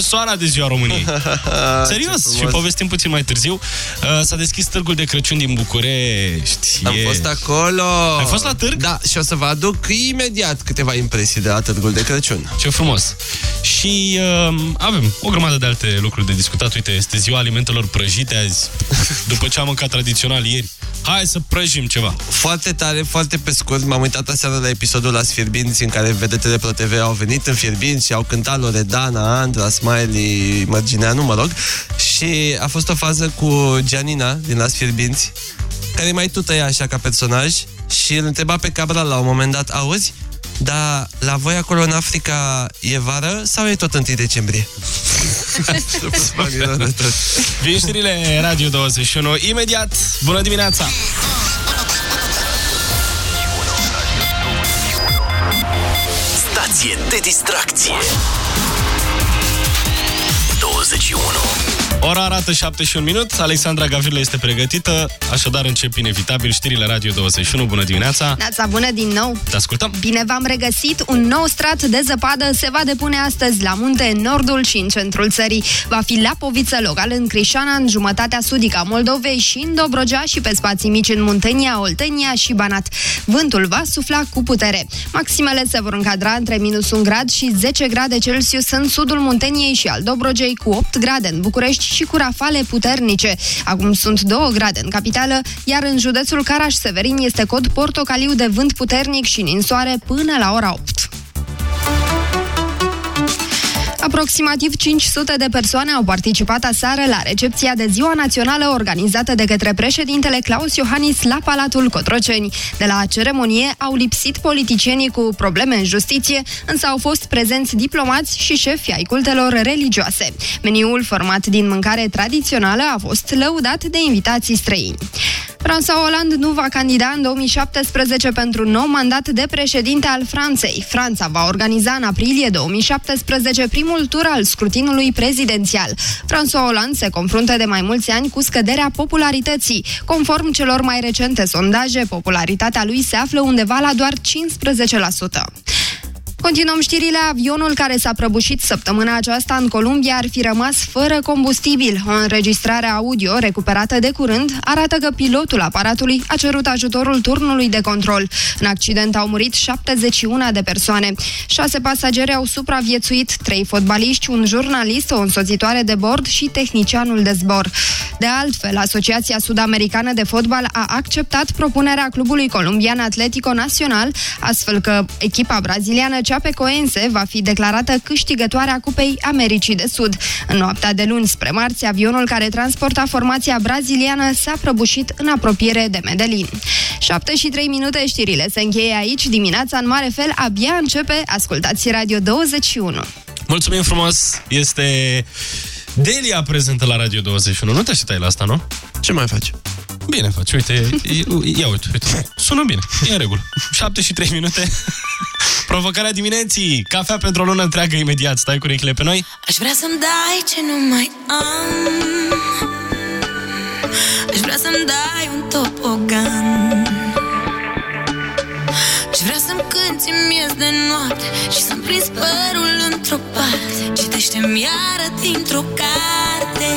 soara de ziua României. Serios, și povestim puțin mai târziu. Uh, S-a deschis târgul de Crăciun din București. Am E- fost acolo. Ai fost la târg? Da, și o să vă aduc imediat câteva impresii de la târgul de Crăciun. Ce frumos! Și uh, avem o grămadă de alte lucruri de discutat. Uite, este ziua alimentelor prăjite azi, după ce am mâncat tradițional ieri. Hai să prăjim ceva. Foarte tare, foarte pe scurt, m-am uitat aseară la episodul la Sfierbinți în care vedetele Pro TV au venit în Fierbinți și au cântat Loredana, Andra, Smiley, Mărgineanu, mă rog. Și a fost o fază cu Gianina din la Sfierbinți, care mai tută ea așa ca personaj și îl întreba pe Cabral la un moment dat, auzi, dar la voi acolo în Africa e vară sau e tot 1 decembrie? Spaniilor de tot. Vin știrile Radio 21 imediat. Bună dimineața! Stație de distracție 21 Ora arată 7 și un minut, Alexandra Gavrilă este pregătită, așadar încep inevitabil știrile Radio 21. Bună dimineața! Neața bună din nou! Te ascultăm! Bine v-am regăsit! Un nou strat de zăpadă se va depune astăzi la munte, în nordul și în centrul țării. Va fi la Poviță local în Crișana, în jumătatea sudică a Moldovei și în Dobrogea și pe spații mici în Muntenia, Oltenia și Banat. Vântul va sufla cu putere. Maximele se vor încadra între minus 1 grad și 10 grade Celsius în sudul Munteniei și al Dobrogei, cu 8 grade în București și cu rafale puternice. Acum sunt 2 grade în capitală, iar în județul Caraș-Severin este cod portocaliu de vânt puternic și ninsoare până la ora 8. Aproximativ 500 de persoane au participat aseară la recepția de Ziua Națională organizată de către președintele Claus Iohannis la Palatul Cotroceni. De la ceremonie au lipsit politicienii cu probleme în justiție, însă au fost prezenți diplomați și șefi ai cultelor religioase. Meniul format din mâncare tradițională a fost lăudat de invitații străini. François Hollande nu va candida în 2017 pentru un nou mandat de președinte al Franței. Franța va organiza în aprilie 2017 primul tur al scrutinului prezidențial. François Hollande se confruntă de mai mulți ani cu scăderea popularității. Conform celor mai recente sondaje, popularitatea lui se află undeva la doar 15%. Continuăm știrile. Avionul care s-a prăbușit săptămâna aceasta în Columbia ar fi rămas fără combustibil. O înregistrare audio recuperată de curând arată că pilotul aparatului a cerut ajutorul turnului de control. În accident au murit 71 de persoane. Șase pasageri au supraviețuit, trei fotbaliști, un jurnalist, o însoțitoare de bord și tehnicianul de zbor. De altfel, Asociația Sud-Americană de Fotbal a acceptat propunerea clubului colombian Atletico Nacional, astfel că echipa braziliană Chapecoense va fi declarată câștigătoarea Cupei Americii de Sud. În noaptea de luni spre marți, avionul care transporta formația braziliană s-a prăbușit în apropiere de Medellin. 7 și 3 minute știrile se încheie aici. Dimineața, în mare fel, abia începe. Ascultați Radio 21. Mulțumim frumos! Este Delia prezentă la Radio 21. Nu te așteptai la asta, nu? Ce mai faci? Bine faci, uite, ia uite, uite, sună bine, e în regulă. 7 și 3 minute. Provocarea dimineții, cafea pentru o lună întreagă imediat. Stai cu urechile pe noi? Aș vrea să-mi dai ce nu mai am Aș vrea să-mi dai un topogan Aș vrea să-mi cânti miez de noapte Și să-mi prins părul într-o parte Citește-mi iară dintr-o carte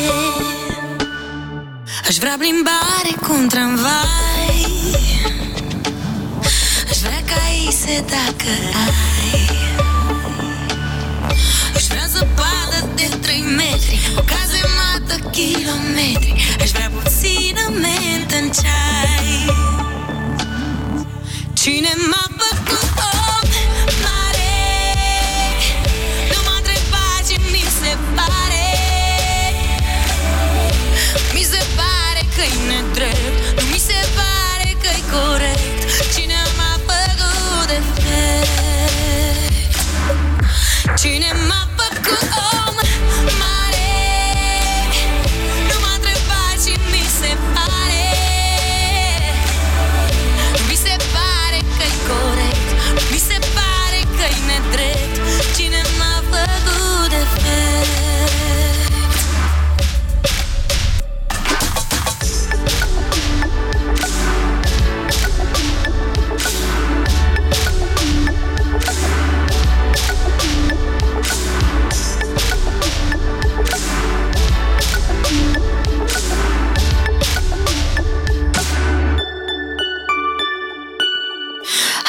Aș vrea plimbare cu un tramvai. Aș vrea ca se dacă ai. Aș vrea zăpadă de 3 metri O cazemată kilometri. Aș vrea puțină mentă în ceai. Cine m-a făcut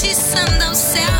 alin și să-mi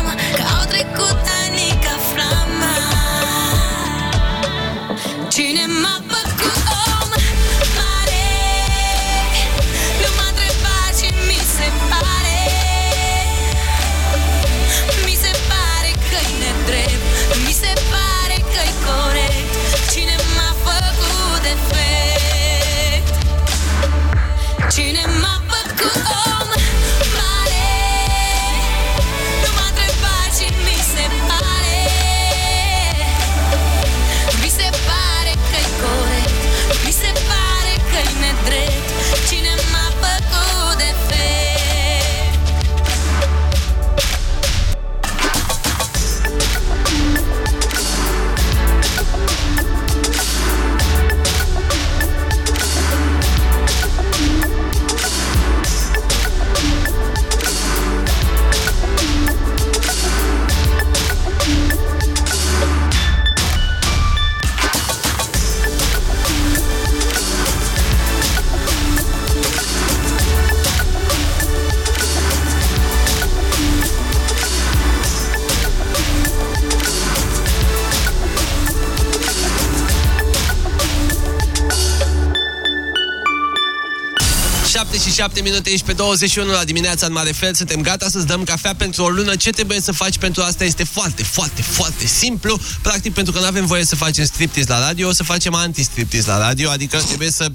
7 minute, ești pe 21 la dimineața în mare fel, suntem gata să-ți dăm cafea pentru o lună. Ce trebuie să faci pentru asta este foarte, foarte, foarte simplu. Practic, pentru că nu avem voie să facem striptease la radio, o să facem anti-striptease la radio, adică trebuie să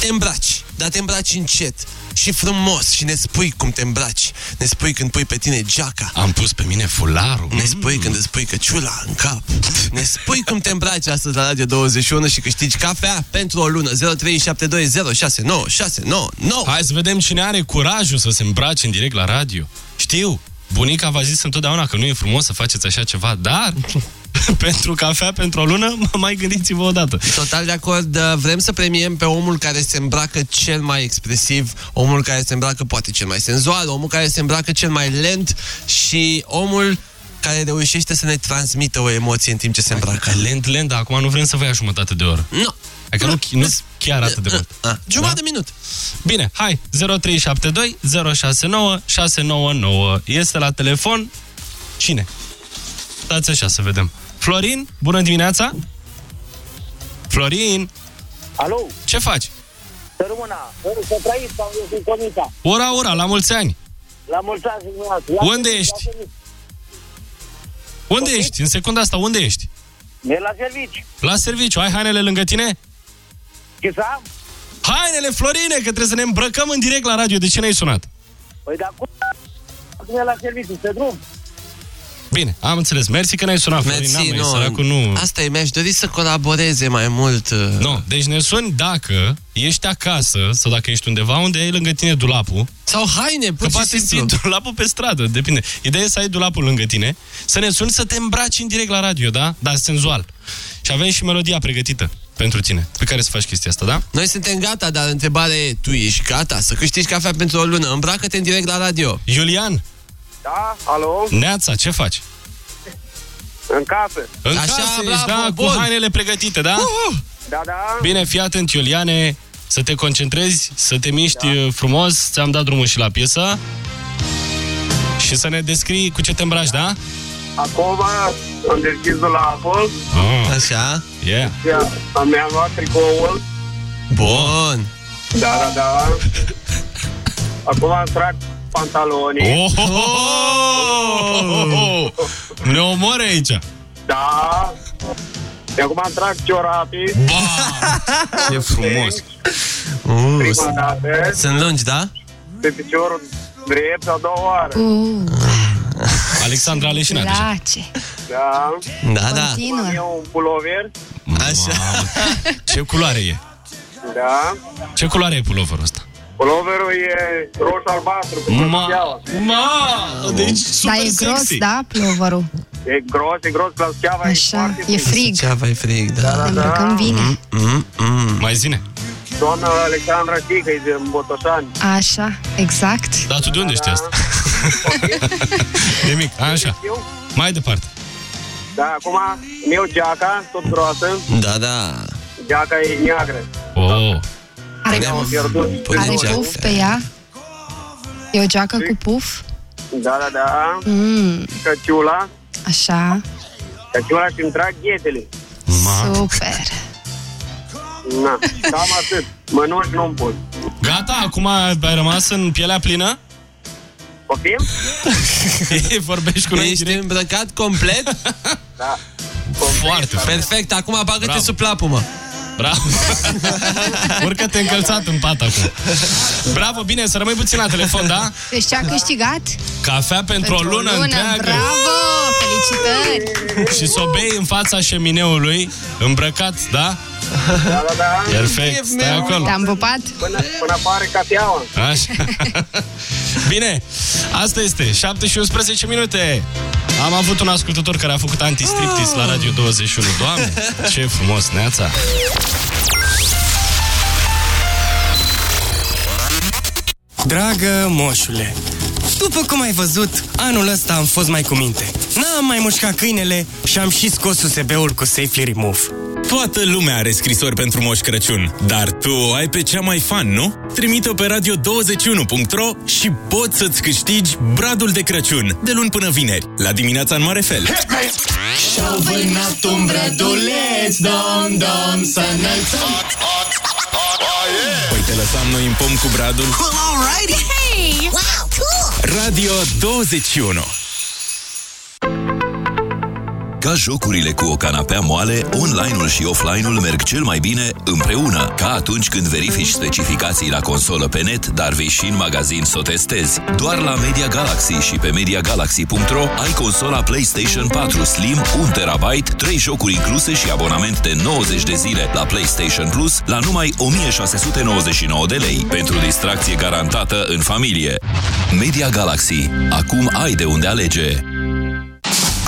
te îmbraci, dar te îmbraci încet și frumos și ne spui cum te îmbraci. Ne spui când pui pe tine geaca. Am pus pe mine fularul. Ne spui când îți pui căciula în cap. Ne spui cum te îmbraci astăzi la Radio 21 și câștigi cafea pentru o lună. 0372069699. Hai să vedem cine are curajul să se îmbrace în direct la radio. Știu, bunica v-a zis întotdeauna că nu e frumos să faceți așa ceva, dar pentru cafea pentru o lună, mai gândiți-vă odată. Total de acord, uh, vrem să premiem pe omul care se îmbracă cel mai expresiv, omul care se îmbracă poate cel mai senzual, omul care se îmbracă cel mai lent și omul care reușește să ne transmită o emoție în timp ce se îmbracă. Lent, lent, dar acum nu vrem să vă ia jumătate de oră. Nu. Adică nu, nu chiar atât de mult. A, jumătate de minut. Bine, hai, 0372 069 699. Este la telefon cine? Dați așa să vedem. Florin, bună dimineața! Florin, Alo, ce faci? să rămână, să trăiți, sau eu sunt Comica. Ora, ora, la mulți ani! La mulți ani, dumneavoastră. Ia Unde veniți, ești? ia veniți. Unde ești? În secunda asta, unde ești? E la servici. La serviciu, ai hainele lângă tine? Ce să am? Hainele, Florine, că trebuie să ne îmbrăcăm în direct la radio. De ce ne-ai sunat? Păi, dar cum? Acum e la serviciu, pe drum. Bine, am înțeles. Mersi că ne-ai sunat, Florin. Mersi, N-am, e nu. săracul, nu... Asta e, mi-aș dori să colaboreze mai mult. uh, Nu, deci ne suni dacă ești acasă sau dacă ești undeva unde ai lângă tine dulapul, Sau haine, că pur și poate simplu. ții dulapul pe stradă, depinde. Ideea e să ai dulapul lângă tine, să ne suni să te îmbraci în direct la radio, da? Dar senzual. Și avem și melodia pregătită pentru tine, pe care să faci chestia asta, da? Noi suntem gata, dar întrebare e, tu ești gata să câștigi cafea pentru o lună? Îmbracă-te în direct la radio. Iulian, Da, alo, Neața, ce faci? în casă. În Așa, casă bravo, ești, da, bun. cu hainele pregătite, da? Da, da. Bine, fii atent, Iuliane, să te concentrezi, să te miști da. frumos, ți-am dat drumul și la piesă și să ne descrii cu ce te îmbraci, da? Acum am deschis la Apple. Oh, Așa? yeah. Am mi-am luat tricoul. Bun. Da, da, da. Acum îmi trag pantalonii. Oh, oh, oh, oh, oh. Ne omori aici. Da. De acum îmi trag ciorapii. Ce frumos. Uh, Prima dată. sunt lungi, da? Pe piciorul drept a doua oară. Uh, Alexandra Aleșina deja. place. Da. Da, da. Continuă. Am eu un pulover. Așa. Ce culoare e? Da. Ce culoare e puloverul ăsta? Puloverul e roșu-albastru, cu Ma, steaua. ma, deci super Dar e gros, sexy. da, plovărul? E gros, e gros, la steaua e Așa, foarte e frumos. frig. Ceava e frig, da. Da, Ne da. îmbrăcăm bine. Mm, mm. Mai zine. Doamna Alexandra Tică e din Botoșani. Așa, exact. Dar tu de unde știi asta? Nimic, așa. Eu? Mai departe. Da, acum eu geaca, tot groasă, Da, da. geaca e neagră. Oh, Are, Am pierdut. Pune are geaca. puf pe ea? E o geacă cu puf? Da, da, da. Mm, Căciula, așa, căciula și îmi trag ghetele. ma. super. Na, cam atât. Mănuși nu-mi pun. Gata, acum ai rămas în pielea plină? Poftim? Vorbești cu noi Ești direct? îmbrăcat complet? Da. Foarte, Perfect, acum bagă-te Bravo. sub plapumă. Bravo! Urcă-te încălțat în pat acum. Bravo, bine, să rămâi puțin la telefon, da? Deci ce a câștigat? Cafea pentru, o lună, întreagă Bravo! Felicitări! și să o bei în fața șemineului, îmbrăcat, da? Da, da, da. Perfect, stai acolo. Te-am pupat? Până, până apare cafeaua. Așa. Bine, asta este, 7 și 11 minute. Am avut un ascultător care a făcut antistriptease la Radio 21. Doamne, ce frumos, neața. Dragă moșule, după cum ai văzut, anul ăsta am fost mai cu minte. N-am mai mușcat câinele și am și scos USB-ul cu Safely Remove. Toată lumea are scrisori pentru Moș Crăciun, dar tu ai pe cea mai fan, nu? Trimite-o pe radio21.ro și poți să-ți câștigi bradul de Crăciun, de luni până vineri, la dimineața în mare fel. Și-au vânat un brăduleț, dom, dom, să înălțăm. Păi te lăsam noi în pom cu bradul? Hey! Wow, cool! Radio 21 Ca jocurile cu o canapea moale, online-ul și offline-ul merg cel mai bine împreună, ca atunci când verifici specificații la consolă pe net, dar vei și în magazin să o testezi. Doar la Media Galaxy și pe MediaGalaxy.ro ai consola PlayStation 4 Slim 1 TB, 3 jocuri incluse și abonament de 90 de zile la PlayStation Plus la numai 1699 de lei, pentru distracție garantată în familie. Media Galaxy. Acum ai de unde alege.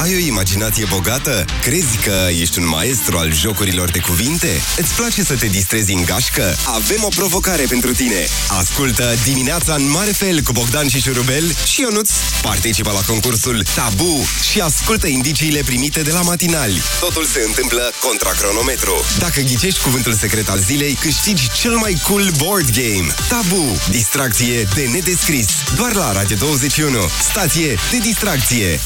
Ai o imaginație bogată? Crezi că ești un maestru al jocurilor de cuvinte? Îți place să te distrezi în gașcă? Avem o provocare pentru tine! Ascultă dimineața în mare fel cu Bogdan și Șurubel și Ionuț. Participă la concursul Tabu și ascultă indiciile primite de la matinali. Totul se întâmplă contra cronometru. Dacă ghicești cuvântul secret al zilei, câștigi cel mai cool board game. Tabu. Distracție de nedescris. Doar la Radio 21. Stație de distracție.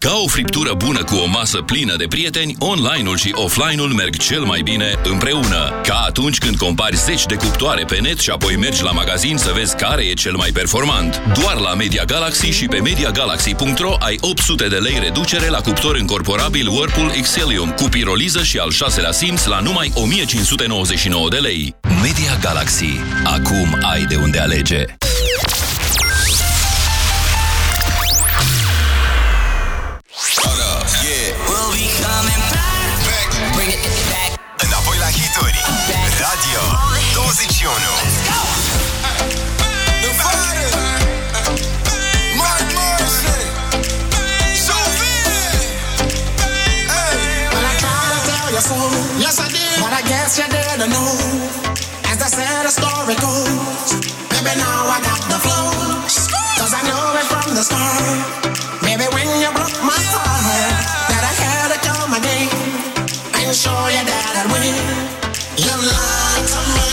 Ca o friptură bună cu o masă plină de prieteni, online-ul și offline-ul merg cel mai bine împreună. Ca atunci când compari zeci de cuptoare pe net și apoi mergi la magazin să vezi care e cel mai performant. Doar la Media Galaxy și pe MediaGalaxy.ro ai 800 de lei reducere la cuptor încorporabil Whirlpool Excellium cu piroliză și al șaselea simț la numai 1599 de lei. Media Galaxy. Acum ai de unde alege. Yes, I did. But I guess you didn't know. As I said, the story goes, maybe now I got the flow. Cause I know it from the start. Maybe when you broke my heart, that I had to come again and show you that I'd win. You lied to me.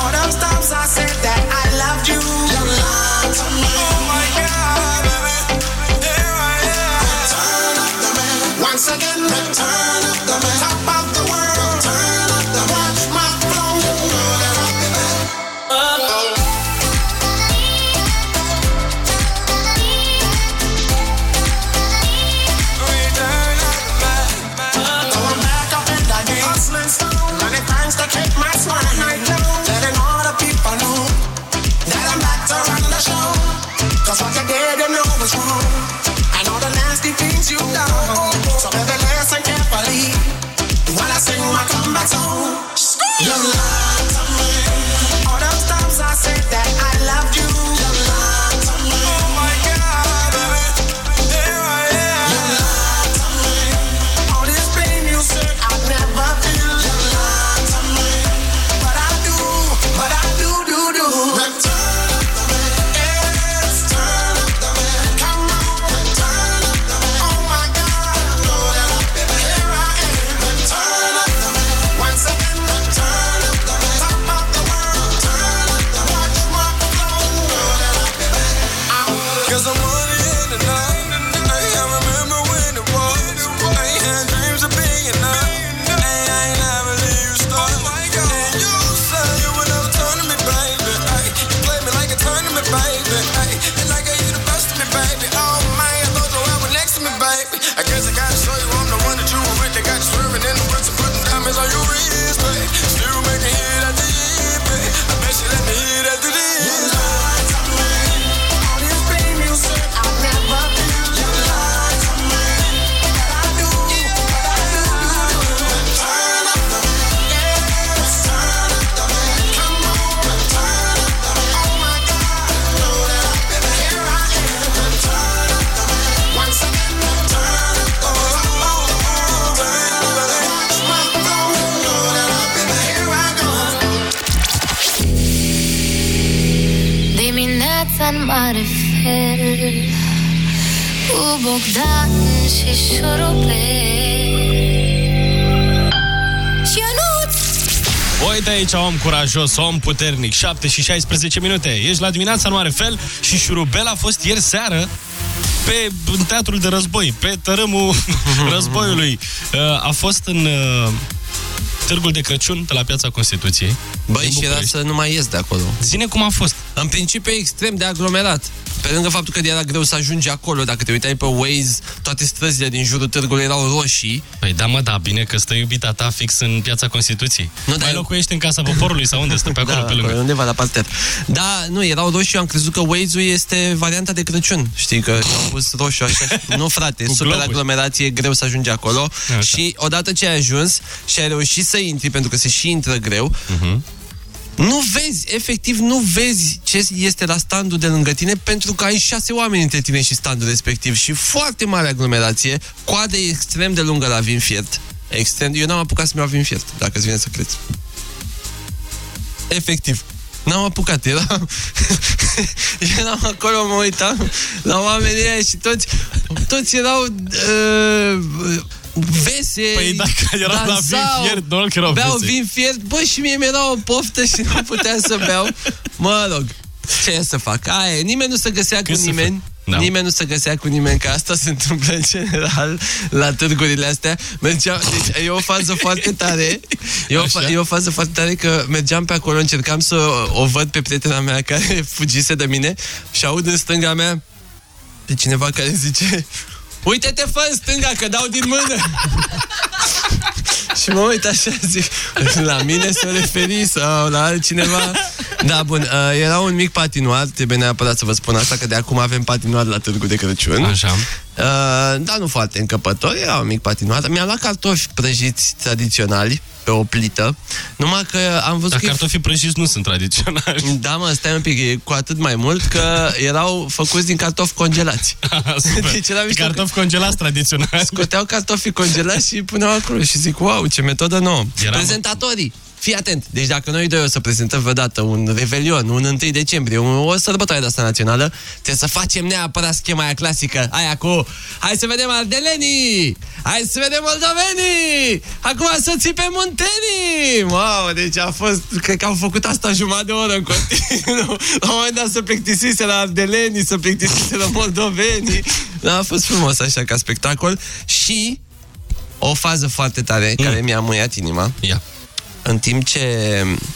All those times I said that I loved you. You lied to me. Oh my God, baby. Here I am. Return of the man. Once again, return my comeback mare fel Cu Bogdan și șurubel Și Ionuț Uite aici, om curajos, om puternic, 7 și 16 minute. Ești la dimineața în mare fel și șurubel a fost ieri seară pe în teatrul de război, pe tărâmul războiului. Uh, A fost în uh, Târgul de Crăciun de la Piața Constituției. Băi, din și era București. să nu mai ies de acolo. Zine cum a fost. În principiu e extrem de aglomerat. Pe lângă faptul că era greu să ajungi acolo, dacă te uitai pe Waze, toate străzile din jurul târgului erau roșii. Păi da, mă, da, bine că stă iubita ta fix în Piața Constituției. Nu, Nu, dar- mai locuiești în Casa Poporului sau unde stă pe acolo, da, pe lângă. undeva la parter. Da, nu, erau roșii, eu am crezut că Waze-ul este varianta de Crăciun. Știi că au pus roșu așa. Nu, frate, Cu super globuri. aglomerație, e greu să ajungi acolo. Așa. Și odată ce ai ajuns și ai reușit să intri, pentru că se și intră greu, Mhm. Nu vezi, efectiv nu vezi ce este la standul de lângă tine pentru că ai șase oameni între tine și standul respectiv și foarte mare aglomerație, coadă extrem de lungă la vin fiert. Extrem, eu n-am apucat să-mi iau vin fiert, dacă îți vine să crezi. Efectiv. N-am apucat, eram, eram acolo, mă uitam la oamenii ăia și toți, toți erau uh, vese, Păi dacă erau la vin fiert, doar că erau beau vese. vin fiert, bă, și mie mi-era o poftă și nu puteam să beau. Mă rog, ce să fac? Aia, e, nimeni nu se găsea Cât cu să nimeni. fac? Da. Nimeni nu se găsea cu nimeni, că asta se întâmplă în general la târgurile astea. Mergeam, deci e o fază foarte tare. E o, fa- Așa. e o fază foarte tare că mergeam pe acolo, încercam să o văd pe prietena mea care fugise de mine și aud în stânga mea pe cineva care zice Uite-te fă în stânga că dau din mână. Și mă uit așa, zic La mine se referi sau la altcineva? Da, bun, uh, era un mic patinoar Trebuie neapărat să vă spun asta Că de acum avem patinoar la Târgu de Crăciun. Așa. Uh, da, nu foarte încăpător, era un mic patinoar. Mi-am luat cartofi prăjiți tradiționali pe o plită, numai că am văzut Dar că... e cartofii prăjiți nu sunt tradiționali. Da, mă, stai un pic, e cu atât mai mult că erau făcuți din cartofi congelați. Super. Deci era mișto că- Cartofi congelați tradiționali. Scoteau cartofii congelați și îi puneau acolo și zic, wow, ce metodă nouă. Era- Prezentatorii, fii atent. Deci dacă noi doi o să prezentăm vreodată un revelion, un 1 decembrie, un, o sărbătoare de asta națională, trebuie să facem neapărat schema aia clasică, aia cu hai să vedem ardelenii, hai să vedem moldovenii, acum să țipem muntenii. Wow, deci a fost, cred că au făcut asta jumătate de oră în continuu. La un moment dat să plictisise la ardelenii, să plictisise la moldovenii. Da, a fost frumos așa ca spectacol și o fază foarte tare mm. care mi-a muiat inima. Ia. În timp ce...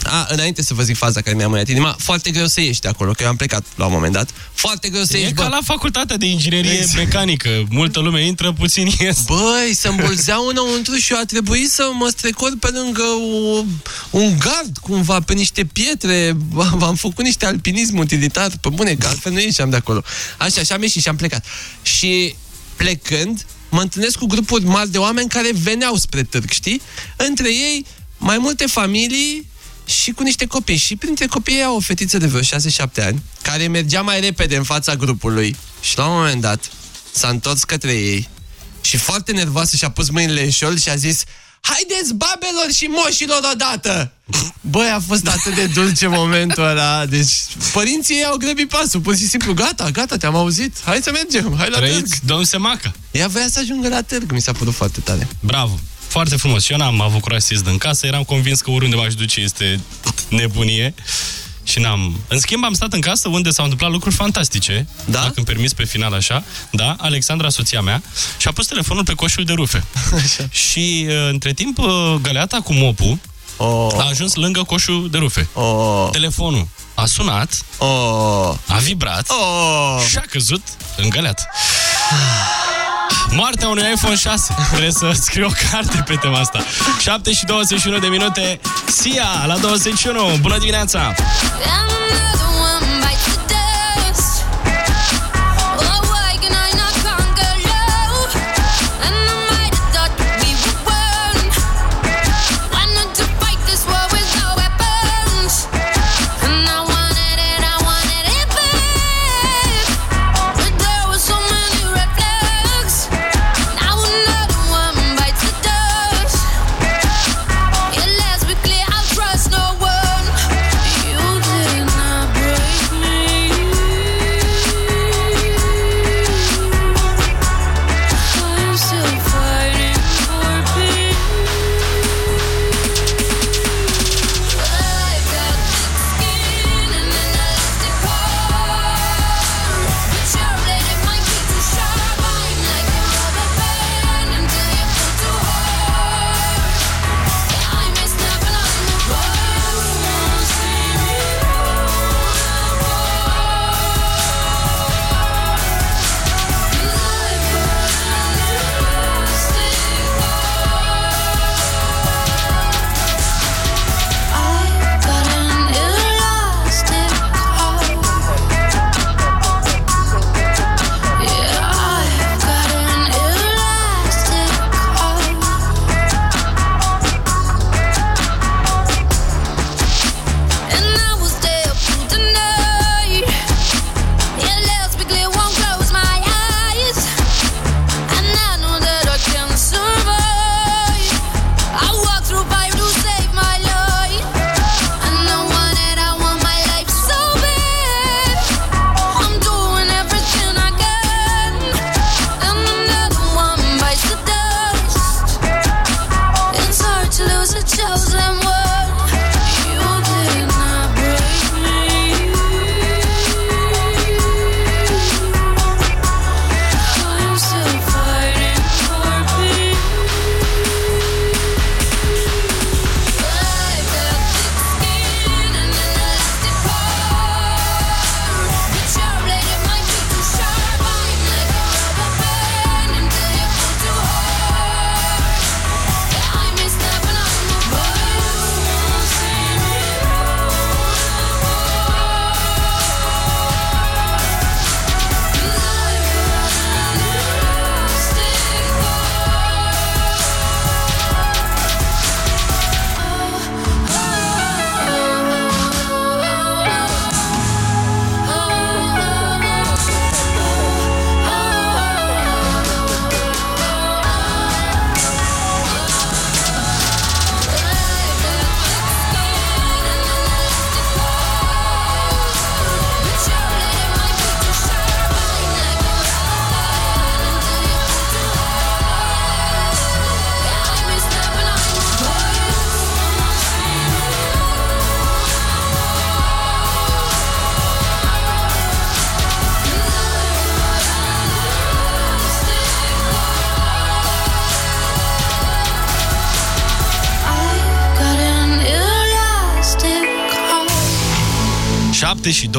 A, înainte să vă zic faza care mi-a muiat inima, foarte greu să ieși de acolo, că eu am plecat la un moment dat. Foarte greu să E ieși, ca bă. la facultatea de inginerie Exact. mecanică. Multă lume intră, puțin ies. Băi, să îmbulzeau înăuntru și eu a trebuit să mă strecor pe lângă o, un gard, cumva, pe niște pietre. Am făcut niște alpinism utilitar, pe bune, că altfel nu ieșeam de acolo. Așa, și am ieșit și am plecat. Și plecând, mă întâlnesc cu grupuri mari de oameni care veneau spre târg, știi? Între ei, mai multe familii și cu niște copii. Și printre copii au o fetiță de vreo 6-7 ani, care mergea mai repede în fața grupului. Și la un moment dat s-a întors către ei și foarte nervoasă și-a pus mâinile în șold și a zis Haideți babelor și moșilor odată! Băi, a fost atât de dulce momentul ăla. Deci, părinții ei au grăbit pasul, pur și simplu, gata, gata, te-am auzit, hai să mergem, hai la târg. Trăiți, domn Semaca. Ea voia să ajungă la târg, mi s-a părut foarte tare. Bravo. Foarte frumos. Și eu n-am avut curaj să ies din casă. Eram convins că oriunde m-aș duce este nebunie. Și n-am... În schimb, am stat în casă unde s-au întâmplat lucruri fantastice. Da? Dacă îmi permis pe final așa. Da, Alexandra, soția mea, și-a pus telefonul pe coșul de rufe. Așa. Și uh, între timp, uh, găleata cu mopul Oh, a ajuns lângă coșul de rufe. oh, Telefonul a sunat, oh, a vibrat oh. și a căzut în găleată. Moartea unui iPhone 6. Trebuie să scriu o carte pe tema asta. 7 și 21 de minute. Sia la 21. Bună dimineața!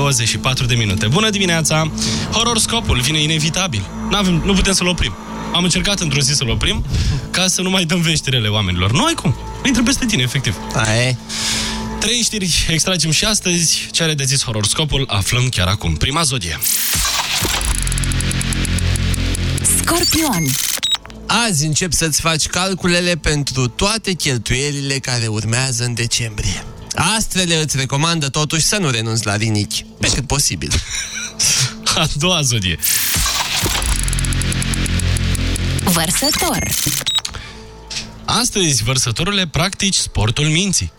24 de minute. Bună dimineața! Horoscopul vine inevitabil. N-avem, nu putem să-l oprim. Am încercat într-o zi să-l oprim ca să nu mai dăm veștirele oamenilor. Nu ai cum. Intră peste tine, efectiv. Aie. Trei știri extragem și astăzi. Ce are de zis horoscopul aflăm chiar acum. Prima zodie. Scorpion. Azi încep să-ți faci calculele pentru toate cheltuielile care urmează în decembrie. Astrele îți recomandă totuși să nu renunți la rinichi, pe cât posibil. A doua zodie. Vărsător. Astăzi, vărsătorule, practici sportul minții.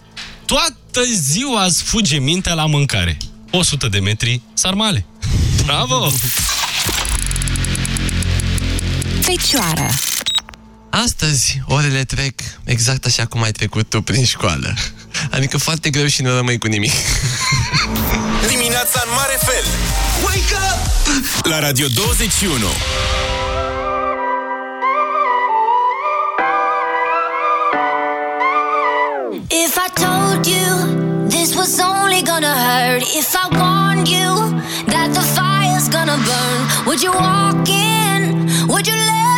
Toată ziua îți fuge mintea la mâncare. 100 de metri sarmale. Bravo! Fecioară. Astăzi, orele trec exact așa cum ai trecut tu prin școală. Adică foarte greu și nu rămâi cu nimic. Dimineața în mare fel. Wake up! La Radio 21. If I told you this was only gonna hurt, if I warned you that the fire's gonna burn, would you walk in? Would you let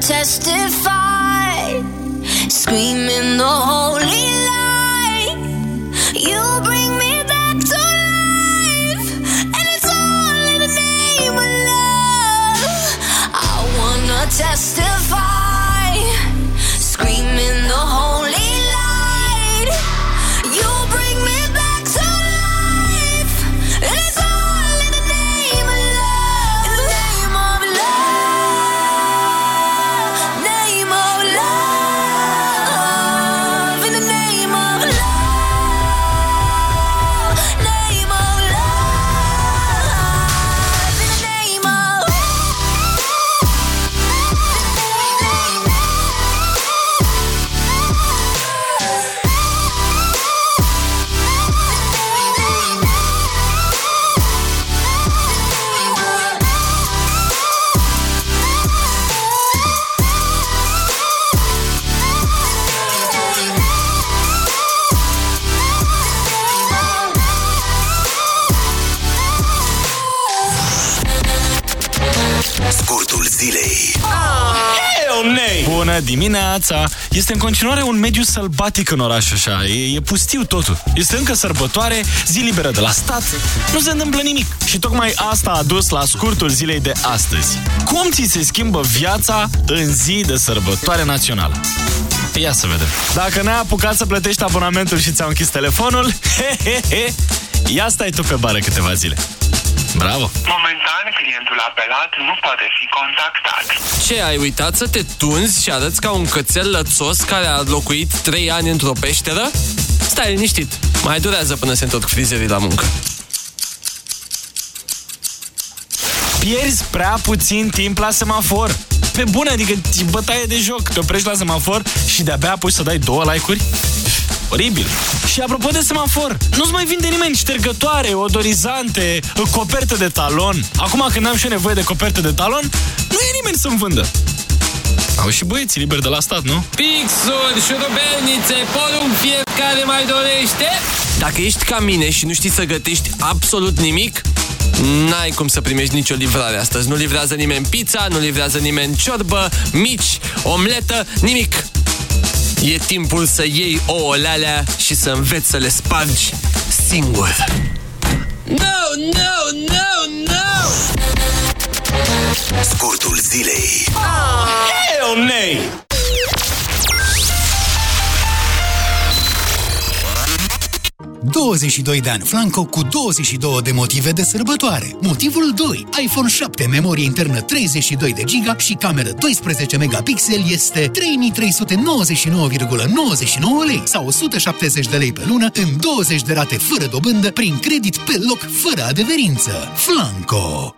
testify, screaming the holy Scurtul zilei. Bună dimineața! Este în continuare un mediu sălbatic în oraș așa. E, e pustiu totul. Este încă sărbătoare, zi liberă de la stat. Nu se întâmplă nimic. Și tocmai asta a dus la scurtul zilei de astăzi. Cum ți se schimbă viața în zi de sărbătoare națională? Ia să vedem. Dacă n-ai apucat să plătești abonamentul și ți-au închis telefonul, he, he, he, ia stai tu pe bară câteva zile. Bravo! Momentan, clientul apelat nu poate fi contactat. Ce, ai uitat să te tunzi și arăți ca un cățel lățos care a locuit 3 ani într-o peșteră? Stai liniștit, mai durează până se întorc frizerii la muncă. Pierzi prea puțin timp la semafor. Pe bune, adică ți bătaie de joc. Te oprești la semafor și de-abia apoi să dai două like-uri? Oribil. Și apropo de semafor, nu-ți mai vinde nimeni ștergătoare, odorizante, coperte de talon. Acum când am și eu nevoie de coperte de talon, nu e nimeni să-mi vândă. Au și băieții liberi de la stat, nu? Pixuri, șurubelnițe, porumb fiecare mai dorește. Dacă ești ca mine și nu știi să gătești absolut nimic, N-ai cum să primești nicio livrare astăzi. Nu livrează nimeni pizza, nu livrează nimeni ciorbă, mici, omletă, nimic. E timpul să iei ouăle alea și să înveți să le spargi singur. No, no, no, no! Scurtul zilei. Oh, hell nay! 22 de ani Flanco cu 22 de motive de sărbătoare. Motivul 2. iPhone 7, memorie internă 32 de GB și cameră 12 megapixel este 3399,99 lei sau 170 de lei pe lună în 20 de rate fără dobândă prin credit pe loc fără adeverință. Flanco.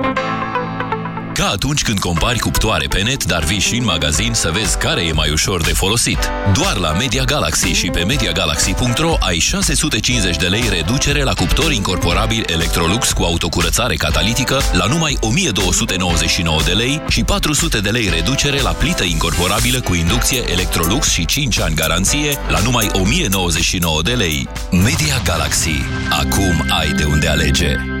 Ca atunci când compari cuptoare pe net, dar vii și în magazin să vezi care e mai ușor de folosit. Doar la Media Galaxy și pe MediaGalaxy.ro ai 650 de lei reducere la cuptor incorporabil Electrolux cu autocurățare catalitică la numai 1299 de lei și 400 de lei reducere la plită incorporabilă cu inducție Electrolux și 5 ani garanție la numai 1099 de lei. Media Galaxy. Acum ai de unde alege.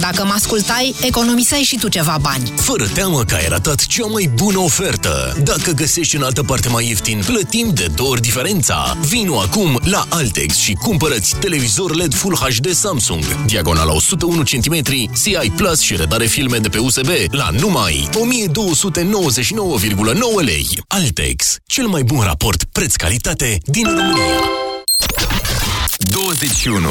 Dacă mă ascultai, economiseai și tu ceva bani. Fără teamă că ai ratat cea mai bună ofertă. Dacă găsești în altă parte mai ieftin, plătim de două ori diferența. Vino acum la Altex și cumpărăți televizor LED Full HD Samsung, diagonala 101 cm, CI Plus și redare filme de pe USB la numai 1299,9 lei. Altex, cel mai bun raport preț-calitate din România. 21.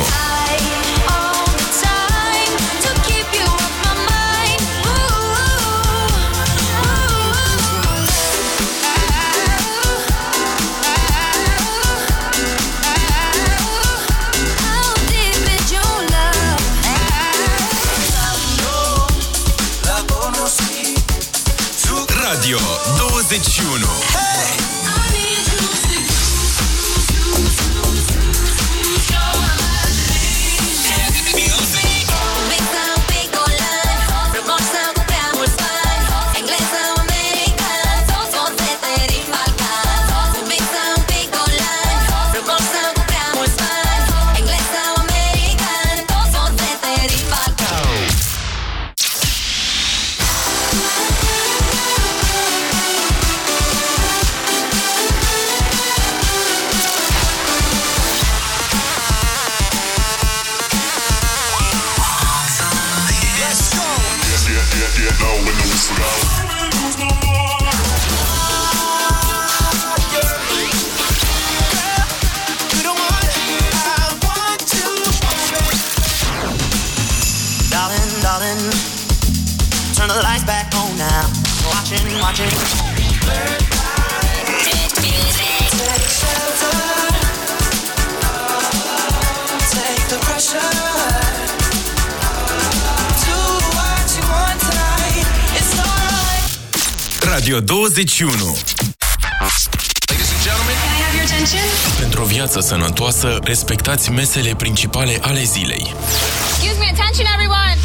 Radio 21 Pentru o viață sănătoasă, respectați mesele principale ale zilei. Excuse me, attention everyone!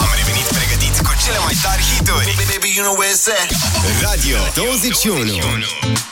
Am revenit pregătiți cu cele mai tari hituri. Radio you know 21.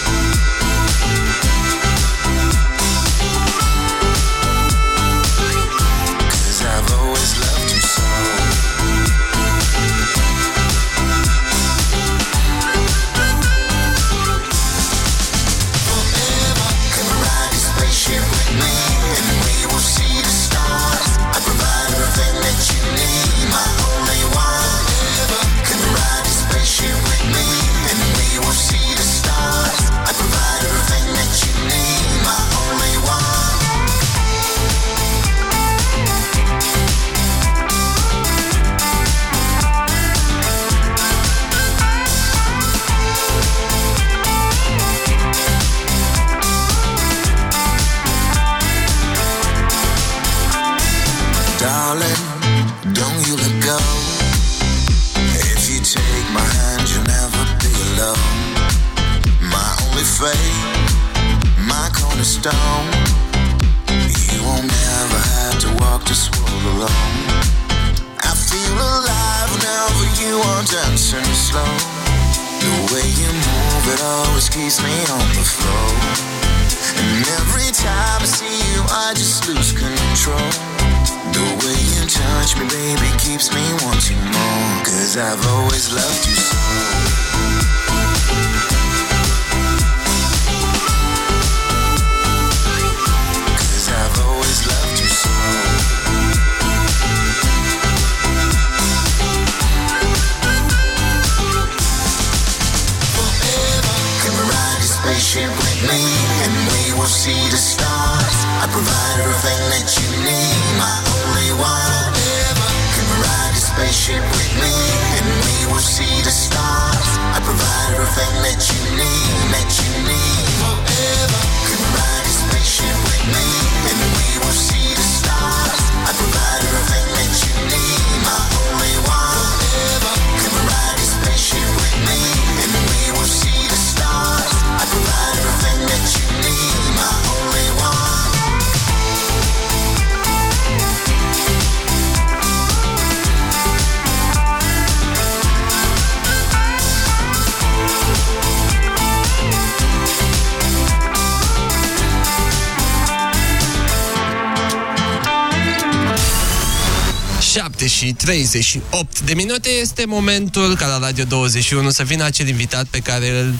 38 de minute este momentul ca la Radio 21 să vină acel invitat pe care îl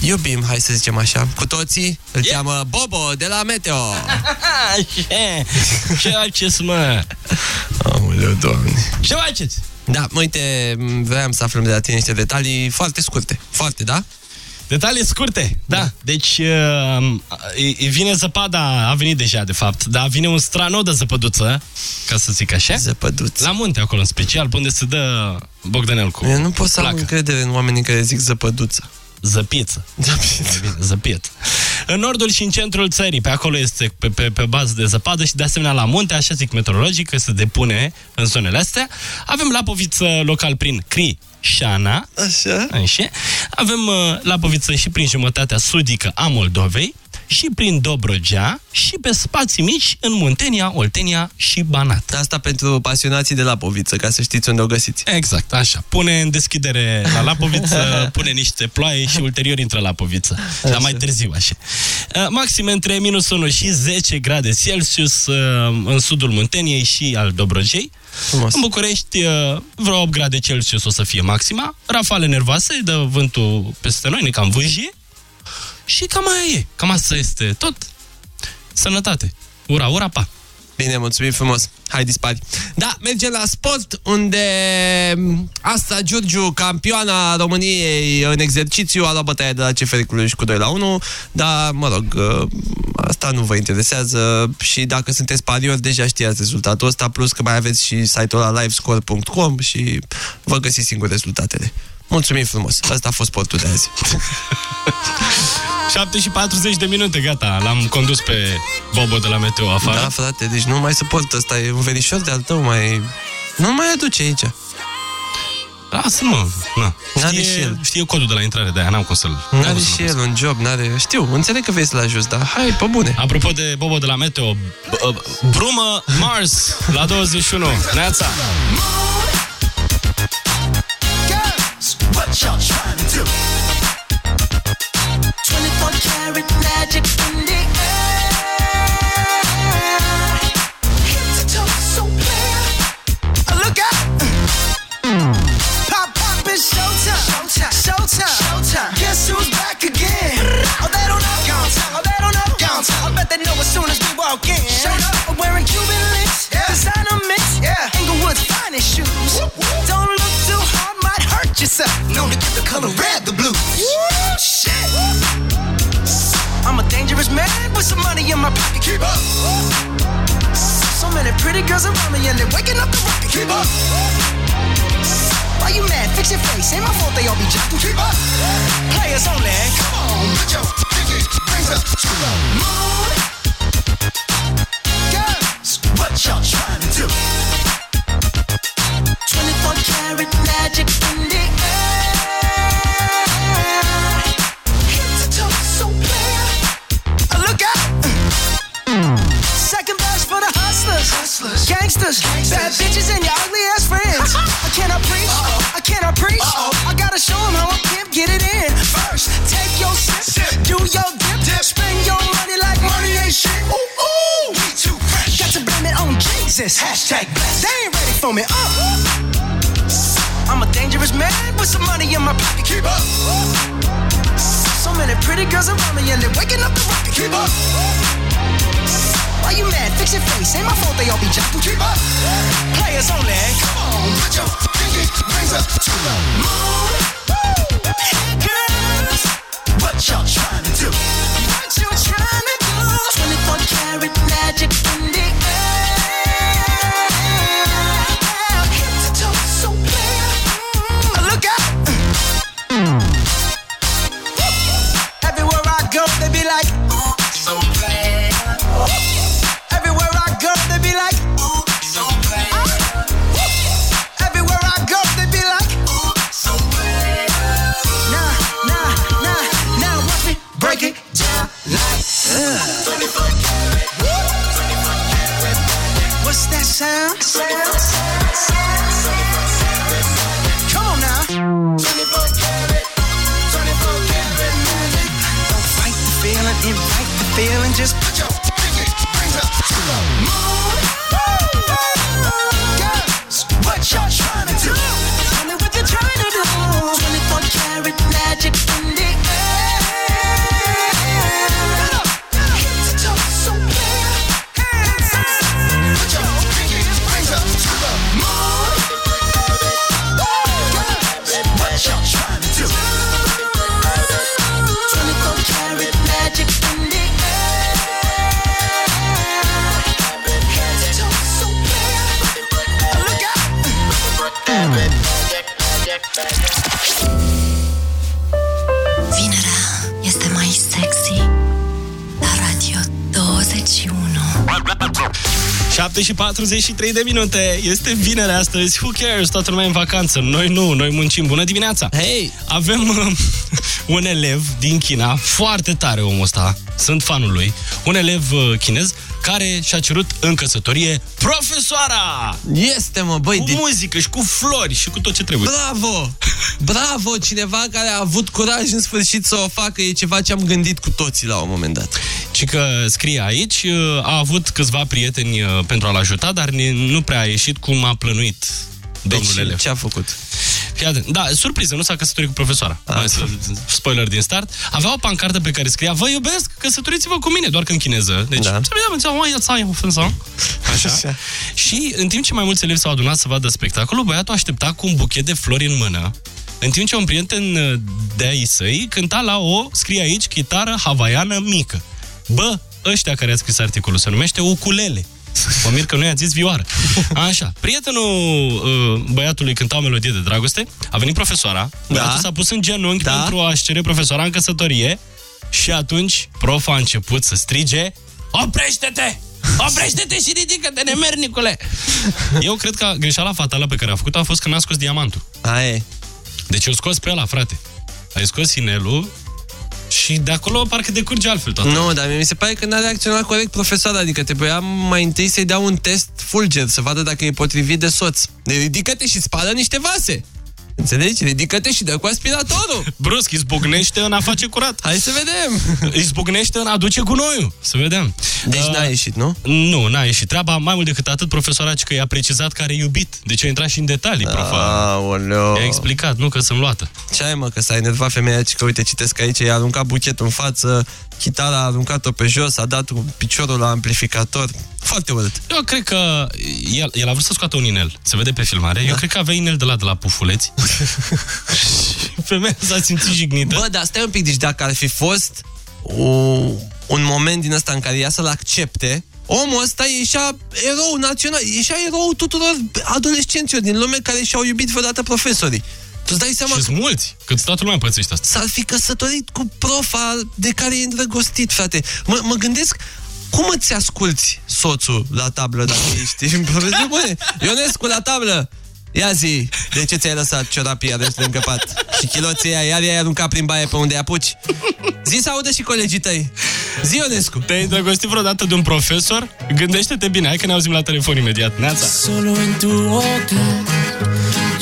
iubim, hai să zicem așa, cu toții. Îl yeah. cheamă Bobo de la Meteo. Ce? Ce faceți, mă? Aoleu, doamne. Ce faceți? Da, uite, vreau să aflăm de la tine niște detalii foarte scurte. Foarte, da? Detalii scurte, da. da. Deci, uh, îi vine zăpada, a venit deja, de fapt, dar vine un strano de zăpăduță, ca să zic așa. Zăpăduță. La munte, acolo, în special, unde se dă Bogdanel cu Eu nu pot să am placă. încredere în oamenii care zic zăpăduță. Zăpiță. Zăpiță. Zăpiet. În nordul și în centrul țării, pe acolo este pe, pe, pe bază de zăpadă și de asemenea la munte, așa zic meteorologic, că se depune în zonele astea. Avem Lapoviță local prin Crișana. Așa. Așa. Avem uh, Lapoviță și prin jumătatea sudică a Moldovei și prin Dobrogea și pe spații mici în Muntenia, Oltenia și Banat. Asta pentru pasionații de Lapoviță, ca să știți unde o găsiți. Exact, așa. Pune în deschidere la Lapoviță, pune niște ploaie și ulterior intră la Lapoviță. Dar mai târziu, așa. Uh, Maxime între minus 1 și 10 grade Celsius uh, în sudul Munteniei și al Dobrogei. Frumos. În București, uh, vreo 8 grade Celsius o să fie maxima. Rafale nervoase, dă vântul peste noi, ne cam vâjie. Și cam aia e. Cam asta este tot. Sănătate. Ura, ura, pa. Bine, mulțumim frumos. Hai, dispari. Da, mergem la sport, unde Asta Giurgiu, campioana României în exercițiu, a luat bătaia de la CFR Cluj cu 2 la 1, dar, mă rog, uh, asta nu vă interesează și dacă sunteți pariori, deja știați rezultatul ăsta, plus că mai aveți și site-ul la livescore.com și vă găsiți singur rezultatele. Mulțumim frumos. Asta a fost sportul de azi. 7 și 40 de minute, gata. L-am condus pe Bobo de la Meteo afară. Da, frate, deci nu mai suport ăsta. E un verișor de-al tău, mai... Nu mai aduce aici. Lasă-mă. Na. N-are Știe, și el. știe codul de la intrare, de aia n-am cum să-l... n-am N-are cum să-l și el un job, n-are... Știu, înțeleg că vezi la jos, dar hai, pe bune. Apropo de Bobo de la Meteo, b- b- Brumă Mars la 21. Neața! Girls, what 43 de minute. Este vineri astăzi. Who cares? Toată lumea e în vacanță. Noi nu, noi muncim. Bună dimineața! Hei! Avem uh, un elev din China, foarte tare omul ăsta, sunt fanul lui, un elev uh, chinez care și-a cerut în căsătorie profesoara! Este, mă, băi, Cu de- muzică și cu flori și cu tot ce trebuie. Bravo! Bravo! Cineva care a avut curaj în sfârșit să o facă e ceva ce am gândit cu toții la un moment dat. Și că scrie aici, uh, a avut câțiva prieteni uh, pentru a-l ajuta, dar ni- nu prea a ieșit cum a plănuit domnul Deci, elev. ce a făcut? Fii atent. Da, surpriză, nu s-a căsătorit cu profesoara. Hai să- Spoiler din start. Avea o pancardă pe care scria Vă iubesc, căsătoriți-vă cu mine, doar că în chineză. Deci, da. Așa. Așa. Și în timp ce mai mulți elevi s-au adunat să vadă spectacolul, băiatul aștepta cu un buchet de flori în mână, în timp ce un prieten uh, de-ai săi cânta la o, scrie aici, chitară havaiană mică. Bă, ăștia care a scris articolul se numește ukulele. Mă mir că nu i-a zis vioară. Așa, prietenul uh, băiatului cânta o melodie de dragoste, a venit profesoara, băiatul s-a pus în genunchi da. pentru a-și cere profesoara în căsătorie și atunci profa a început să strige Oprește-te! Oprește-te și ridică-te, nemernicule! Eu cred că greșeala fatală pe care a făcut-o a fost că n-a scos diamantul. Aia Deci eu scos pe ăla, frate. Ai scos inelul și de acolo parcă decurge altfel toată. Nu, dar mi se pare că n-a reacționat corect profesoara, adică trebuia mai întâi să-i dea un test fulger, să vadă dacă e potrivit de soț. De ridică-te și spală niște vase. Înțelegi? Ridică-te și dă cu aspiratorul. Brusc, izbucnește în a face curat. Hai să vedem. Izbucnește în a aduce gunoiul. Să vedem. Deci n-a ieșit, nu? Nu, n-a ieșit treaba. Mai mult decât atât, profesoara că i-a precizat că are iubit. Deci a intrat și în detalii, profa. Aoleo. I-a explicat, nu că sunt luată. Ce ai, mă, că s-a enervat femeia și că, uite, citesc aici, i-a aruncat buchetul în față, chitara a aruncat-o pe jos, a dat un piciorul la amplificator. Foarte urât. Eu cred că el, el a vrut să scoată un inel. Se vede pe filmare. Da. Eu cred că avea inel de la de la pufuleți. și femeia s-a simțit jignită. Bă, dar stai un pic, deci dacă ar fi fost o, un moment din ăsta în care ea să-l accepte, omul ăsta ieșea erou național, ieșea erou tuturor adolescenților din lume care și-au iubit vreodată profesorii. Tu îți dai seama Și sunt mulți, că toată lumea pățește asta. s-ar fi căsătorit cu profa de care e îndrăgostit, frate. Mă, mă gândesc, cum îți asculti soțul la tablă dacă ești în profesor? Bune, Ionescu la tablă! Ia zi, de ce ți-ai lăsat ciorapii iarăși lângă pat? Și chiloții aia, iar i-ai aruncat prin baie pe unde îi apuci? Zi să audă și colegii tăi. Zi, Ionescu. Te-ai îndrăgostit vreodată de un profesor? Gândește-te bine, hai că ne auzim la telefon imediat. Neața. Solo en tu boca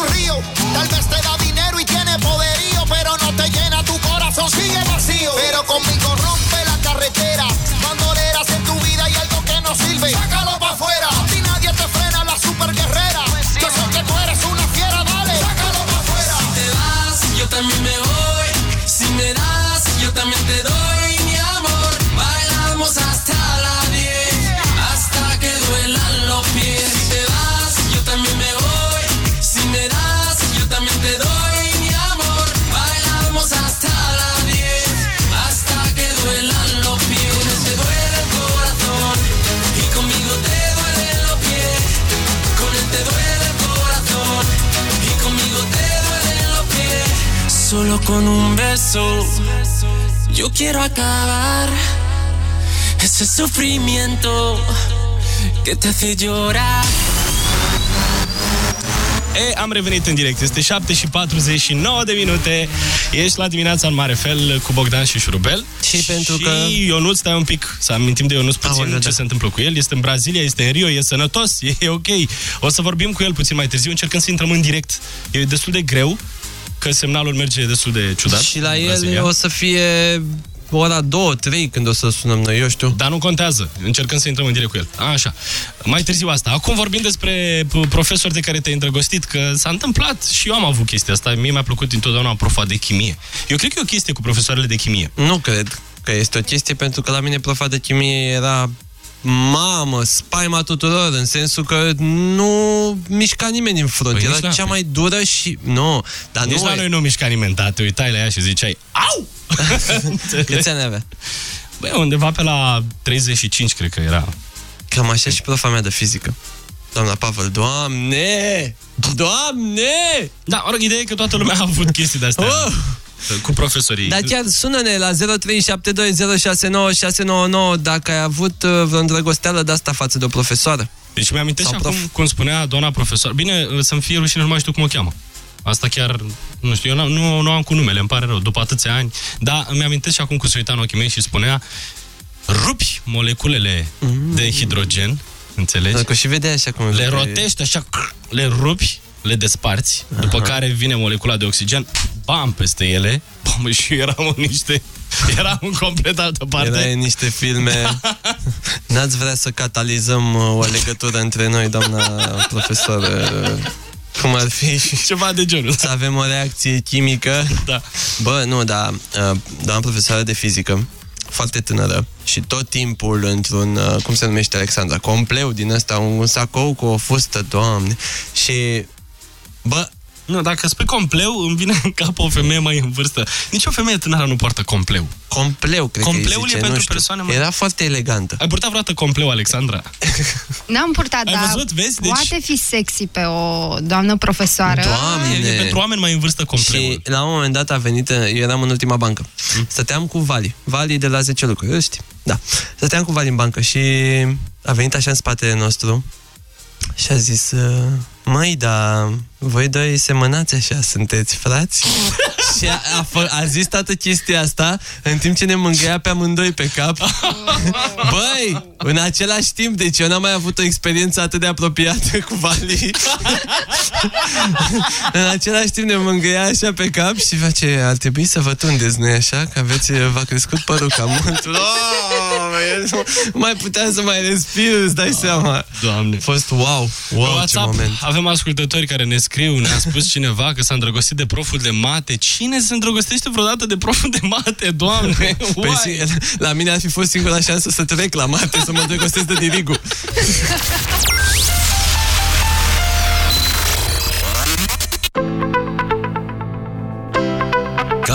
un río. Tal vez te da con un beso. Yo quiero acabar ese sufrimiento que te hace llorar. E, am revenit în direct. Este 7 și 49 de minute. Ești la dimineața în mare fel cu Bogdan și Șurubel. Și pentru și că- Ionuț, stai un pic, să amintim de Ionuț puțin Aoleu, ce da. se întâmplă cu el. Este în Brazilia, este în Rio, e sănătos, e ok. O să vorbim cu el puțin mai târziu, încercăm să intrăm în direct. E destul de greu, că semnalul merge destul de ciudat. Și la în el Brazilia. o să fie ora 2-3 când o să sunăm noi, eu știu. Dar nu contează. Încercăm să intrăm în direct cu el. Așa. Mai târziu asta. Acum vorbim despre p- profesori de care te-ai îndrăgostit, că s-a întâmplat și eu am avut chestia asta. Mie mi-a plăcut întotdeauna profa de chimie. Eu cred că e o chestie cu profesoarele de chimie. Nu cred că este o chestie, pentru că la mine profa de chimie era mamă, spaima tuturor, în sensul că nu mișca nimeni în front. Păi era nici la- cea mai dură și... Nu, dar Nici nu... la noi nu mișca nimeni, da, te uitai la ea și ziceai Au! Câți ani avea? Băi, undeva pe la 35, cred că era. Cam așa și profa mea de fizică. Doamna Pavel, Doamne! Doamne! Da, ori ideea e că toată lumea a avut chestii de-astea. Oh! Cu profesorii. Dar chiar sună-ne la 0372069599 dacă ai avut uh, vreo îndrăgosteală de asta față de o profesoară. Deci mi-amintesc și Sau acum, prof. cum spunea doamna profesor. Bine, să-mi fie rușine, nu mai știu cum o cheamă. Asta chiar, nu știu, eu n-am- nu, nu am cu numele, îmi pare rău, după atâția ani. Dar îmi amintesc și acum cum se uita în ochii mei și spunea rupi moleculele de hidrogen, înțelegi? Dacă și vedea așa cum... Le rotești așa, le rupi, le desparți, după care vine molecula de oxigen, bam, peste ele, bam, și eu eram în niște... Eram în complet altă parte. Era în niște filme... N-ați vrea să catalizăm uh, o legătură între noi, doamna profesor? uh, Cum ar fi? Ceva de genul. Să avem o reacție chimică? Da. Bă, nu, dar uh, doamna profesoară de fizică, foarte tânără și tot timpul într-un, uh, cum se numește Alexandra, compleu din ăsta, un sacou cu o fustă, doamne. Și, bă, Nu, dacă spui compleu, îmi vine în cap o femeie mai în vârstă. Nici o femeie tânără nu poartă compleu. Compleu, cred că îi Compleul zice, e nu pentru știu. persoane mai... Era foarte elegantă. Ai purtat vreodată compleu, Alexandra? N-am purtat, Ai dar văzut? Vezi? Deci- poate fi sexy pe o doamnă profesoară. Doamne! E pentru oameni mai în vârstă compleul. Și la un moment dat a venit, eu eram în ultima bancă. Stăteam cu Vali. Vali de la 10 lucruri, îl știi? Da. Stăteam cu Vali în bancă și a venit așa în spatele nostru și a zis, uh, măi, dar voi doi semănați așa, sunteți frați? și a, a, fă, a zis toată chestia asta în timp ce ne mângâia pe amândoi pe cap. Băi, în același timp, deci eu n-am mai avut o experiență atât de apropiată cu Vali. în același timp ne mângâia așa pe cap și face, ar trebui să vă tundeți, nu așa? Că aveți, v-a crescut părul cam mult. Oh, nu mai puteam să mai respir, îți dai seama. Doamne. A fost wow, Pe wow, ce WhatsApp moment. avem ascultători care ne scriu, ne-a spus cineva că s-a îndrăgostit de proful de mate. Cine se îndrăgostește vreodată de proful de mate, doamne? Păi, Uai! si- la mine ar fi fost singura șansă să trec la mate, să mă îndrăgostesc de Dirigu.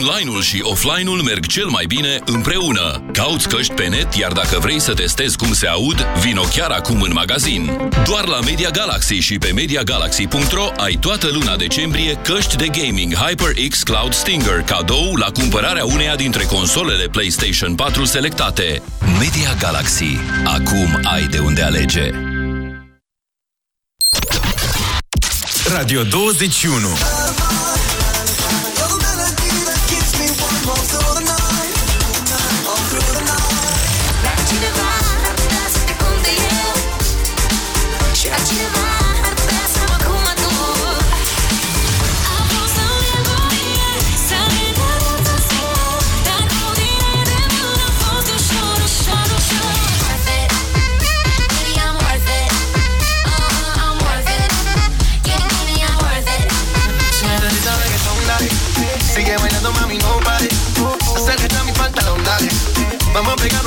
Online-ul și offline-ul merg cel mai bine împreună. Cauți căști pe net, iar dacă vrei să testezi cum se aud, vino chiar acum în magazin. Doar la Media Galaxy și pe MediaGalaxy.ro ai toată luna decembrie căști de gaming HyperX Cloud Stinger, cadou la cumpărarea uneia dintre consolele PlayStation 4 selectate. Media Galaxy. Acum ai de unde alege. Radio 21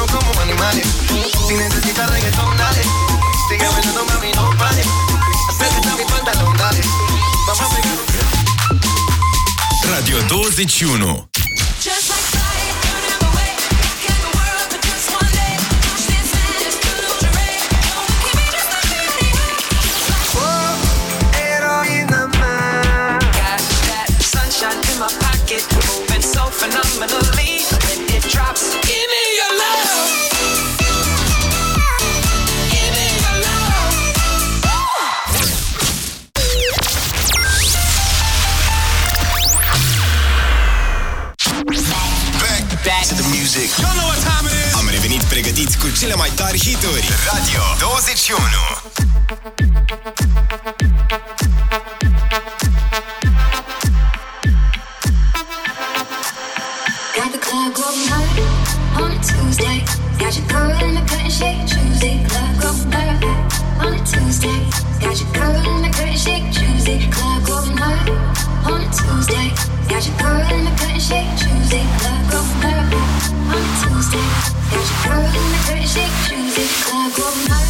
Vamos a pegarnos como animales. Si necesitas reggaetón, dale. Sigue bailando, mami, no pares. Acércate a mi pantalón, dale. Vamos a pegarnos. Radio 21 revenit pregătiți cu cele mai tari hituri. Radio 21. Got the club going hard on a Tuesday. Got your girl in the curtain shake Tuesday. Club going hard on a Tuesday. Got your girl in the curtain shake Tuesday. Club going hard on a Tuesday. Got your girl in the curtain shake Tuesday. Club going hard on a Tuesday. Got your girl in the curtain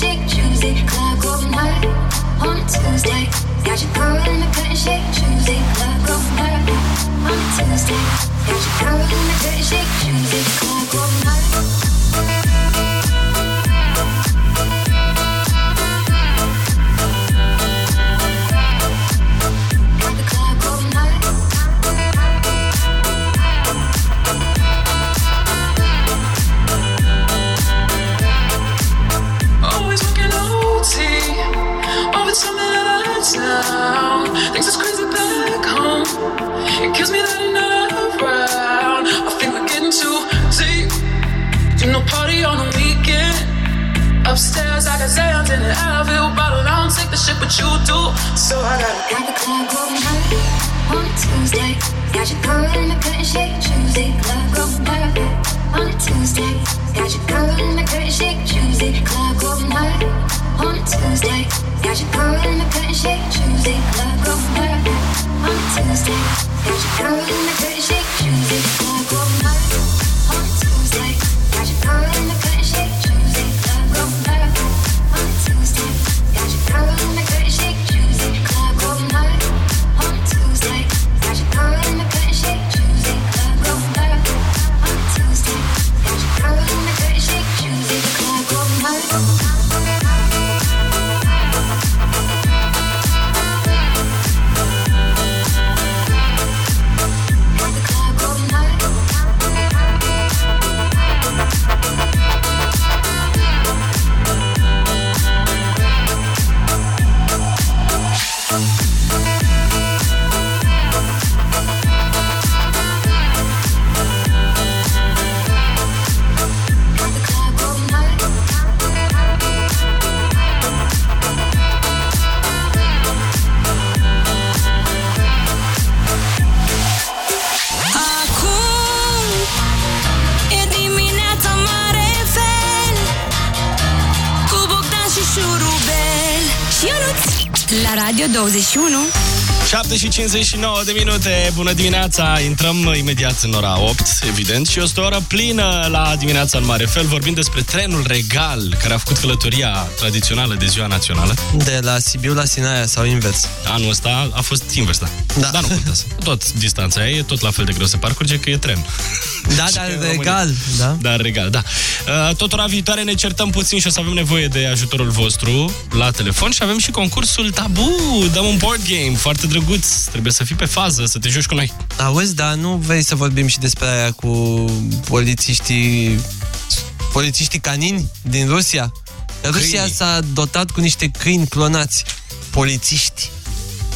shake Tuesday. Club going hard on a Tuesday. Got your girl in the curtain shake Tuesday. Club going hard on a Tuesday. Got your girl in the curtain shake Tuesday. Club going hard. Tuesday. Got your girl in the curtain shake Tuesday. Club going hard on a Tuesday. Got your girl in the curtain shake Tuesday. Club going hard on a Tuesday. Got your girl in the curtain shake Tuesday. Club going hard on a Tuesday. Got your girl in the curtain shake Tuesday. Club going hard on a Tuesday. Got your girl in Radio 21 7 și 59 de minute, bună dimineața, intrăm imediat în ora 8, evident, și este o oră plină la dimineața în mare fel, vorbim despre trenul regal care a făcut călătoria tradițională de ziua națională. De la Sibiu la Sinaia sau invers? Anul ăsta a fost invers, da. Da. Dar nu contează. Tot distanța aia e tot la fel de greu să parcurge că e tren. Da, Și dar că regal, România- da? Dar regal, da. Uh, Tot ora viitoare ne certăm puțin și o să avem nevoie de ajutorul vostru la telefon și avem și concursul Tabu. Dăm un board game foarte drăguț. Trebuie să fii pe fază, să te joci cu noi. Auzi, dar nu vrei să vorbim și despre aia cu polițiștii polițiștii canini din Rusia? Rusia s-a dotat cu niște câini clonați. Polițiști.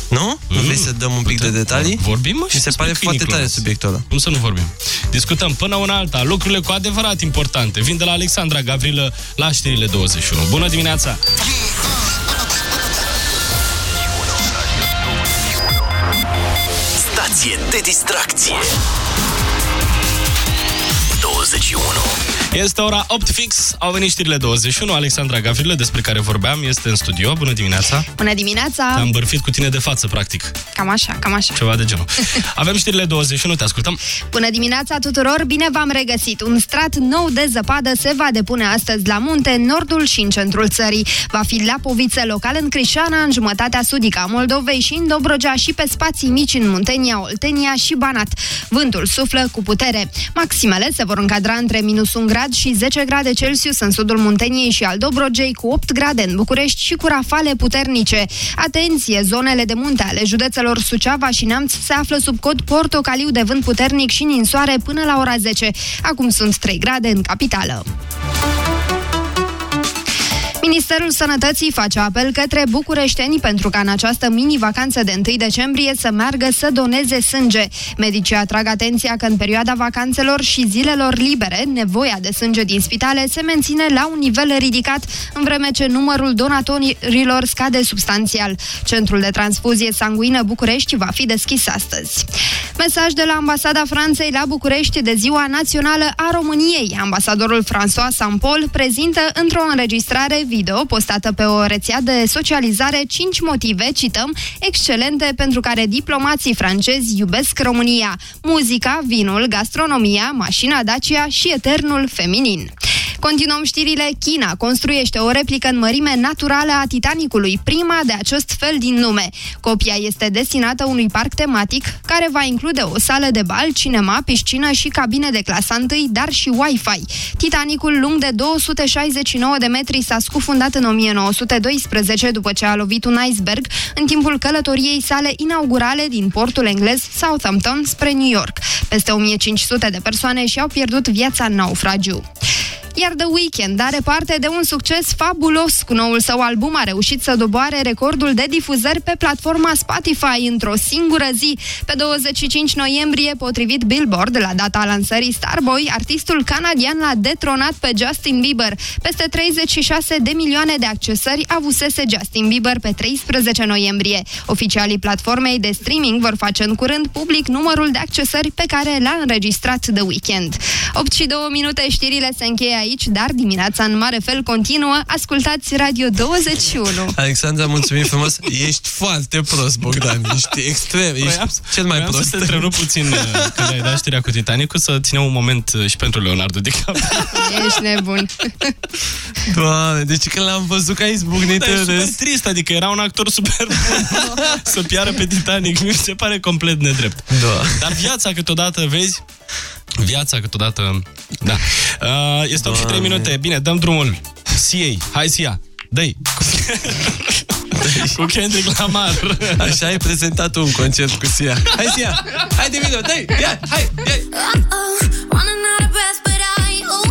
Nu? Nu vrei să dăm un pic de detalii? Vorbim, mă, și Mi se despre pare câinii, foarte tare Clovis. subiectul ăla. Cum să nu vorbim? Discutăm până una alta, lucrurile cu adevărat importante. Vin de la Alexandra Gavrilă la știrile 21. Bună dimineața! Stație de distracție! 21 Este ora 8 fix, au venit știrile 21. Alexandra Gavrilă, despre care vorbeam, este în studio. Bună dimineața! Bună dimineața! Te-am bărfit cu tine de față, practic. Cam așa, cam așa. Ceva de genul. Avem știrile 21, te ascultăm. Bună dimineața tuturor, bine v-am regăsit! Un strat nou de zăpadă se va depune astăzi la munte, în nordul și în centrul țării. Va fi Lapoviță local în Crișana, în jumătatea sudică a Moldovei și în Dobrogea și pe spații mici în Muntenia, Oltenia și Banat. Vântul suflă cu putere. Maximele se vor încadra între minus 1 grad și 10 grade Celsius în sudul Munteniei și al Dobrogei, cu 8 grade în București și cu rafale puternice. Atenție, zonele de munte ale județelor Suceava și Neamț se află sub cod portocaliu de vânt puternic și ninsoare până la ora 10. Acum sunt 3 grade în capitală. Ministerul Sănătății face apel către bucureșteni pentru ca în această mini-vacanță de 1 decembrie să meargă să doneze sânge. Medicii atrag atenția că în perioada vacanțelor și zilelor libere, nevoia de sânge din spitale se menține la un nivel ridicat, în vreme ce numărul donatorilor scade substanțial. Centrul de transfuzie sanguină București va fi deschis astăzi. Mesaj de la Ambasada Franței la București de Ziua Națională a României. Ambasadorul François Sampol prezintă într-o înregistrare video postată pe o rețea de socializare 5 motive, cităm, excelente pentru care diplomații francezi iubesc România. Muzica, vinul, gastronomia, mașina Dacia și eternul feminin. Continuăm știrile. China construiește o replică în mărime naturală a Titanicului, prima de acest fel din lume. Copia este destinată unui parc tematic care va include o sală de bal, cinema, piscină și cabine de clasa 1, dar și Wi-Fi. Titanicul, lung de 269 de metri, s-a scufundat în 1912 după ce a lovit un iceberg în timpul călătoriei sale inaugurale din portul englez Southampton spre New York. Peste 1500 de persoane și-au pierdut viața în naufragiu. Iar The Weeknd are parte de un succes fabulos. Cu noul său album a reușit să doboare recordul de difuzări pe platforma Spotify într-o singură zi. Pe 25 noiembrie, potrivit Billboard, la data lansării Starboy, artistul canadian l-a detronat pe Justin Bieber. Peste 36 de milioane de accesări avusese Justin Bieber pe 13 noiembrie. Oficialii platformei de streaming vor face în curând public numărul de accesări pe care l-a înregistrat The Weeknd. 8 și 2 minute, știrile se încheie aici, dar dimineața în mare fel continuă. Ascultați Radio 21. Alexandra, mulțumim frumos. Ești foarte prost, Bogdan. Ești extrem. Ești cel mai Vreau prost. să te întrerup puțin uh, când ai dat știrea cu Titanicul să ținem un moment uh, și pentru Leonardo DiCaprio. Ești nebun. Doamne, deci când l-am văzut că ai zbucnit Da, e în super râs, trist, adică era un actor super bun să piară pe Titanic. Mi se pare complet nedrept. Da. Dar viața câteodată, vezi, viața câteodată, da. Uh, este 8 și 3 minute. Bine, dăm drumul. Sia, hai Sia, dă-i. Cu Kendrick Lamar. Așa ai prezentat un concert cu Sia. Hai, Sia! Hai de video, dai! Ia, hai, ia! Uh-oh, running out of breath, but I, oh,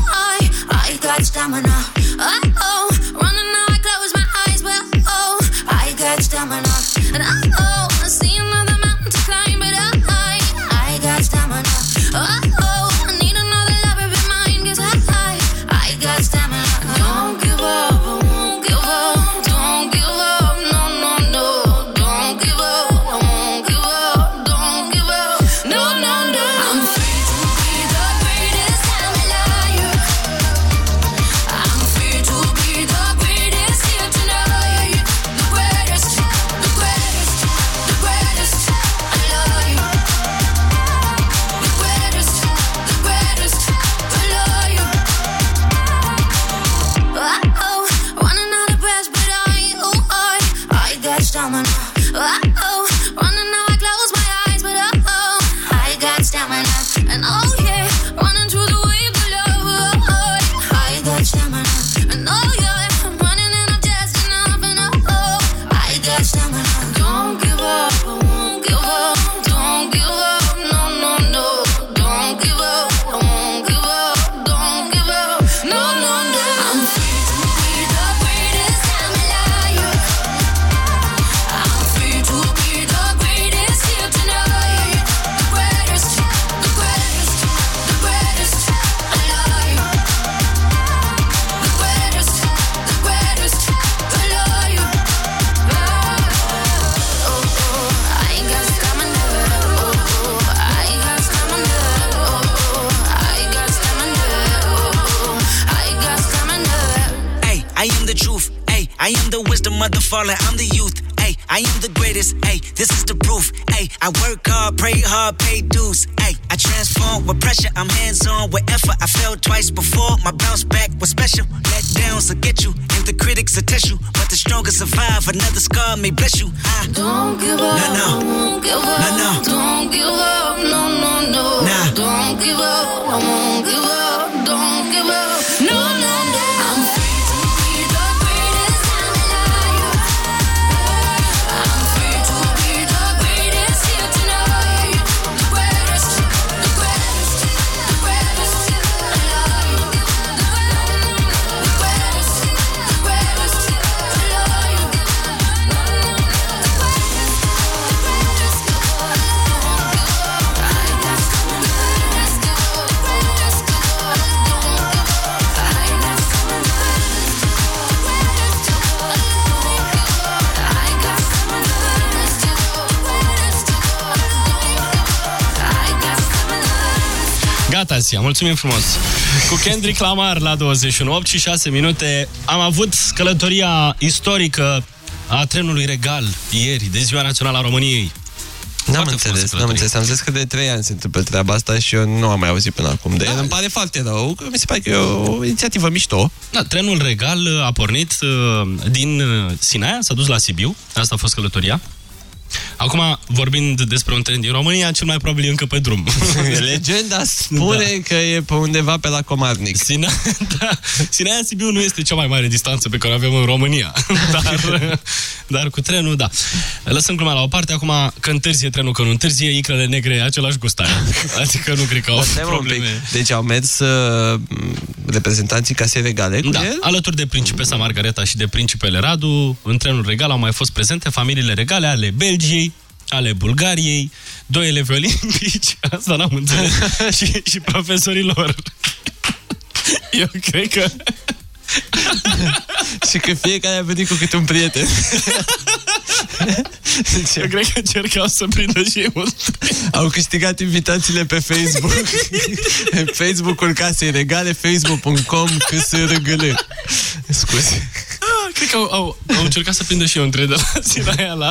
mulțumim frumos. Cu Kendrick Lamar la 21, 8 și 6 minute. Am avut călătoria istorică a trenului regal ieri, de Ziua Națională a României. N-am înțeles, n-am înțeles. Am zis că de 3 ani se întâmplă treaba asta și eu nu am mai auzit până acum de el. Îmi pare foarte rău, că mi se pare că e o inițiativă mișto. Da, trenul regal a pornit uh, din uh, Sinaia, s-a dus la Sibiu, asta a fost călătoria. Acum, vorbind despre un tren din România, cel mai probabil e încă pe drum. Legenda spune da. că e pe undeva pe la Comarnic. Sina, da, Sinaia Sibiu nu este cea mai mare distanță pe care o avem în România. Dar, dar cu trenul, da. Lăsăm gluma la o parte. Acum, că întârzie trenul, că nu întârzie, icrele negre e același gustare. Adică nu cred că au Stai, mă, un pic. probleme. Deci au mers uh, reprezentanții casei regale cu Da, el? alături de principesa Margareta și de principele Radu, în trenul regal au mai fost prezente familiile regale ale Belgiei, ale Bulgariei, doi elevi olimpici, asta n-am înțeles, și, și profesorii lor. Eu cred că... și că fiecare a venit cu câte un prieten. Eu cred că încercau să prindă și ei un Au câștigat invitațiile pe Facebook. Facebook-ul Casei Regale, facebook.com KSRGL. Scuze. Ah, Cred că au, au, au încercat să prindă și eu un tren de la Sinaia la...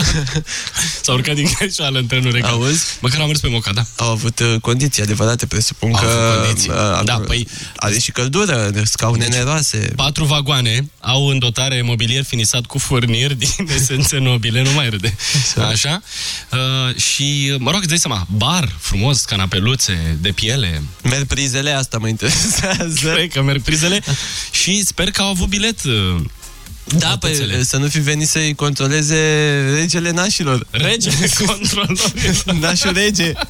S-au urcat din greșeală în trenul regal. Auzi? Măcar am mers pe Moca, da. Au avut uh, condiții adevărate, presupun Au că... avut condiții. uh, Da, păi- Are și căldură, scaune Deci- neroase. Patru vagoane au în dotare mobilier finisat cu furniri din esențe nobile, nu mai râde. Așa? Uh, și, mă rog, îți dai seama, bar frumos, canapeluțe de piele. Merg prizele, asta mă interesează. Cred că merg prizele și sper că au avut bilet. Uh, Da, păi, bătățele. să nu fi venit să-i controleze regele nașilor. Regele controlorilor. Nașul rege.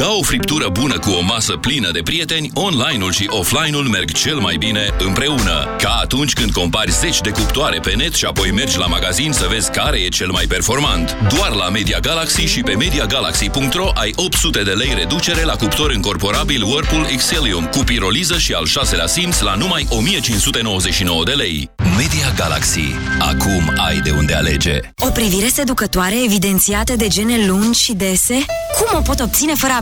Ca o friptură bună cu o masă plină de prieteni, online-ul și offline-ul merg cel mai bine împreună. Ca atunci când compari zeci de cuptoare pe net și apoi mergi la magazin să vezi care e cel mai performant. Doar la Media Galaxy și pe MediaGalaxy.ro ai 800 de lei reducere la cuptor încorporabil Whirlpool Excellium cu piroliză și al șaselea simț la numai 1599 de lei. Media Galaxy. Acum ai de unde alege. O privire seducătoare evidențiată de gene lungi și dese? Cum o pot obține fără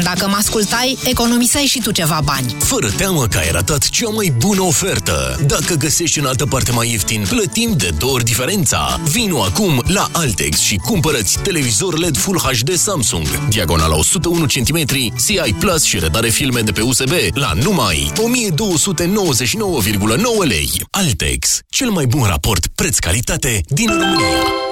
Dacă mă ascultai, economiseai și tu ceva bani. Fără teamă că ai ratat cea mai bună ofertă. Dacă găsești în altă parte mai ieftin, plătim de două ori diferența. Vino acum la Altex și cumpărăți televizor LED Full HD Samsung, diagonala 101 cm, CI Plus și redare filme de pe USB la numai 1299,9 lei. Altex, cel mai bun raport preț-calitate din România.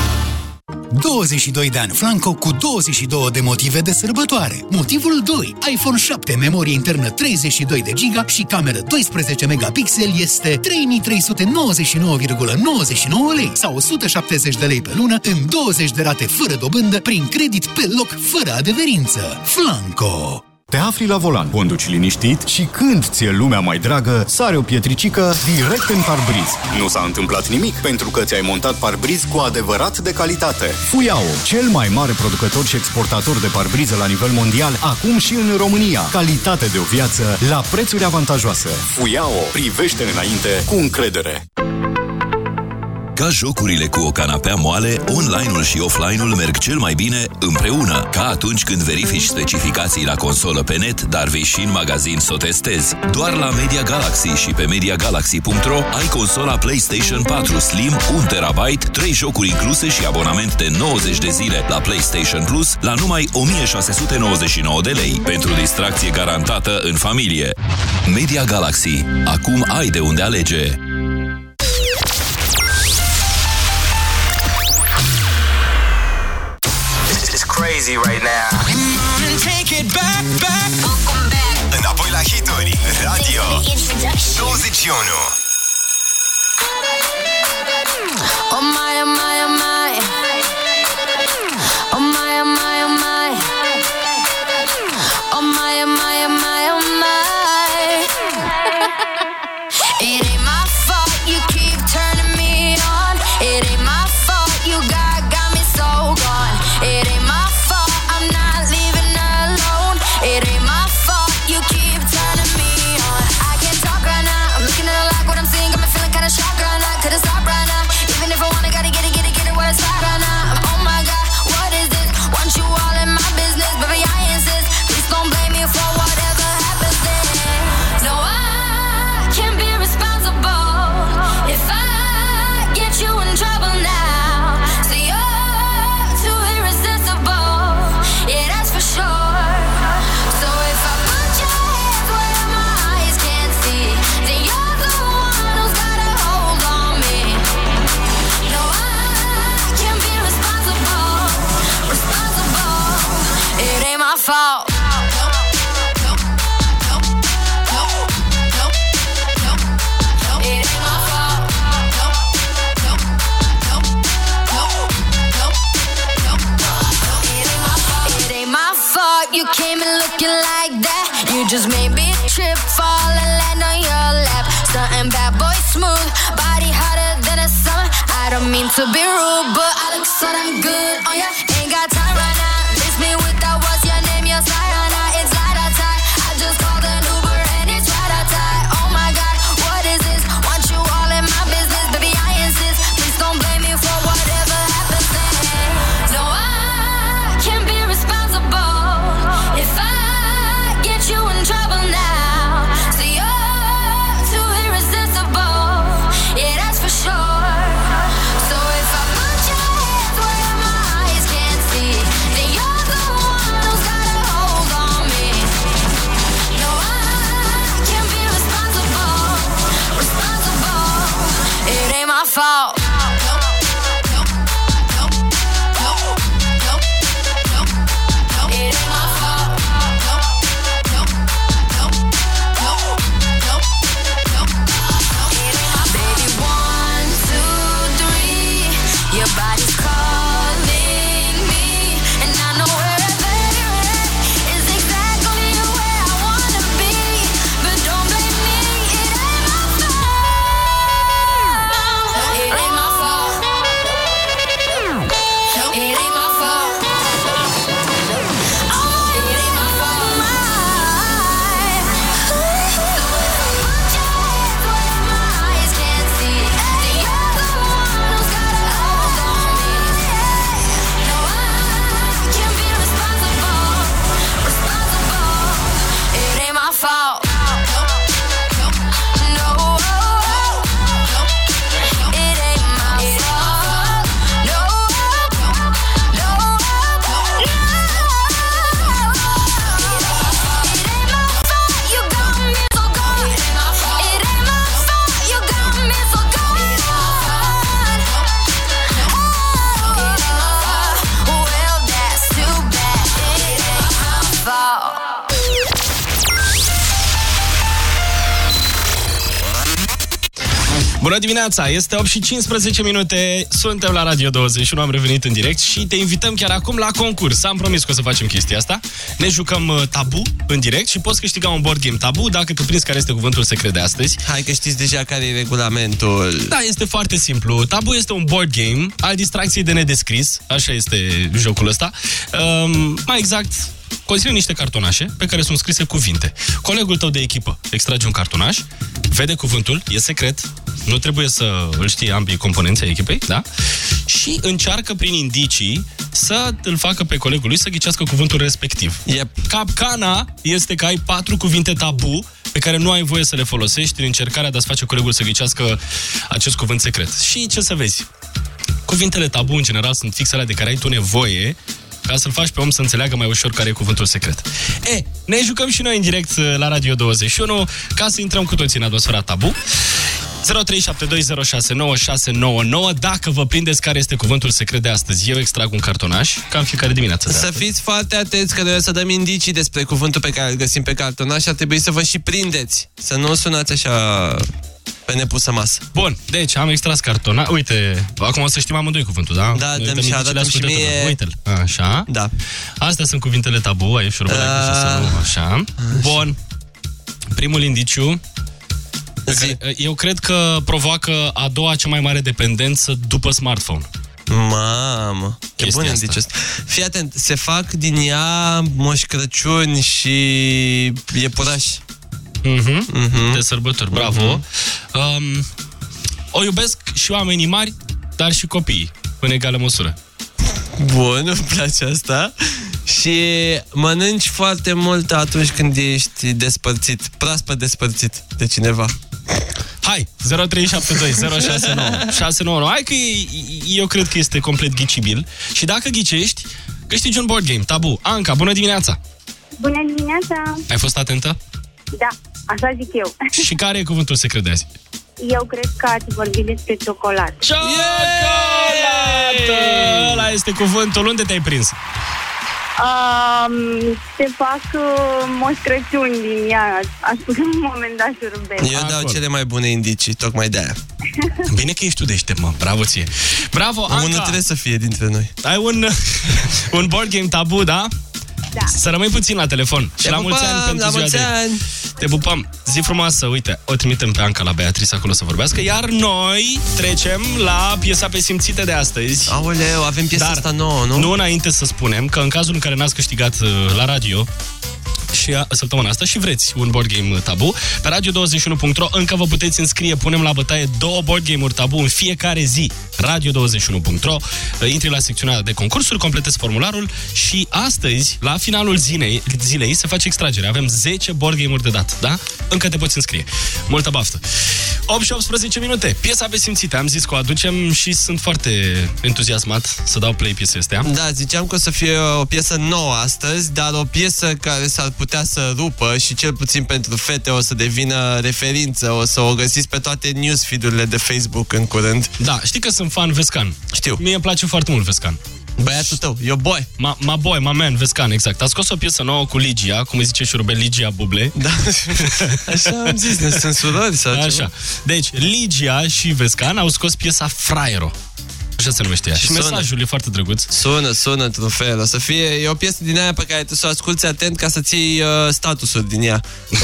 22 de ani Flanco cu 22 de motive de sărbătoare. Motivul 2. iPhone 7, memorie internă 32 de giga și cameră 12 megapixel este 3399,99 lei sau 170 de lei pe lună în 20 de rate fără dobândă prin credit pe loc fără adeverință. Flanco! Te afli la volan, conduci liniștit și când ți-e lumea mai dragă, sare o pietricică direct în parbriz. Nu s-a întâmplat nimic pentru că ți-ai montat parbriz cu adevărat de calitate. Fuyao, cel mai mare producător și exportator de parbriză la nivel mondial, acum și în România. Calitate de o viață la prețuri avantajoase. Fuyao, privește înainte cu încredere. Ca jocurile cu o canapea moale, online-ul și offline-ul merg cel mai bine împreună, ca atunci când verifici specificații la consolă pe net, dar vei și în magazin să o testezi. Doar la Media Galaxy și pe MediaGalaxy.ro ai consola PlayStation 4 Slim 1 TB, 3 jocuri incluse și abonament de 90 de zile la PlayStation Plus la numai 1699 de lei, pentru distracție garantată în familie. Media Galaxy. Acum ai de unde alege. Is crazy right now. Take it back, back. Înapoi la hituri. Radio 21. Oh oh my, oh my. Looking like that. You just made me trip, fall and land on your lap. Something bad boy smooth, body hotter than a summer. I don't mean to be rude, but I look so damn good on ya. Ain't got time right now. Miss me with that. What's Bună dimineața, este 8 și 15 minute, suntem la Radio 21, am revenit în direct și te invităm chiar acum la concurs. Am promis că o să facem chestia asta. Ne jucăm uh, tabu în direct și poți câștiga un board game tabu dacă te prinzi care este cuvântul secret de astăzi. Hai că știți deja care e regulamentul. Da, este foarte simplu. Tabu este un board game al distracției de nedescris, așa este jocul ăsta. Um, mai exact, conține niște cartonașe pe care sunt scrise cuvinte. Colegul tău de echipă extrage un cartonaș, vede cuvântul, e secret, nu trebuie să îl știe ambii componenții ai echipei, da? Și încearcă prin indicii să îl facă pe colegul lui să ghicească cuvântul respectiv. Yep. Capcana este că ai patru cuvinte tabu pe care nu ai voie să le folosești în încercarea de a-ți face colegul să ghicească acest cuvânt secret. Și ce să vezi? Cuvintele tabu, în general, sunt fixele de care ai tu nevoie ca să-l faci pe om să înțeleagă mai ușor care e cuvântul secret. E, ne jucăm și noi în direct uh, la Radio 21 ca să intrăm cu toții în atmosfera tabu. 0372069699 Dacă vă prindeți care este cuvântul secret de astăzi, eu extrag un cartonaș, ca în fiecare dimineață. De Să astăzi. fiți foarte atenți că noi o să dăm indicii despre cuvântul pe care îl găsim pe cartonaș și ar trebui să vă și prindeți. Să nu sunați așa pe nepusă masă. Bun, deci am extras cartona. Uite, acum o să știm amândoi cuvântul, da? Da, Noi dăm dăm și indiciile arătăm și ascultătorilor. mie. Uite-l. Așa. Da. Astea sunt cuvintele tabu, ai șurubă Ah. să nu, așa. Bun. Primul indiciu pe care, eu cred că provoacă a doua cea mai mare dependență după smartphone. Mamă, e Chestia bun asta. indiciu ăsta. Fii atent, se fac din ea moș Crăciun și iepurași. Mhm. Mhm. De sărbători, bravo. Um, o iubesc și oamenii mari, dar și copiii, în egală măsură. Bun, îmi place asta. Și mănânci foarte mult atunci când ești despărțit, proaspăt despărțit de cineva. Hai, 0372 069 699. Hai că e, eu cred că este complet ghicibil. Și dacă ghicești, câștigi un board game. Tabu. Anca, bună dimineața! Bună dimineața! Ai fost atentă? Da, așa zic eu. Și care e cuvântul secret de azi? Eu cred că ați vorbit despre ciocolată. Ciocolată! Ăla este cuvântul. Unde te-ai prins? Um, se fac uh, moș Crăciun din ea, a spus un moment dat șurubel. Eu dau cele mai bune indicii, tocmai de aia. Bine că ești tu deștept, mă. Bravo ție. Bravo, Anca! Unul trebuie să fie dintre noi. Ai un, un board game tabu, da? Da. Să rămâi puțin la telefon. Și Te la mulți pupăm, ani pentru la ziua mulți de... ani! Te pupăm. Zi frumoasă. Uite, o trimitem pe Anca la Beatrice acolo să vorbească. Iar noi trecem la piesa pe simțite de astăzi. Aoleu, avem piesa Dar asta nouă, nu? Nu înainte să spunem că în cazul în care n-ați câștigat uh, la radio și a, săptămâna asta și vreți un board game tabu, pe radio21.ro încă vă puteți înscrie, punem la bătaie două board game-uri tabu în fiecare zi. radio21.ro Intri la secțiunea de concursuri, completezi formularul și astăzi, la finalul zilei, zilei se face extragere. Avem 10 board game-uri de dat, da? Încă te poți înscrie. Multă baftă! 8 și 18 minute. Piesa pe simțite. Am zis că o aducem și sunt foarte entuziasmat să dau play piesei astea. Da, ziceam că o să fie o piesă nouă astăzi, dar o piesă care s-ar putea să rupă și cel puțin pentru fete o să devină referință, o să o găsiți pe toate newsfeed-urile de Facebook în curând. Da, știi că sunt fan Vescan. Știu. Mie îmi place foarte mult Vescan. Băiatul tău, eu boy. Ma, ma boy, ma man, Vescan, exact. A scos o piesă nouă cu Ligia, cum îi zice șurubel, Ligia Buble. Da, așa am zis, ne sunt surori sau Așa. ceva. Deci, Ligia și Vescan au scos piesa Fraiero. Așa se numește ea. Și, Și sună. mesajul e foarte drăguț. Sună, sună într-un fel. O să fie, e o piesă din aia pe care trebuie să o asculti atent ca să ții uh, statusuri din ea.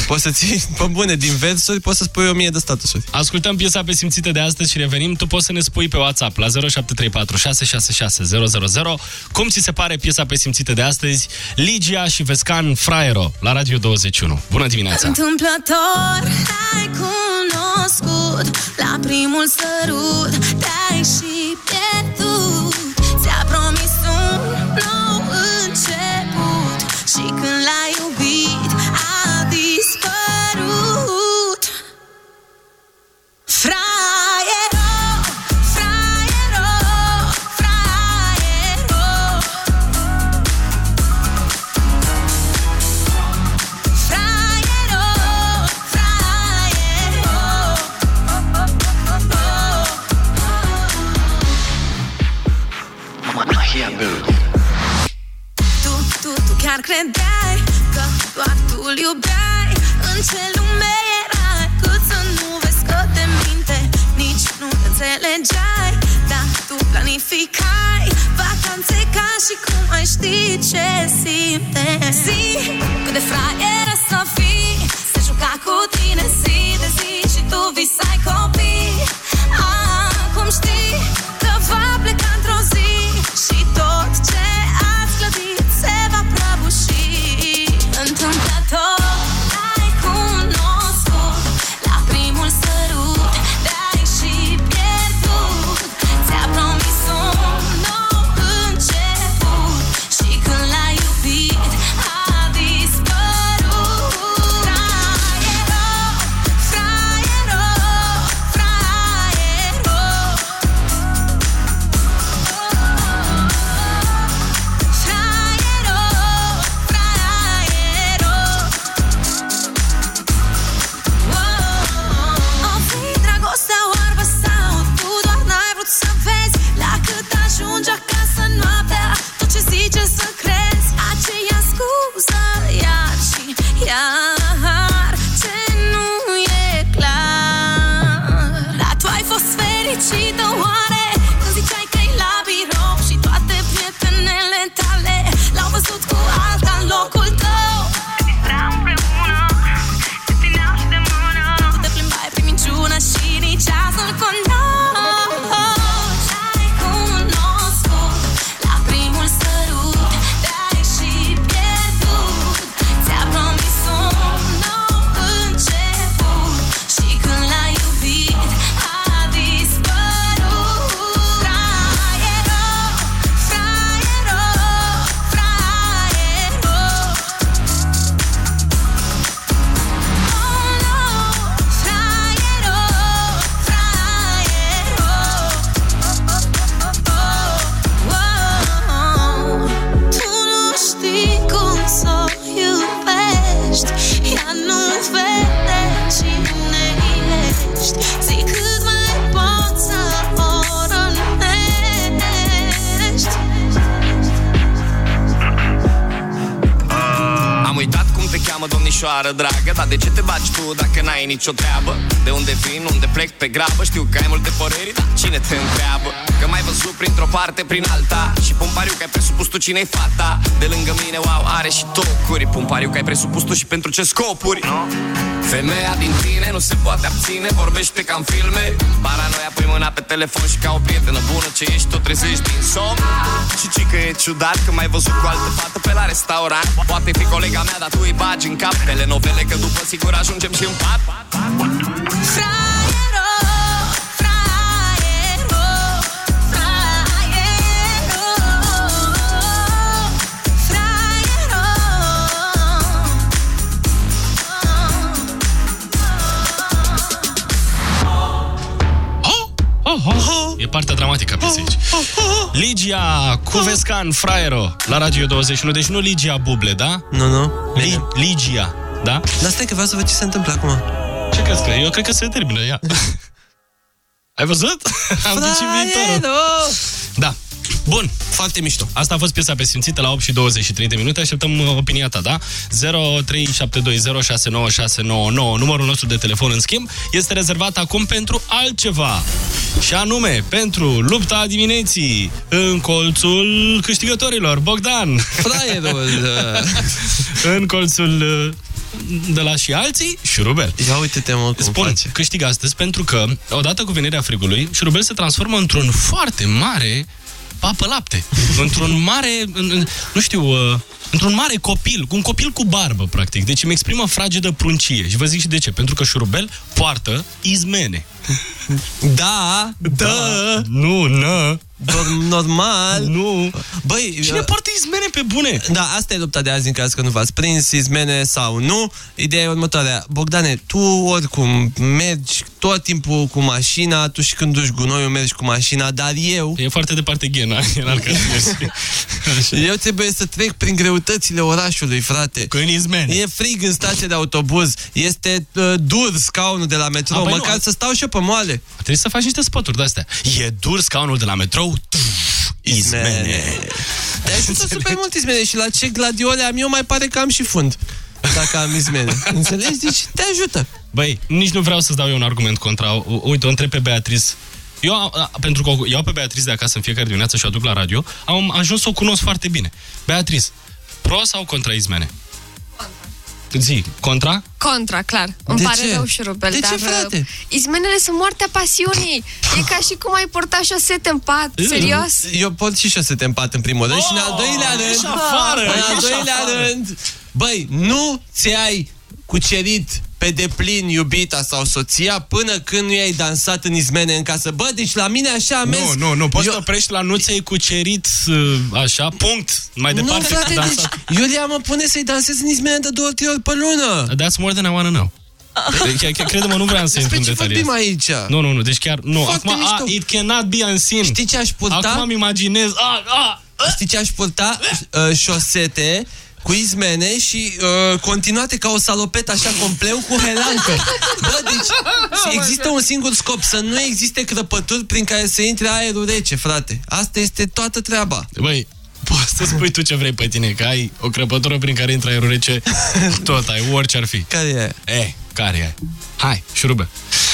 Poți să ții, pe bune, din versuri, poți să spui o mie de statusuri. Ascultăm piesa pe simțite de astăzi și revenim. Tu poți să ne spui pe WhatsApp la 0734 666 000 cum ți se pare piesa pe simțite de astăzi, Ligia și Vescan Fraiero la Radio 21. Bună dimineața! Întâmplător te-ai cunoscut La primul sărut te-ai și pierdut Ți-a promis un nou început Și când l-ai tu, tu chiar credeai Că doar tu îl iubeai. În ce lume erai? Cât să nu vezi că te minte Nici înțelegeai. Dar tu planificai Vacanțe ca și cum ai ști ce simte. Zi cât de fraieră să fii Se juca cu tine zi de zi Și tu visai copii. Acum știi că va pleca într-o zi Și tot ce cine-i fata? De lângă mine, wow, are și tocuri. Pun pariu că ai presupus tu și pentru ce scopuri? Femeia din tine nu se poate abține Vorbește ca în filme. Paranoia pui mâna pe telefon și ca o prietenă bună Ce ești, tot trezești din somn. Și ci că e ciudat că m-ai văzut cu altă fată pe la restaurant? Poate fi colega mea, dar tu îi bagi în cap. Telenovele că după sigur ajungem și în pat partea dramatică a piesei aici. Ligia Cuvescan Fraiero la Radio 21. Deci nu Ligia Buble, da? Nu, nu. Li- Ligia, da? Dar stai că vreau să văd ce se întâmplă acum. Ce crezi că? Eu cred că se termină ea. Ai văzut? Am zis și viitorul. Da. Bun, foarte mișto. Asta a fost piesa pe simțită la 8 și 23 de minute. Așteptăm uh, opinia ta, da? 0372069699. Numărul nostru de telefon, în schimb, este rezervat acum pentru altceva. Și anume, pentru lupta dimineții în colțul câștigătorilor. Bogdan! Fraierul! în colțul uh, de la și alții, șurubel. Ia uite-te, mă, cum Spun, face. câștig astăzi pentru că, odată cu venirea frigului, șurubel se transformă într-un foarte mare papă lapte. într-un mare, în- în- nu știu, uh, într-un mare copil, un copil cu barbă, practic. Deci îmi exprimă fragedă pruncie. Și vă zic și de ce. Pentru că șurubel poartă izmene. Da, da, nu, nă. Normal. Nu. Băi, Cine uh, poartă izmene pe bune? Da, asta e lupta de azi în caz că nu v-ați prins izmene sau nu. Ideea e următoarea. Bogdane, tu oricum mergi tot timpul cu mașina, tu și când duci gunoiul mergi cu mașina, dar eu... E foarte departe ghena, e în Eu trebuie să trec prin greutățile orașului, frate. Cu izmene. E frig în stația de autobuz, este uh, dur scaunul de la metrou, A, păi nu, măcar a- să stau și eu pe moale. Trebuie să faci niște spoturi de-astea. E dur scaunul de la metrou, tuf, izmene. Te ajută super mult izmene și la ce gladiole am eu mai pare că am și fund. Dacă am izmene. Înțelegi? Deci te ajută. Băi, nici nu vreau să-ți dau eu un argument contra. U- Uite, o întreb pe Beatriz. Eu, a, a, pentru că o iau pe Beatriz de acasă în fiecare dimineață și o aduc la radio, am ajuns să o cunosc foarte bine. Beatriz, pro sau contra izmene? Zi, contra? Contra, clar. Îmi De pare ce? rău, șurubel, De dar ce, frate? uh, izmenele sunt moartea pasiunii. E ca și cum ai purta șosete în pat. Serios? Eu pot și șosete în pat în primul rând și în al doilea rând, ieși afară, în al ieși doilea afară. rând, băi, nu ți-ai cucerit pe deplin iubita sau soția până când nu i-ai dansat în izmene în casă. Bă, deci la mine așa a mers... Nu, nu, nu, poți să te oprești la nu ți-ai cucerit uh, așa, punct. Mai Nu, departe, frate, dansa. deci Iulia mă pune să-i dansez în izmene de două, trei ori pe lună. That's more than I wanna know. Chiar, chiar crede-mă, nu vreau să intru în ce detalii. vorbim aici? Nu, nu, nu, deci chiar, nu. Foarte Acum, a, mișto. it cannot be unseen. Știi ce aș purta? Acum îmi imaginez, a, a, Știi ce aș purta? Uh, șosete cu izmene și uh, continuate ca o salopetă așa compleu cu helancă. Bă, deci există un singur scop, să nu existe crăpături prin care să intre aerul rece, frate. Asta este toată treaba. Băi, poți să spui tu ce vrei pe tine, că ai o crăpătură prin care intră aerul rece, tot ai, orice ar fi. Care e? E, care e? Hai, șurubă.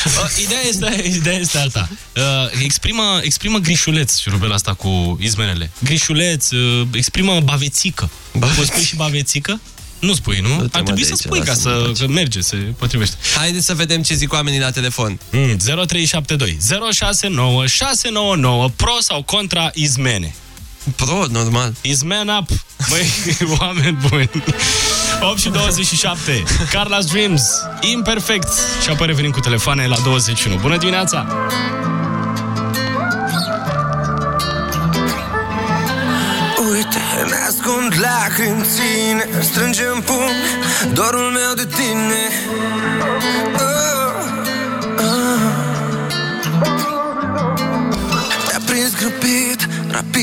Uh, ideea, este, ideea este alta. Uh, exprimă, exprimă grișuleț șurubel asta cu izmenele. Grișuleț, uh, exprimă bavețică. Poți spui și bavețică? Nu spui, nu? Ar trebui de să aici, spui ca lasă-mă să că merge, se potrivește. Haideți să vedem ce zic oamenii la telefon. Mm, 0372 069 699 pro sau contra izmene. Pro, normal. Izmen up. Băi, oameni buni. 8 și 27. Carla's Dreams. Imperfect. Și apoi revenim cu telefoane la 21. Bună dimineața! Uite, ne ascund lacrimi în ține Strângem pumn dorul meu de tine oh, oh. Te-a prins grăbit,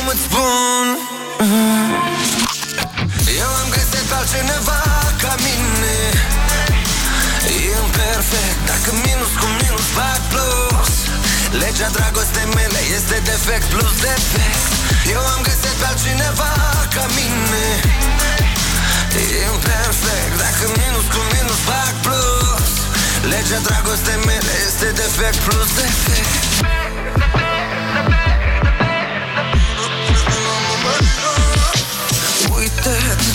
acum îți spun. Mm, Eu am găsit pe altcineva ca mine. Imperfect, dacă minus cu minus fac plus. Legea dragostei mele este defect plus defect. Eu am găsit pe altcineva ca mine. Imperfect, dacă minus cu minus fac plus. Legea dragostei mele este defect plus defect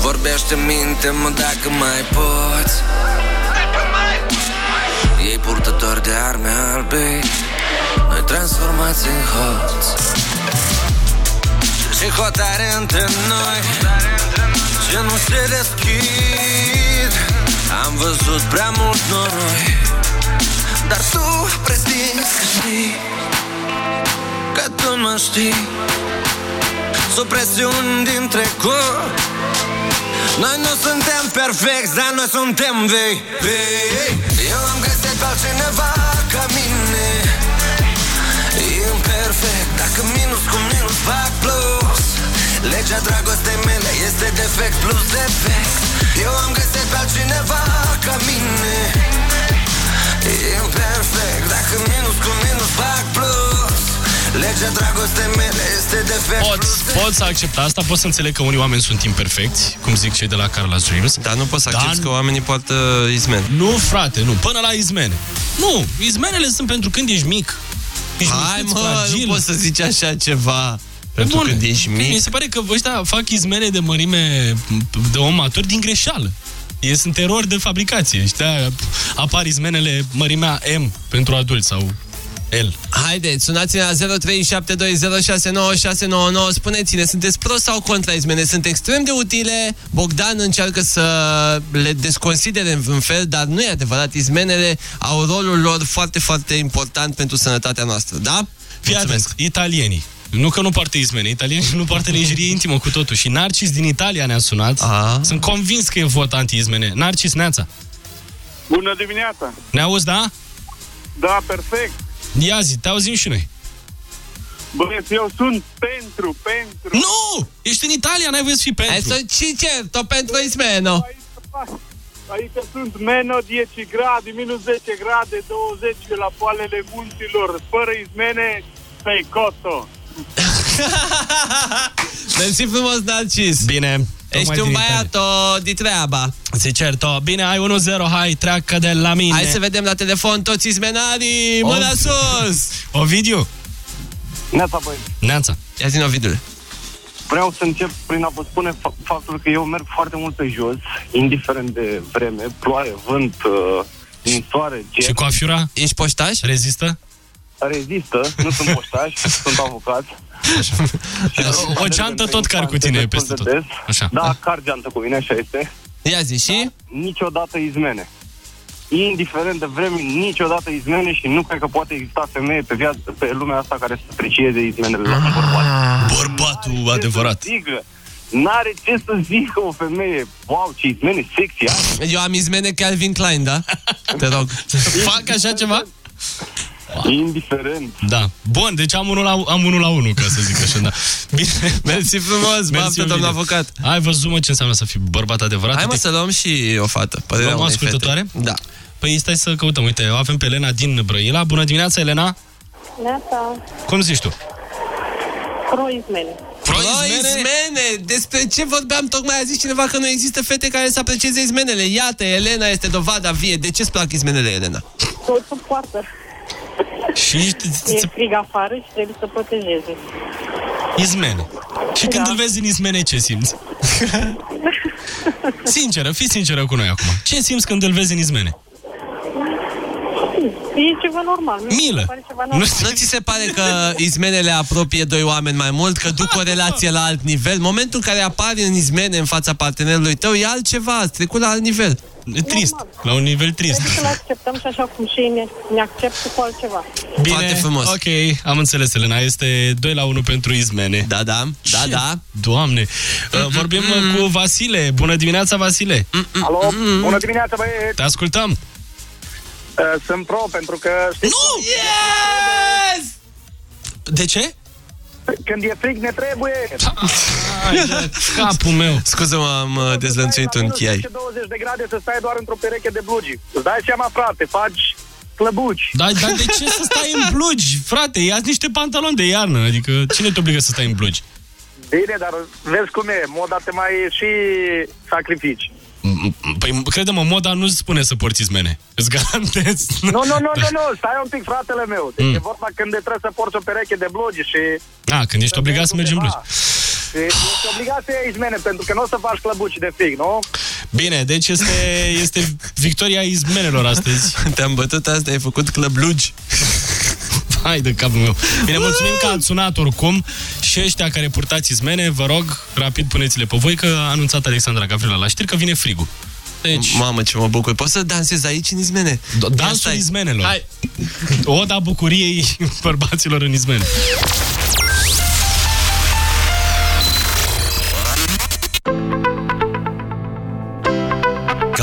Vorbește minte-mă dacă mai poți. Ei purtători de arme albe Noi transformați în hoți. Și hotare între noi Ce nu se deschid. Am văzut prea mult noroi Dar tu prezinți că știi Că tu mă știi Supresiuni din trecut. Noi nu suntem perfecti, dar noi suntem vei. Vei. Eu am găsit pe altcineva ca mine. Imperfect, dacă minus cu minus fac plus. Legea dragostei mele este defect plus defect. Eu am găsit pe altcineva ca mine. Imperfect, dacă minus cu minus fac plus Legea legea dragostei mele este defect Pot, pot să accept asta, pot să înțeleg că unii oameni sunt imperfecți, cum zic cei de la Carla's Dreams. Dar nu poți să accepti că oamenii poartă izmene. Nu, frate, nu, până la izmene. Nu, izmenele sunt pentru când ești mic. Ești Hai micuț, mă, fragil. nu poți să zici așa ceva. Pentru Bun. când ești mic. Mi se pare că ăștia fac izmene de mărime de om matur din greșeală. E, sunt erori de fabricație și de apar izmenele mărimea M pentru adulți sau L. Haideți, sunați-ne la 0372069699 Spuneți-ne, sunteți pro sau contra izmene? Sunt extrem de utile Bogdan încearcă să le desconsidere în vreun fel Dar nu e adevărat Izmenele au rolul lor foarte, foarte important Pentru sănătatea noastră, da? Fii atent, italienii. Nu că nu poartă izmene, italienii nu poartă lingerie intimă cu totul. Și Narcis din Italia ne-a sunat. A. Sunt convins că e vot anti-izmene. Narcis, Neața. Bună dimineața! Ne auzi, da? Da, perfect! Ia zi, te auzim și noi. Băieți, eu sunt pentru, pentru... Nu! Ești în Italia, n-ai voie să fii pentru. Hai să ci certo pentru izmeno Aici sunt meno 10 grade, minus 10 grade, 20 la poalele munților, fără izmene, pe coto. Mersi frumos, Narcis Bine Ești din un Italia. băiat di treaba Si certo. Bine, ai 1-0, hai, treacă de la mine. Hai să vedem la telefon toți izmenarii Mâna O- sus Ovidiu. Neața, băieți. Neața. Ia zi Ovidiule Vreau să încep prin a vă spune fa- faptul că eu merg foarte mult pe jos, indiferent de vreme, ploaie, vânt, uh, din soare, Și ger, coafiura? Ești poștaș? Rezistă? rezistă, nu sunt poștaș, sunt avocat. O geantă tot car cu tine peste tot. Des. Așa. Da, car geantă cu mine, așa este. Ia zi și? Niciodată izmene. Indiferent de vreme, niciodată izmene și nu cred că poate exista femeie pe, viață, pe lumea asta care să aprecieze izmenele la un bărbat. Bărbatul adevărat. Zică, N-are ce să zică o femeie. Wow, ce izmene sexy are. Eu am izmene Calvin Klein, da? Te rog Fac așa ceva? Indiferent. Da. Bun, deci am unul la, am unul la unul, ca să zic așa, da. Bine. Mersi frumos, baftă, domnul Ovidiu. avocat Ai văzut, mă, ce înseamnă să fii bărbat adevărat? Hai mă Uite, să luăm și o fată Părerea Luăm o unei ascultătoare? fete. Da Păi stai să căutăm. Uite, o avem pe Elena din Brăila. Bună dimineața, Elena. Neața, Cum zici tu? pro-izmene. Pro-izmene! Despre ce vorbeam? Tocmai a zis cineva că nu există fete care să aprecieze izmenele. Iată, Elena este dovada vie. De ce îți plac izmenele, Elena? Totul poartă. Și E frig afară și trebuie să protejeze. izmene. Și când îl vezi în izmene, ce simți? sinceră, fii sinceră cu noi acum. Ce simți când îl vezi în izmene? E ceva normal. nu? Milă. Mi se pare ceva normal. Nu ți se pare că izmenele apropie doi oameni mai mult, că duc o relație la alt nivel? Momentul în care apari în izmene în fața partenerului tău e altceva, ați trecut la alt nivel. E trist, la un nivel trist. Trebuie să-l acceptăm și așa cum și ei ne, ne acceptă cu altceva. Bine, Foarte frumos. ok, am înțeles, Elena. Este 2 la 1 pentru izmene. Da, da, da, da. Doamne. Uh, Vorbim uh, cu Vasile. Bună dimineața, Vasile. Alo, bună dimineața, băieți! Te ascultăm. Uh, Sunt pro, pentru că... Știți, nu! Yes! De ce? Când e frig, ne trebuie! Capul meu. Scuză-mă, am uh, dezlănțuit un chiai. 20 de grade să stai doar într-o pereche de blugi. Îți dai seama, frate, faci slăbuci. Dar, dar de ce să stai în blugi, frate? Ia niște pantaloni de iarnă. Adică cine te obligă să stai în blugi? Bine, dar vezi cum e, moda te mai și sacrifici. Păi, crede-mă, moda nu spune să porți izmene. Îți garantez. Nu, nu, nu, nu, nu, stai un pic, fratele meu. Deci e vorba când trebuie să porți o pereche de blugi și... A, când ești obligat să mergi în blugi. Și ești obligat să iei izmene, pentru că nu o să faci clăbuci de frig, nu? Bine, deci este, este victoria izmenelor astăzi. Te-am bătut asta, ai făcut clăblugi. Hai de capul meu. Bine, mulțumim că ați sunat oricum și ăștia care purtați izmene, vă rog, rapid puneți-le pe voi că a anunțat Alexandra Gavrila la știri că vine frigul. Deci... Mamă, ce mă bucur. Poți să dansezi aici în izmene? Ia Dansul stai. izmenelor. Hai. Oda bucuriei bărbaților în izmene.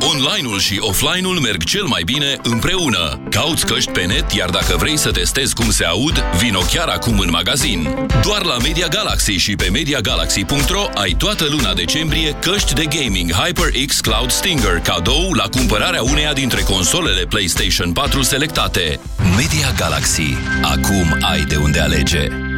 Online-ul și offline-ul merg cel mai bine împreună. Cauți căști pe net, iar dacă vrei să testezi cum se aud, vino chiar acum în magazin. Doar la Media Galaxy și pe MediaGalaxy.ro ai toată luna decembrie căști de gaming HyperX Cloud Stinger, cadou la cumpărarea uneia dintre consolele PlayStation 4 selectate. Media Galaxy. Acum ai de unde alege.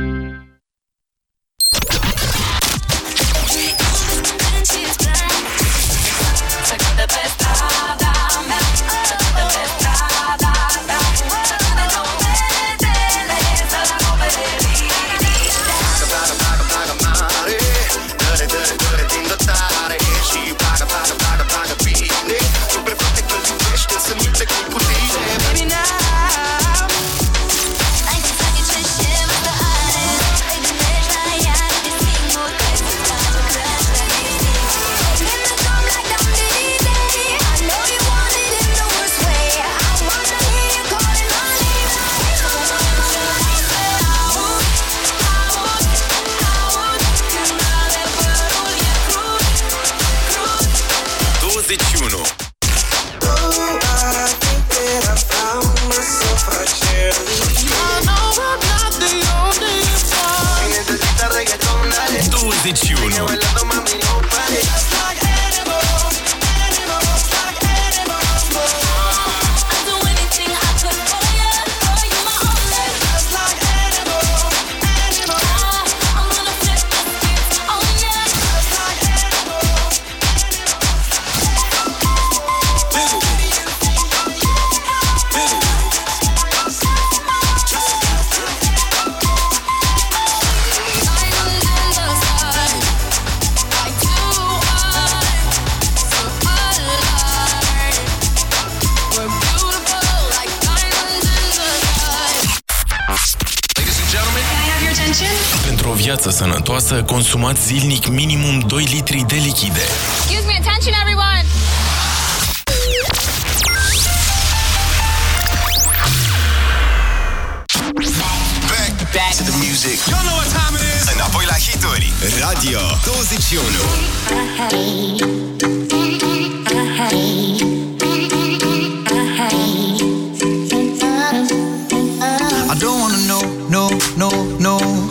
Sănătoasă, consumați zilnic minimum 2 litri de lichide. Excuse me, attention everyone! Back, back to the music. You know what time it is. Înapoi la hituri. Radio 21.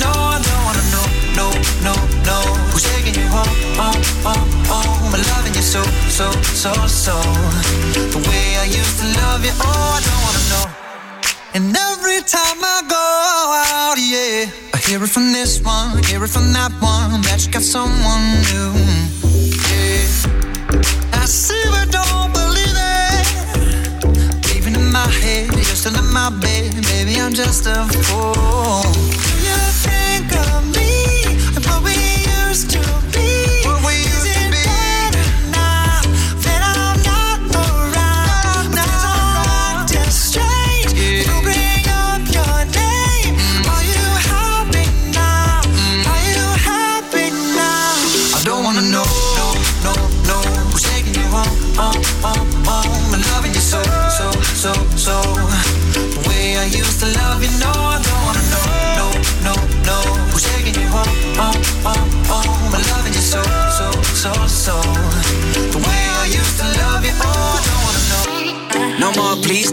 no, I don't wanna know, no, no, no. Who's taking you home, home, home, home? I'm loving you so, so, so, so. The way I used to love you, oh, I don't wanna know. And every time I go out, yeah, I hear it from this one, hear it from that one, that you got someone new. Yeah, I see, but don't believe it. Even in my head, you're still in my bed, baby, I'm just a fool think of me.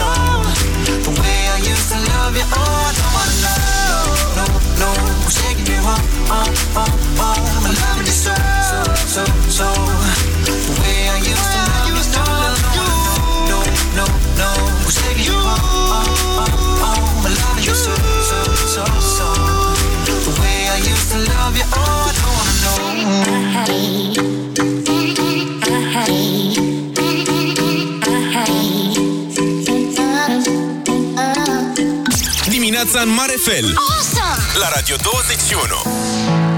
song The way I used to love you, oh, I don't wanna know No, no, I'm taking you home, oh, oh, oh. oh. I'm loving you so, so, so, so The way I used to love you, no, no, no, no, no, no I'm shaking you home, oh, oh, oh. I'm loving you so, so, so, so. The way I used to love you, oh, I don't wanna know dimineața în mare fel awesome! La Radio 21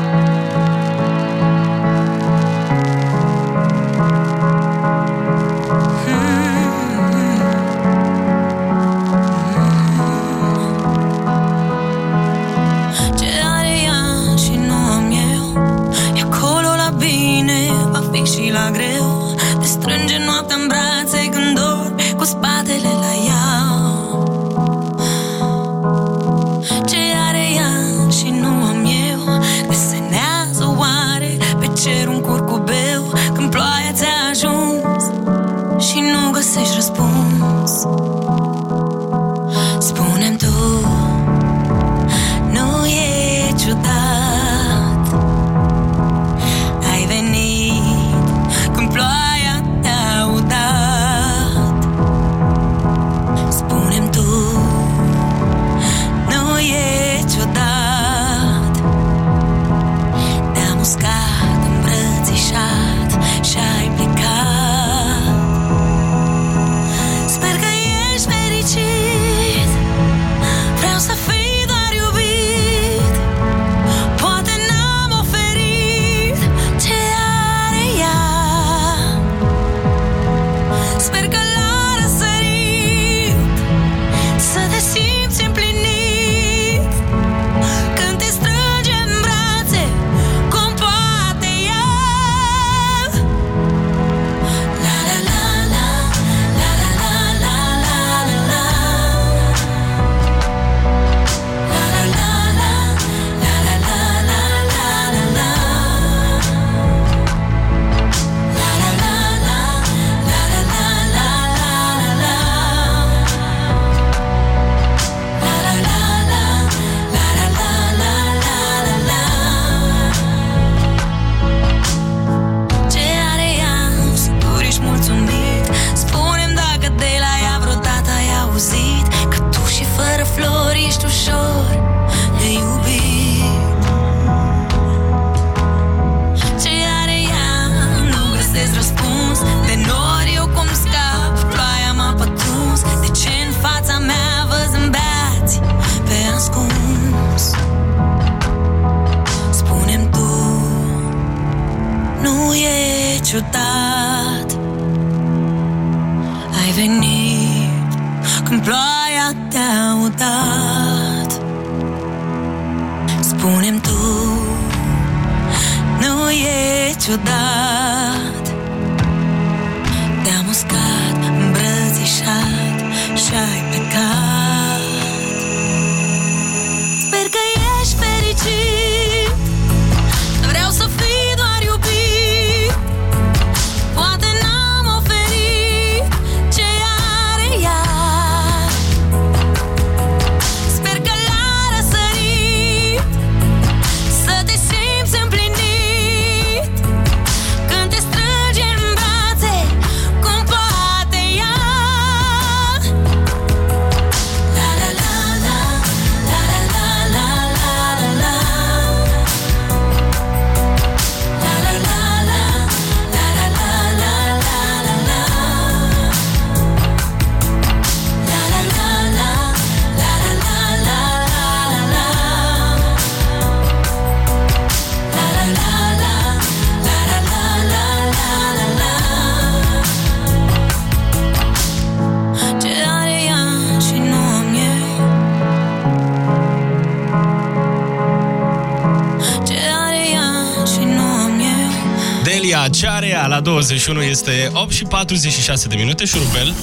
21 este 8 și 46 de minute. Șurubel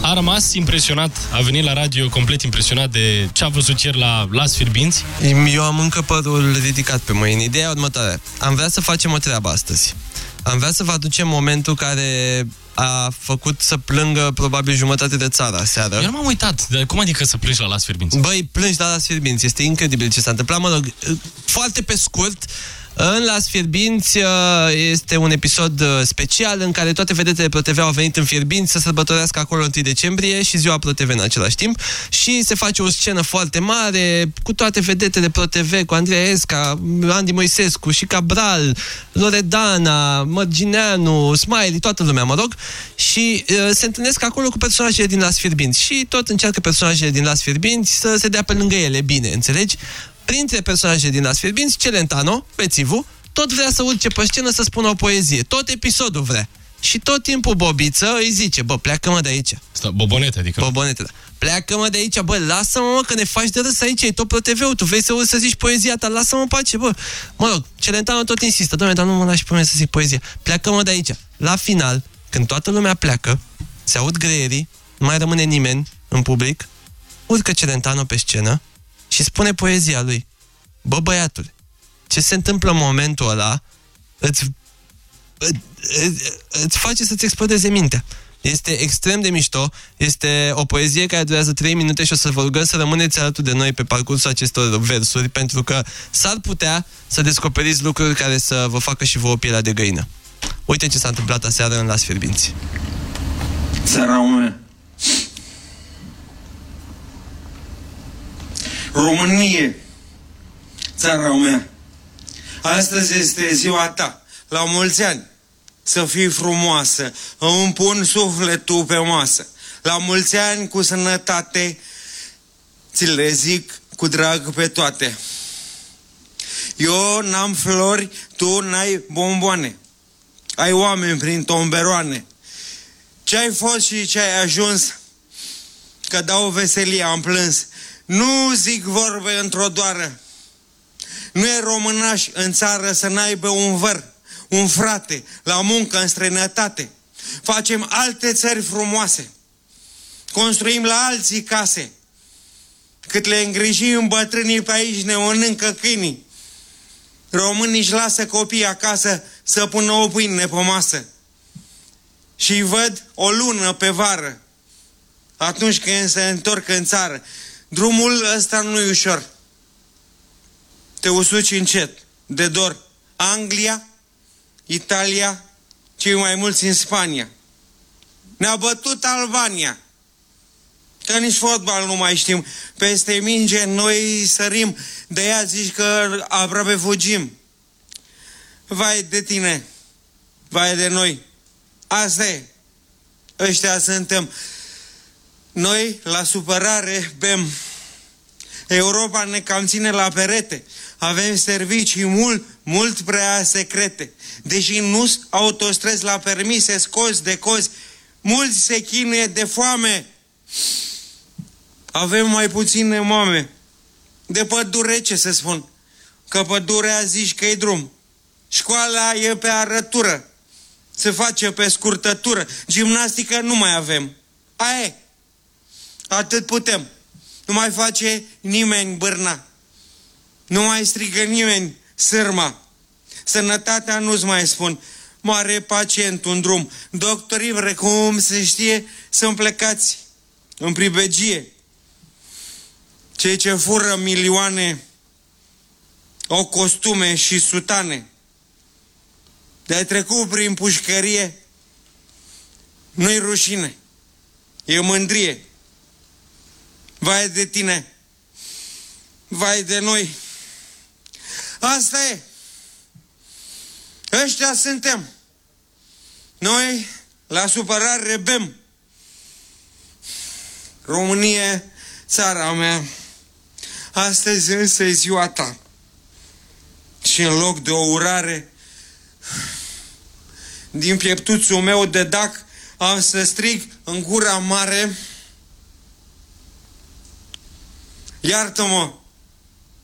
a rămas impresionat, a venit la radio complet impresionat de ce a văzut ieri la Las Firbinți. Eu am încă părul ridicat pe mâini. Ideea e următoare. Am vrea să facem o treabă astăzi. Am vrea să vă aducem momentul care a făcut să plângă probabil jumătate de țară aseară. Eu nu m-am uitat. De cum adică să plângi la Las Firbinți? Băi, plângi la Las Fierbinți. Este incredibil ce s-a întâmplat. Mă rog, foarte pe scurt, în Las Fierbinți uh, este un episod uh, special în care toate vedetele ProTV au venit în Fierbinți să sărbătorească acolo 1 decembrie și ziua ProTV în același timp. Și se face o scenă foarte mare cu toate vedetele ProTV, cu Andreea Esca, Andy Moisescu și Cabral, Loredana, Mărgineanu, Smiley, toată lumea, mă rog, și uh, se întâlnesc acolo cu personajele din Las Fierbinți. Și tot încearcă personajele din Las Fierbinți să se dea pe lângă ele, bine, înțelegi? Printre personajele din Las Fierbinți, Celentano, Pețivu, tot vrea să urce pe scenă să spună o poezie. Tot episodul vrea. Și tot timpul Bobiță îi zice, bă, pleacă-mă de aici. Asta, bobonete, adică. Bobonete, da. Pleacă-mă de aici, bă, lasă-mă, mă, că ne faci de râs aici, e tot pe TV-ul, tu vrei să urci să zici poezia ta, lasă-mă în pace, bă. Mă rog, Celentano tot insistă, doamne, dar nu mă lași pe mine să zic poezia. Pleacă-mă de aici. La final, când toată lumea pleacă, se aud greierii, nu mai rămâne nimeni în public, urcă Celentano pe scenă și spune poezia lui. Bă, băiatule, ce se întâmplă în momentul ăla îți, îți, îți face să-ți explodeze mintea. Este extrem de mișto, este o poezie care durează 3 minute și o să vă rugăm să rămâneți alături de noi pe parcursul acestor versuri, pentru că s-ar putea să descoperiți lucruri care să vă facă și vouă pielea de găină. Uite ce s-a întâmplat aseară în Las Fierbinți. Țara Românie, țara mea. Astăzi este ziua ta. La mulți ani. Să fii frumoasă. Îmi pun sufletul pe masă. La mulți ani cu sănătate. Ți le zic cu drag pe toate. Eu n-am flori, tu n-ai bomboane. Ai oameni prin tomberoane. Ce ai fost și ce ai ajuns? Că dau veselie, am plâns. Nu zic vorbe într-o doară. Nu e românaș în țară să n-aibă un văr, un frate, la muncă în străinătate. Facem alte țări frumoase. Construim la alții case. Cât le îngrijim bătrânii pe aici ne mănâncă câinii. Românii își lasă copiii acasă să pună o pâine pe masă. Și văd o lună pe vară. Atunci când se întorc în țară. Drumul ăsta nu e ușor. Te usuci încet, de dor. Anglia, Italia, cei mai mulți în Spania. Ne-a bătut Albania. Că nici fotbal nu mai știm. Peste minge noi sărim. De ea zici că aproape fugim. Vai de tine. Vai de noi. Asta e. Ăștia suntem. Noi, la supărare, bem. Europa ne cam ține la perete. Avem servicii mult, mult prea secrete. Deși nu autostrăzi la permise scoți de cozi, mulți se chinuie de foame. Avem mai puține mame. De pădure ce să spun? Că pădurea zici că e drum. Școala e pe arătură. Se face pe scurtătură. Gimnastică nu mai avem. Aia e. Atât putem. Nu mai face nimeni bârna. Nu mai strigă nimeni sârma. Sănătatea nu-ți mai spun. Moare pacient un drum. Doctorii, precum se știe, sunt plecați în pribegie. Cei ce fură milioane au costume și sutane. De-ai trecut prin pușcărie, nu-i rușine, e mândrie. Vai de tine, vai de noi. Asta e. Ăștia suntem. Noi, la supărare, bem. Românie, țara mea, astăzi însă e ziua ta. Și în loc de o urare, din pieptuțul meu de dac, am să strig în gura mare, Iartă-mă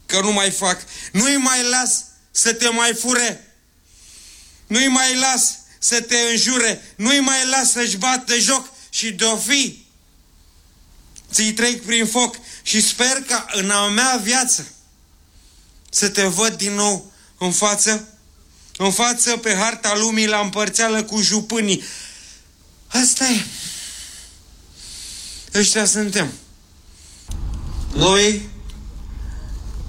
că nu mai fac. Nu-i mai las să te mai fure. Nu-i mai las să te înjure, nu-i mai las să-și bată joc și de-o fi. Ți-i trec prin foc și sper ca în a mea viață să te văd din nou în față, în față pe harta lumii la împărțeală cu jupânii. Asta e. Ăștia suntem. Noi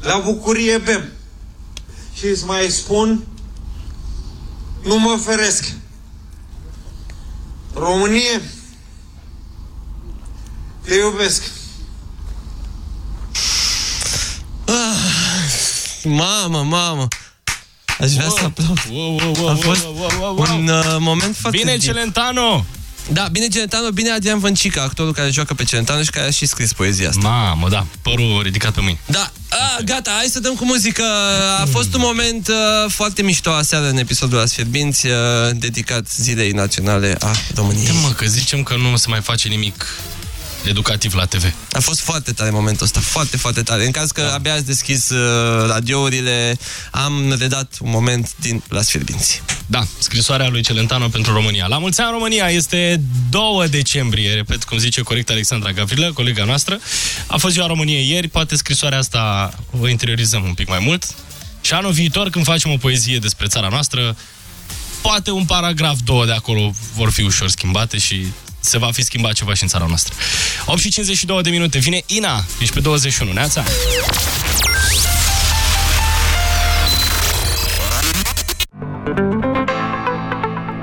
la bucurie bem. Și îți mai spun, nu mă feresc. Românie, te iubesc. Ah, mamă, mamă. Aș vrea să aplaud. A fost un uh, moment foarte Bine, deep. Celentano! Da, bine Celentano, bine Adrian Vâncica, actorul care joacă pe Celentano și care a și scris poezia asta. Mamă, da, părul ridicat pe mâini. Da, a, gata, hai să dăm cu muzică. A fost un moment uh, foarte mișto aseară în episodul la Sfierbinți, uh, dedicat Zilei Naționale a României. Uite, mă, că zicem că nu se mai face nimic educativ la TV. A fost foarte tare momentul ăsta, foarte, foarte tare. În caz că da. abia ați deschis uh, radiourile, am redat un moment din La Sfierbinți. Da, scrisoarea lui Celentano pentru România. La mulți ani România este 2 decembrie, repet cum zice corect Alexandra Gavrilă, colega noastră. A fost ziua României ieri, poate scrisoarea asta o interiorizăm un pic mai mult. Și anul viitor, când facem o poezie despre țara noastră, poate un paragraf, două de acolo vor fi ușor schimbate și se va fi schimbat ceva și în țara noastră. 8 și 52 de minute. Vine Ina, ești pe 21, neața?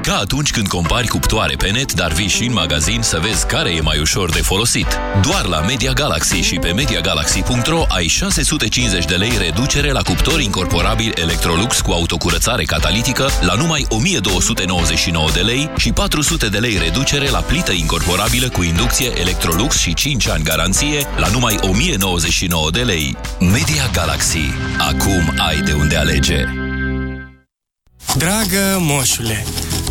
Ca atunci când compari cuptoare pe net, dar vii și în magazin să vezi care e mai ușor de folosit. Doar la Media Galaxy și pe MediaGalaxy.ro ai 650 de lei reducere la cuptor incorporabil Electrolux cu autocurățare catalitică la numai 1299 de lei și 400 de lei reducere la plită incorporabilă cu inducție Electrolux și 5 ani garanție la numai 1099 de lei. Media Galaxy. Acum ai de unde alege. Dragă moșule,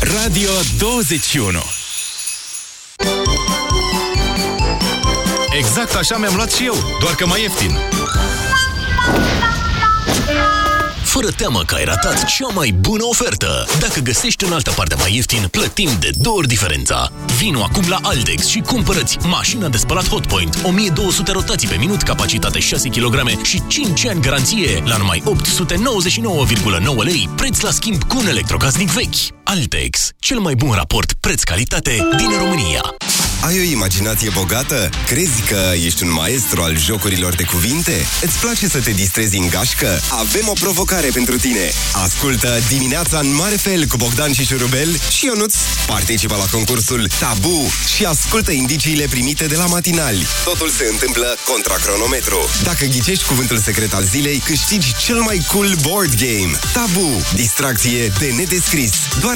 Radio 21 Exact așa mi-am luat și eu, doar că mai ieftin. Fără teamă că ai ratat cea mai bună ofertă. Dacă găsești în altă parte mai ieftin, plătim de două ori diferența. Vino acum la Altex și cumpărăți mașina de spălat Hotpoint, 1200 rotații pe minut, capacitate 6 kg și 5 ani garanție la numai 899,9 lei, preț la schimb cu un electrocasnic vechi. Altex, cel mai bun raport preț-calitate din România. Ai o imaginație bogată? Crezi că ești un maestru al jocurilor de cuvinte? Îți place să te distrezi în gașcă? Avem o provocare pentru tine! Ascultă dimineața în mare fel cu Bogdan și Șurubel și Ionuț. Participă la concursul Tabu și ascultă indiciile primite de la matinali. Totul se întâmplă contra cronometru. Dacă ghicești cuvântul secret al zilei, câștigi cel mai cool board game. Tabu. Distracție de nedescris. Doar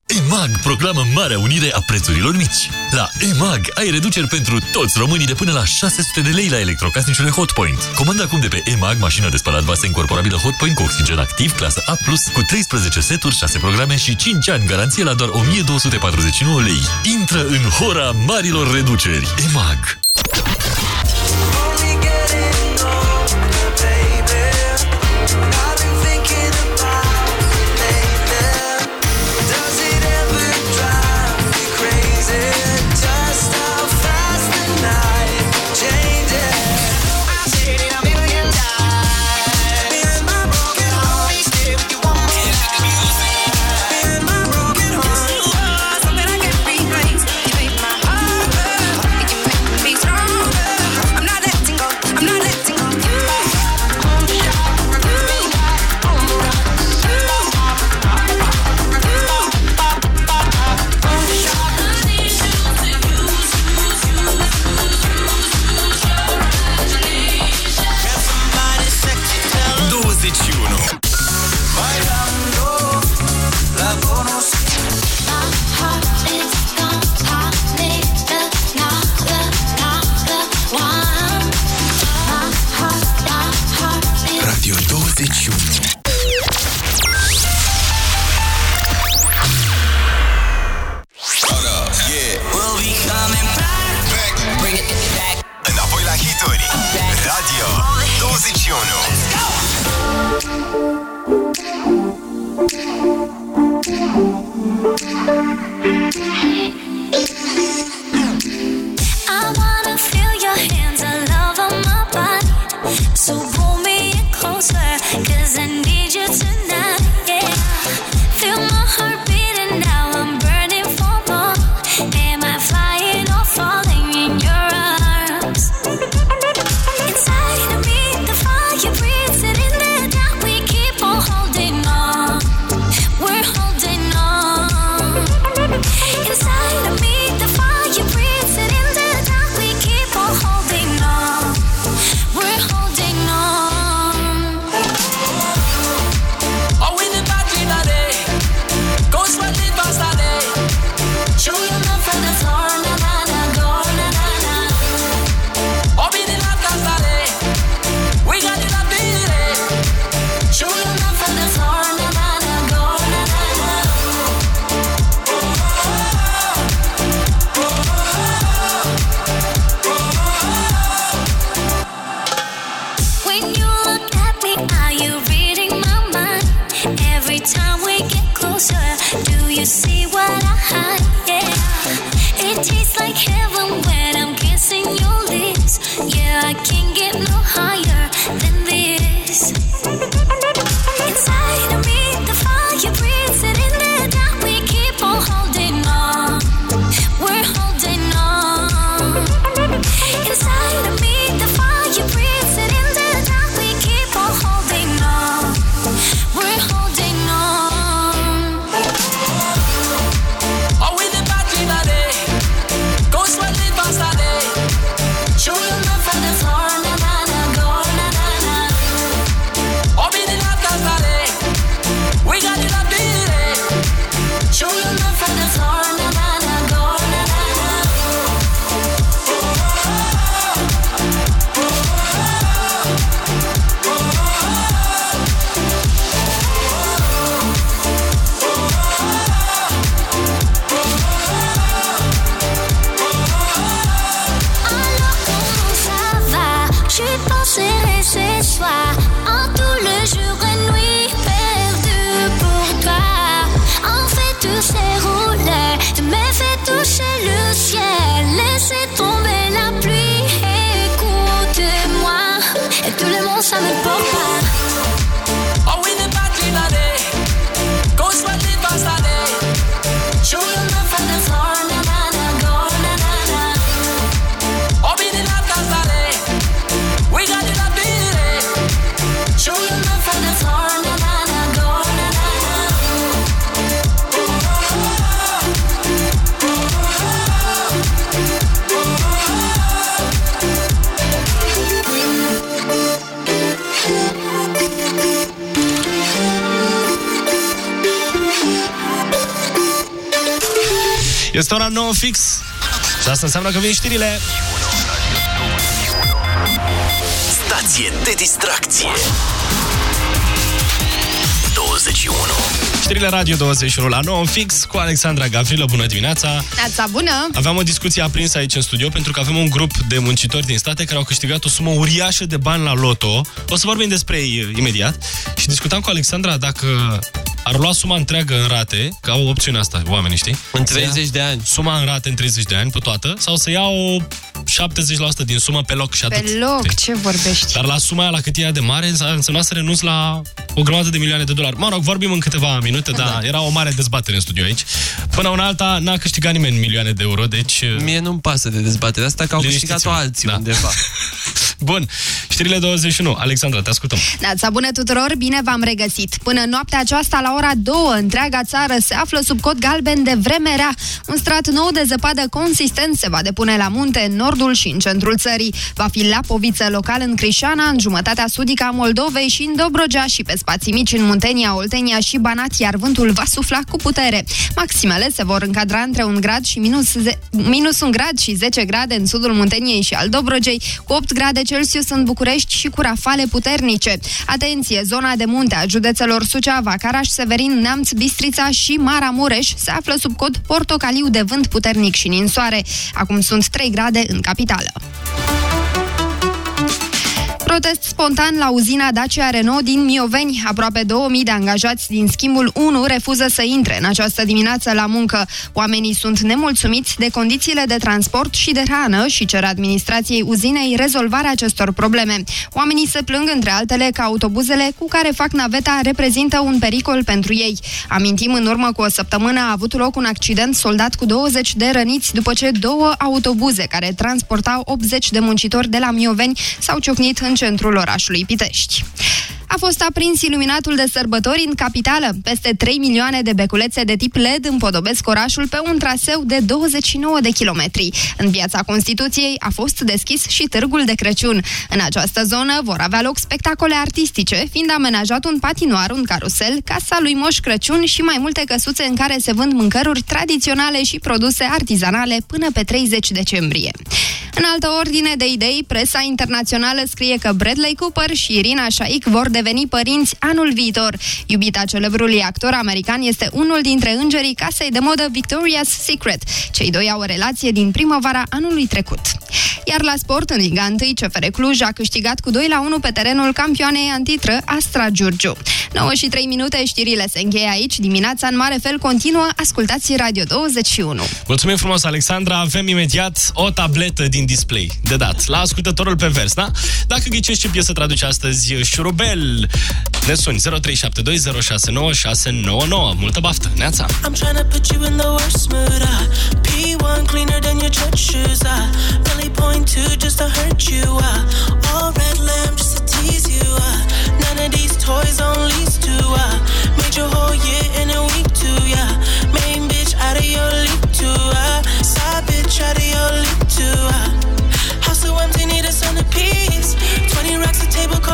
EMAG proclamă Marea Unire a prețurilor mici. La EMAG ai reduceri pentru toți românii de până la 600 de lei la electrocasnicele Hotpoint. Comanda acum de pe EMAG mașină de spălat vase incorporabilă Hotpoint cu oxigen activ, clasă A+, cu 13 seturi, 6 programe și 5 ani garanție la doar 1249 lei. Intră în hora marilor reduceri. EMAG. Asta înseamnă că vin știrile. Stație de distracție 21 Știrile Radio 21 la 9 fix cu Alexandra Gavrilă. Bună dimineața! Neața bună! Aveam o discuție aprinsă aici în studio pentru că avem un grup de muncitori din state care au câștigat o sumă uriașă de bani la loto. O să vorbim despre ei uh, imediat. Și discutam cu Alexandra dacă ar lua suma întreagă în rate, că au opțiunea asta oamenii, știi? În 30 de ani. Suma în rate în 30 de ani pe toată sau să ia o 70% din sumă pe loc și atât. Pe loc, ce vorbești? Dar la suma aia, la cât e ea de mare, însemna să renunț la o grămadă de milioane de dolari. Mă rog, vorbim în câteva minute, dar Da. era o mare dezbatere în studio aici. Până una alta, n-a câștigat nimeni milioane de euro, deci... Mie nu-mi pasă de dezbaterea asta, că au câștigat-o alții da. undeva. Bun, știrile 21. Alexandra, te ascultăm. Neața bună tuturor, bine v-am regăsit. Până noaptea aceasta, la ora 2, întreaga țară se află sub cod galben de vreme rea. Un strat nou de zăpadă consistent se va depune la munte în nordul și în centrul țării. Va fi lapoviță local în Crișana, în jumătatea sudică a Moldovei și în Dobrogea și pe spații mici în Muntenia, Oltenia și Banat, iar vântul va sufla cu putere. Maximele se vor încadra între un grad și minus, ze- minus un grad și 10 grade în sudul Munteniei și al Dobrogei, cu 8 grade Celsius în București și cu rafale puternice. Atenție, zona de munte a județelor Suceava, Caraș, Severin, Neamț, Bistrița și Maramureș se află sub cod portocaliu de vânt puternic și ninsoare. Acum sunt 3 grade în capitală. Protest spontan la uzina Dacia Renault din Mioveni. Aproape 2000 de angajați din schimbul 1 refuză să intre în această dimineață la muncă. Oamenii sunt nemulțumiți de condițiile de transport și de hrană și cer administrației uzinei rezolvarea acestor probleme. Oamenii se plâng, între altele, că autobuzele cu care fac naveta reprezintă un pericol pentru ei. Amintim, în urmă cu o săptămână a avut loc un accident soldat cu 20 de răniți după ce două autobuze care transportau 80 de muncitori de la Mioveni s-au ciocnit în centrul orașului Pitești. A fost aprins iluminatul de sărbători în capitală. Peste 3 milioane de beculețe de tip LED împodobesc orașul pe un traseu de 29 de kilometri. În piața Constituției a fost deschis și târgul de Crăciun. În această zonă vor avea loc spectacole artistice, fiind amenajat un patinoar, un carusel, casa lui Moș Crăciun și mai multe căsuțe în care se vând mâncăruri tradiționale și produse artizanale până pe 30 decembrie. În altă ordine de idei, presa internațională scrie că Bradley Cooper și Irina Shayk vor deveni părinți anul viitor. Iubita celebrului actor american este unul dintre îngerii casei de modă Victoria's Secret. Cei doi au o relație din primăvara anului trecut. Iar la sport, în Liga 1, CFR Cluj a câștigat cu 2 la 1 pe terenul campioanei antitră Astra Giurgiu. 9 și 3 minute, știrile se încheie aici. Dimineața în mare fel continuă. Ascultați Radio 21. Mulțumim frumos, Alexandra. Avem imediat o tabletă din display de dat la ascultătorul pe vers, da? Dacă ghicești ce piesă traduce astăzi șurubel, ne suni 0372069699. Multă baftă, neața! I'm trying to put you in the worst mood. Uh, P1 cleaner than your church shoes. Uh, really point two just to hurt you. Uh, all red lamb just to tease you. Uh, none of these toys on lease to. Uh, made your whole year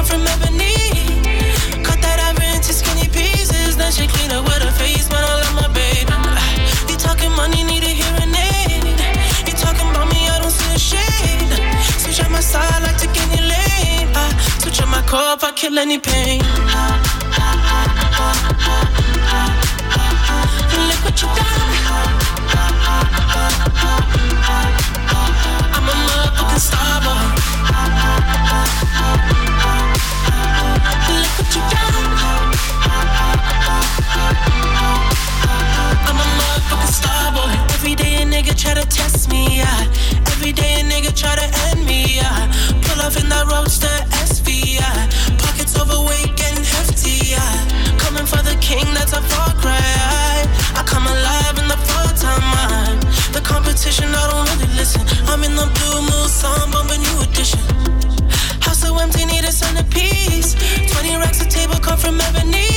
from ebony. Cut that ivory into skinny pieces. Then she clean up with her face, man. I love my baby. You talking money, need a hearing aid. You talking about me, I don't see a shade. Switch on my side, like to any lane. I switch on my core if I kill any pain. Look what you done. I'm a motherfucking star boy. I don't really listen. I'm in the blue moon, song bumping new edition. Empty, need a centerpiece. 20 racks of table come from ebony.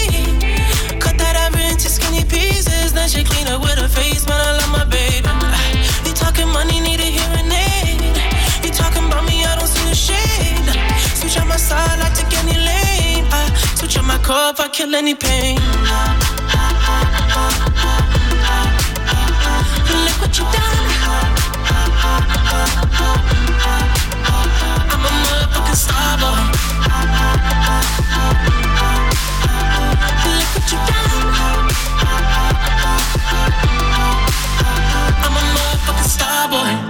Cut that ivory into skinny pieces. Then she clean up with her face, man. I love my baby. Ah, you talking money, need a hearing aid. You talking about me, I don't see a shade. Switch on my side, I take any lane. I switch on my core if I kill any pain. Look what you done. Look what you. I'm a motherfucking star boy.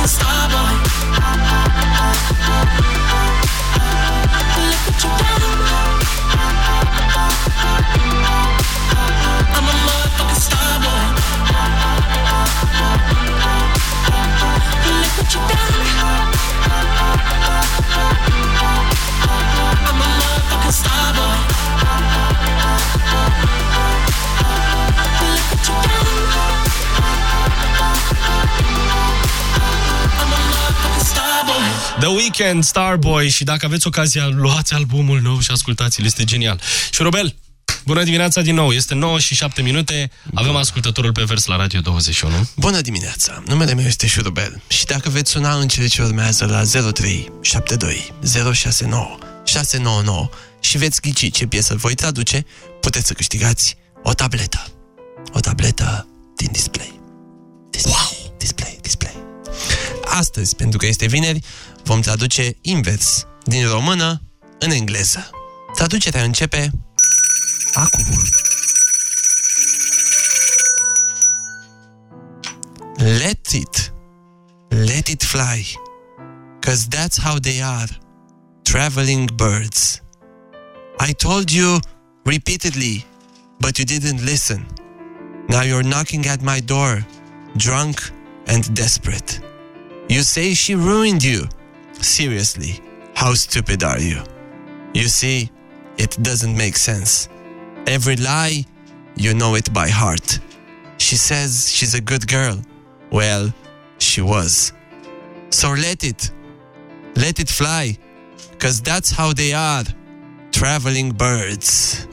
I'm a motherfucking star boy. The Weeknd, Starboy și dacă aveți ocazia, luați albumul nou și ascultați-l, este genial. Și Robel, bună dimineața din nou, este 9 și 7 minute, avem ascultătorul pe vers la Radio 21. Bună dimineața, numele meu este Șurubel și dacă veți suna în cele ce urmează la 03 72 069 699 și veți ghici ce piesă voi traduce, puteți să câștigați o tabletă. O tabletă din display. display. Wow! Display, display. Astăzi, pentru că este vineri, vom traduce invers din română în engleză. Traducerea începe acum. Let it. Let it fly. Cause that's how they are. Traveling birds. I told you repeatedly, but you didn't listen. Now you're knocking at my door, drunk and desperate. You say she ruined you. Seriously, how stupid are you? You see, it doesn't make sense. Every lie, you know it by heart. She says she's a good girl. Well, she was. So let it. Let it fly. Cause that's how they are. Traveling birds.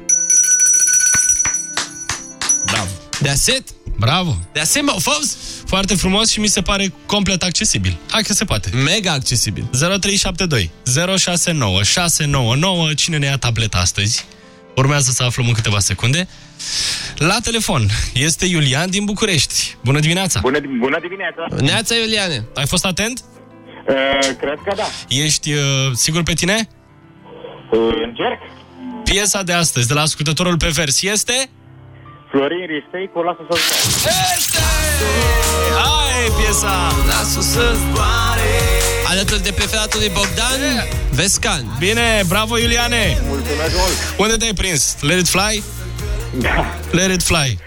Bravo. That's it? Bravo. That's it, mofos? Foarte frumos și mi se pare complet accesibil. Hai că se poate. Mega accesibil. 0372 069 699 Cine ne ia tableta astăzi? Urmează să aflăm în câteva secunde. La telefon este Iulian din București. Bună dimineața! Bună, bună dimineața! Neața, Iuliane! Ai fost atent? Uh, cred că da. Ești uh, sigur pe tine? Uh, încerc. Piesa de astăzi, de la ascultătorul pe vers, este... Florin Ristei cu Lasă să zboare. Este! Hai, piesa! Lasă să zboare! Alături de preferatul lui Bogdan, Vescan. Bine, bravo, Iuliane! Mulțumesc mult! Unde te-ai prins? Let it fly? Da. Let it fly.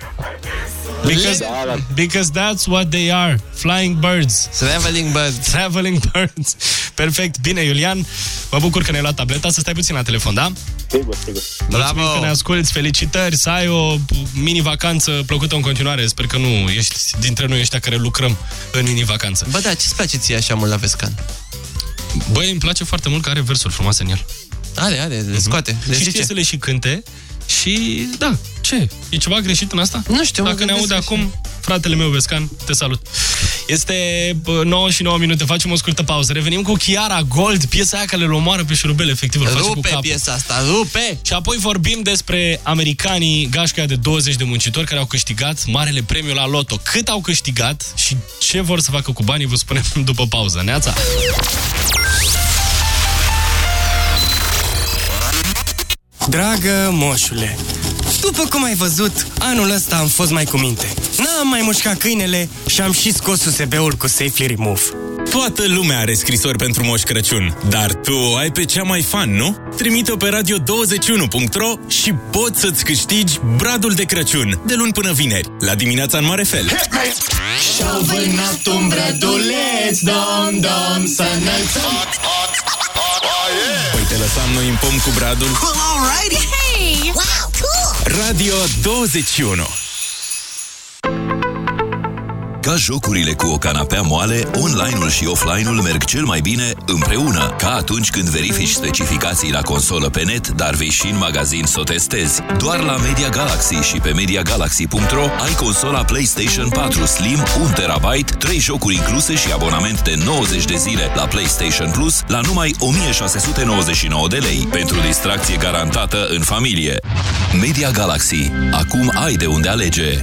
Because, Da, da. because that's what they are. Flying birds. Traveling birds. Traveling birds. Perfect. Bine, Iulian. Mă bucur că ne-ai luat tableta. Să stai puțin la telefon, da? Sigur, sigur. Mulțumim că ne asculti. Felicitări. Să ai o mini-vacanță plăcută în continuare. Sper că nu ești dintre noi ăștia care lucrăm în mini-vacanță. Bă, da, ce-ți place ție așa mult la Vescan? Băi, îmi place foarte mult că are versuri frumoase în el. Are, are, le scoate. Le și zice. știe să le și cânte. Și, da, ce? E ceva greșit în asta? Nu știu, mă Dacă ne gândesc aude așa. acum, fratele meu Vescan, te salut. Este bă, 9 și 9 minute, facem o scurtă pauză. Revenim cu Chiara Gold, piesa aia care le omoară pe șurubel, efectiv. îl face cu Rupe capul. piesa asta, rupe! Și apoi vorbim despre americanii, gașca de 20 de muncitori care au câștigat marele premiu la loto. Cât au câștigat și ce vor să facă cu banii, vă spunem după pauză. Neața! Dragă moșule, după cum ai văzut, anul ăsta am fost mai cu minte. N-am mai mușcat câinele și am și scos USB-ul cu Safely Remove. Toată lumea are scrisori pentru Moș Crăciun, dar tu ai pe cea mai fan, nu? Trimite-o pe radio21.ro și poți să-ți câștigi bradul de Crăciun, de luni până vineri, la dimineața în mare fel. Și-au vânat un brăduleț, dom, dom, să înălțăm Păi te lăsam noi în pom cu bradul. Alrighty! Hey! Wow, cool! Radio 21 Ca jocurile cu o canapea moale, online-ul și offline-ul merg cel mai bine împreună, ca atunci când verifici specificații la consolă pe net, dar vei și în magazin să o testezi. Doar la Media Galaxy și pe MediaGalaxy.ro ai consola PlayStation 4 Slim 1 TB, 3 jocuri incluse și abonament de 90 de zile la PlayStation Plus la numai 1699 de lei, pentru distracție garantată în familie. Media Galaxy. Acum ai de unde alege.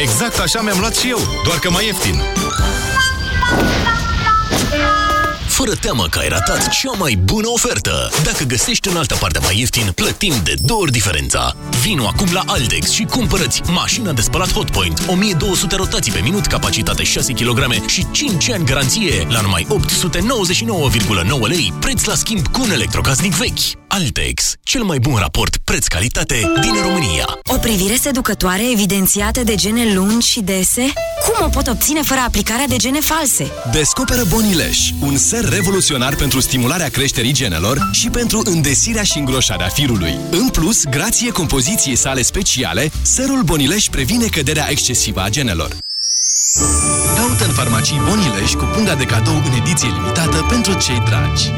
Exact așa mi-am luat și eu, doar că mai ieftin. Fără teamă că ai ratat cea mai bună ofertă. Dacă găsești în altă parte mai ieftin, plătim de două ori diferența. Vino acum la Altex și cumpărăți mașina de spălat Hotpoint, 1200 rotații pe minut, capacitate 6 kg și 5 ani garanție la numai 899,9 lei, preț la schimb cu un electrocasnic vechi. Altex, cel mai bun raport preț-calitate din România. O privire seducătoare evidențiată de gene lungi și dese? Cum o pot obține fără aplicarea de gene false? Descoperă Bonileș, un ser revoluționar pentru stimularea creșterii genelor și pentru îndesirea și îngroșarea firului. În plus, grație compoziției sale speciale, serul Bonileș previne căderea excesivă a genelor. Caută în farmacii Bonileș cu punga de cadou în ediție limitată pentru cei dragi.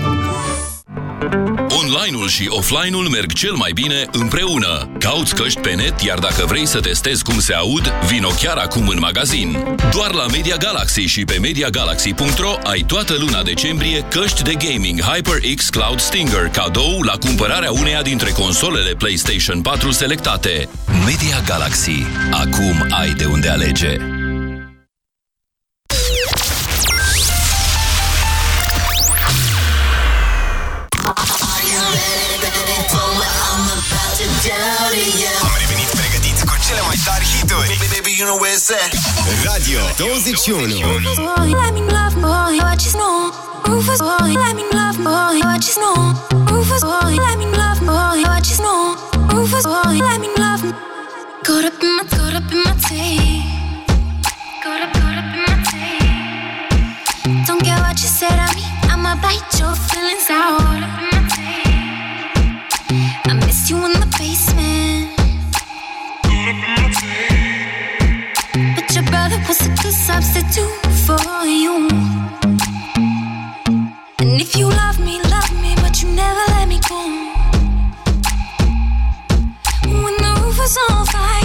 Online-ul și offline-ul merg cel mai bine împreună. Cauți căști pe net, iar dacă vrei să testezi cum se aud, vino chiar acum în magazin. Doar la Media Galaxy și pe MediaGalaxy.ro ai toată luna decembrie căști de gaming HyperX Cloud Stinger, cadou la cumpărarea uneia dintre consolele PlayStation 4 selectate. Media Galaxy. Acum ai de unde alege. Am revenit pregătiți cu cele mai tari hituri Radio 21 Let me love boy, what you know? Rufus boy, let me love boy, what you know? Rufus boy, let me love boy, what you know? Rufus boy, let me love. Caught up in my, caught up in my tea. Caught up, caught up in my tea. Don't care what you said to me, I'ma bite your feelings out. You in the basement. But your brother was a good substitute for you. And if you love me, love me, but you never let me go. When the roof was on fire,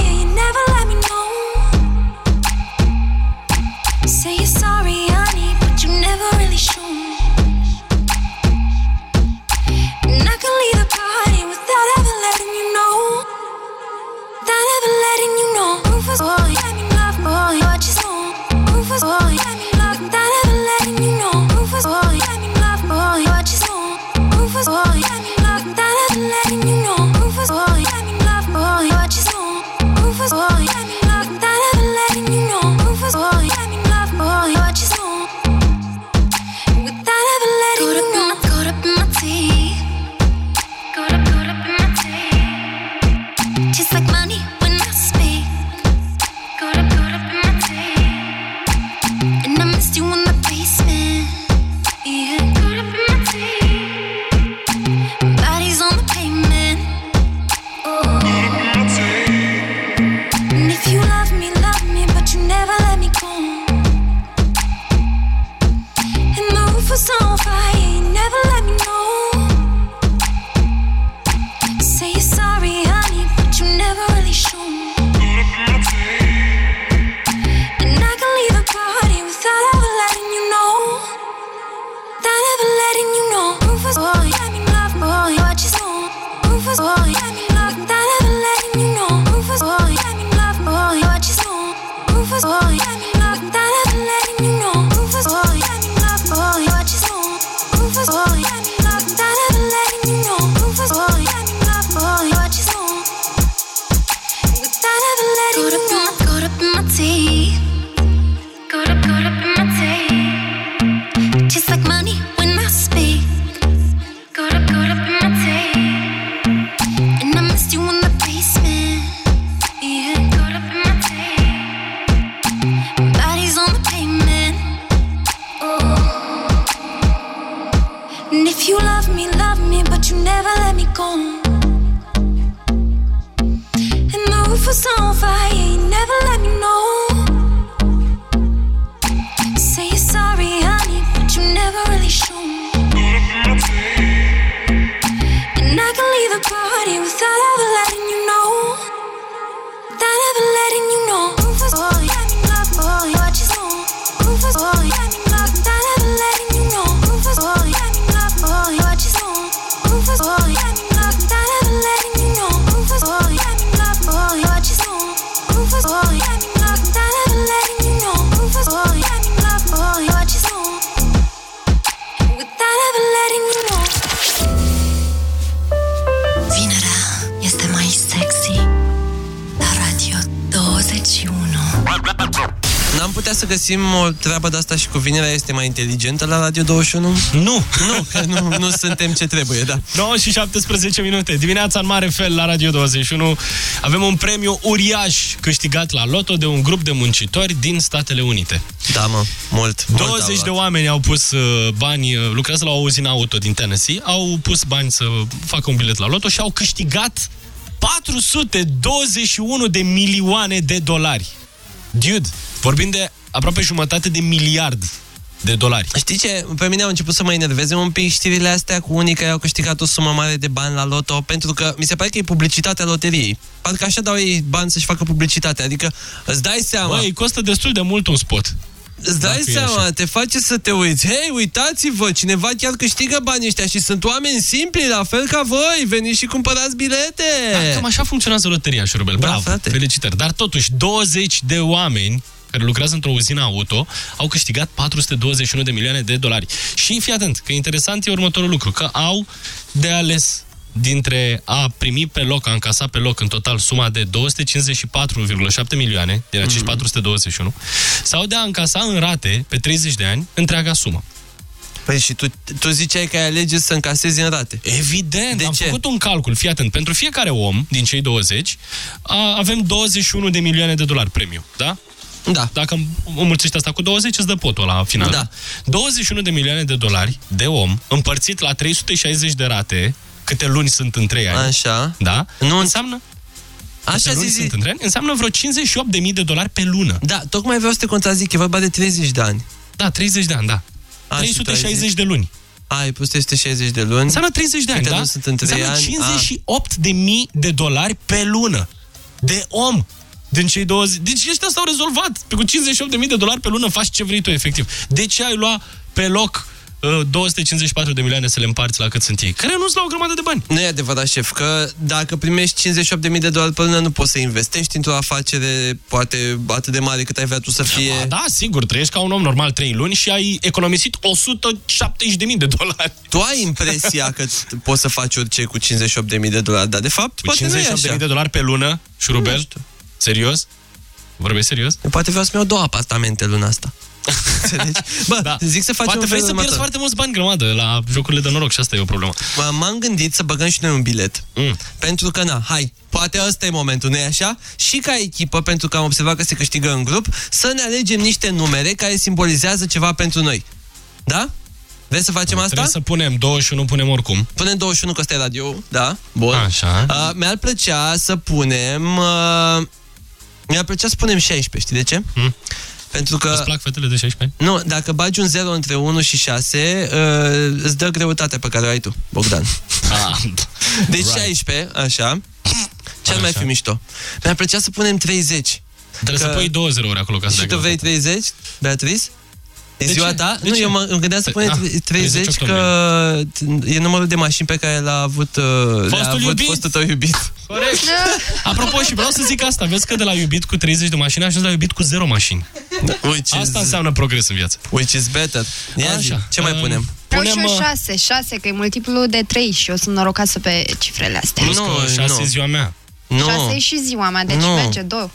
love what you know. Let letting you know. Oh, boy, Rufus să găsim o treabă de asta și cu vinerea este mai inteligentă la Radio 21? Nu! Nu, că nu, nu suntem ce trebuie, da. 9 și 17 minute. Dimineața în mare fel la Radio 21 avem un premiu uriaș câștigat la loto de un grup de muncitori din Statele Unite. Da, mă, mult. mult 20 au de luat. oameni au pus uh, bani, uh, lucrează la o uzină auto din Tennessee, au pus bani să facă un bilet la loto și au câștigat 421 de milioane de dolari. Dude, vorbim de aproape jumătate de miliard de dolari. Știi ce? Pe mine au început să mă enerveze un pic știrile astea cu unii care au câștigat o sumă mare de bani la loto, pentru că mi se pare că e publicitatea loteriei. Parcă așa dau ei bani să-și facă publicitate. Adică îți dai seama... Băi, costă destul de mult un spot. Îți dai Dacă e seama, așa. te face să te uiți. Hei, uitați-vă, cineva chiar câștigă banii ăștia și sunt oameni simpli, la fel ca voi. Veniți și cumpărați bilete. Da, cam așa funcționează loteria, Șurubel. Da, Bravo, frate. felicitări. Dar totuși, 20 de oameni care lucrează într-o uzină auto, au câștigat 421 de milioane de dolari. Și fii atent, că interesant e următorul lucru, că au de ales dintre a primi pe loc, a încasa pe loc în total suma de 254,7 milioane din acești 421, sau de a încasa în rate pe 30 de ani întreaga sumă. Păi și tu, tu ziceai că ai alege să încasezi în rate. Evident, De am ce? făcut un calcul, fii atent, pentru fiecare om din cei 20 a, avem 21 de milioane de dolari premiu, da? Da. Dacă înmulțești asta cu 20, îți dă potul la final. Da. 21 de milioane de dolari de om, împărțit la 360 de rate, câte luni sunt în 3 ani. Așa. Da? Nu înseamnă Așa câte luni zi, zi. sunt în 3 ani, înseamnă vreo 58.000 de dolari pe lună. Da, tocmai vreau să te contrazic, e vorba de 30 de ani. Da, 30 de ani, da. A, și 360 de luni. Ai pus 360 de luni. Înseamnă 30 de ani, Câte da? luni sunt în 3 Înseamnă ani? 58 de mii de dolari pe lună. De om. Din cei 20. Deci ăștia s-au rezolvat. Pe cu 58 de mii de dolari pe lună faci ce vrei tu, efectiv. De ce ai lua pe loc uh, 254 de milioane să le împarți la cât sunt ei? Care nu-ți la o grămadă de bani. Nu e adevărat, șef, că dacă primești 58.000 de dolari pe lună, nu poți să investești într-o afacere poate atât de mare cât ai vrea tu să fie. Da, da, sigur, trăiești ca un om normal 3 luni și ai economisit 170 de mii de dolari. Tu ai impresia că t- poți să faci orice cu 58.000 de dolari, dar de fapt Cu poate nu e 58 de așa. mii de dolari pe lună, șurubel? Serios? Vorbești serios? Poate vreau să-mi iau două apartamente luna asta. Înțelegi? Bă, da. zic să facem Poate un vrei fel să pierzi următor. foarte mulți bani grămadă la jocurile de noroc și asta e o problemă. Mă- M-am gândit să băgăm și noi un bilet. Mm. Pentru că, na, hai, poate ăsta e momentul, nu-i așa? Și ca echipă, pentru că am observat că se câștigă în grup, să ne alegem niște numere care simbolizează ceva pentru noi. Da? Vreți să facem asta? Trebuie să punem 21, punem oricum. Punem 21 că ăsta e radio, da? Bun. Așa. Uh, mi-ar plăcea să punem... Uh, mi-ar plăcea să punem 16, știi de ce? Hmm. Pentru că... Îți plac fetele de 16 ani? Nu, dacă bagi un 0 între 1 și 6, uh, îți dă greutatea pe care o ai tu, Bogdan. Ah, Deci right. 16, așa. Cel mai Așa. fi mișto. Mi-ar plăcea să punem 30. Trebuie să pui două zerouri acolo ca să Și dea tu vrei greutate. 30, Beatrice? E De ziua ce? ta? De nu, ce? eu mă îmi gândeam să punem Ah, 30, 30 că e numărul de mașini pe care l-a avut, uh, le-a Fostul avut iubit? fostul tău iubit. Corect. Apropo, și vreau să zic asta. Vezi că de la iubit cu 30 de mașini a ajuns la iubit cu 0 mașini. Which Asta is, înseamnă progres în viață. which is better. Ia zi, ce mai um, punem? Vreau și Punem, eu uh, 6, 6, că e multiplul de 3 și eu sunt norocoasă pe cifrele astea. Plus Nu, că 6 nu. e ziua mea. Nu. 6 e și ziua mea, deci Nu. merge, 2.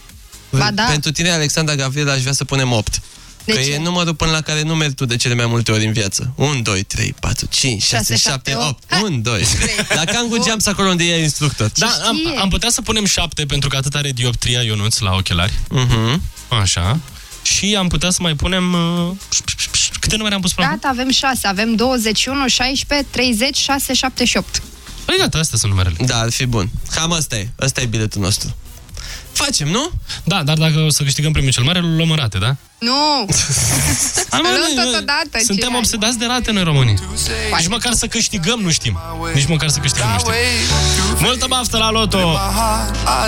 Ba da, Pentru tine, Alexandra Gavrila, aș vrea să punem 8. De că ce? e numărul până la care nu mergi tu de cele mai multe ori în viață. 1, 2, 3, 4, 5, 6, 6, 7, 7, 8. 1, 2. La Kangu Geams acolo unde e instructor. Da, am, știe? am putea să punem 7 pentru că atât are dioptria Ionuț la ochelari. Mhm. Așa. Și am putea să mai punem... Uh, câte numere am pus până acum? gata, avem 6, avem 21, 16, 30, 6, 7 și 8. Păi gata, astea sunt numerele. Da, ar fi bun. Cam asta e. Asta e biletul nostru. Facem, nu? Da, dar dacă o să câștigăm premiul cel mare, îl luăm în rate, da? Nu! Hai, mă, Luăm noi- noi totodată, Suntem ce ai? obsedați de rate noi românii. Nici măcar să câștigăm nu știm. Nici măcar să câștigăm nu știm. Multă baftă la loto!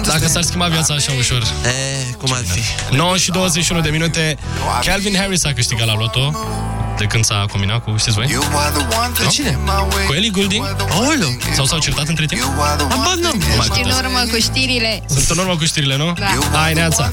Dacă s-ar schimba viața așa ușor. E, cum ar fi? 9 și 21 de minute. Calvin Harris a câștigat la loto de când s-a combinat cu, știți voi? Cu cine? Cu Ellie Goulding? Aoleu! Sau s-au certat între timp? Habar n-am. Ești în urmă cu știrile. Sunt în urmă cu știrile, nu? Da. Hai, neața!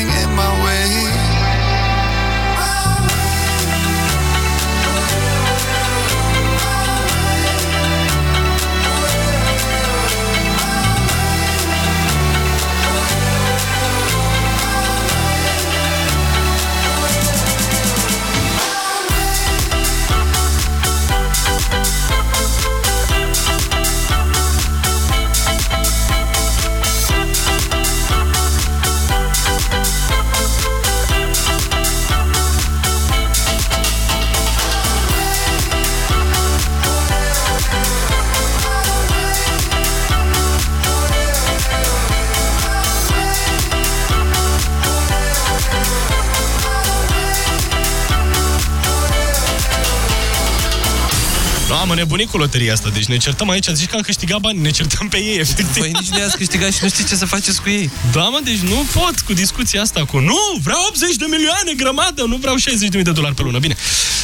nebunit cu loteria asta, deci ne certăm aici, zici că am câștigat bani, ne certăm pe ei, efectiv. Păi nici nu i-ați câștigat și nu știți ce să faceți cu ei. Da, mă, deci nu pot cu discuția asta cu nu, vreau 80 de milioane, grămadă, nu vreau 60 de mii de dolari pe lună. Bine,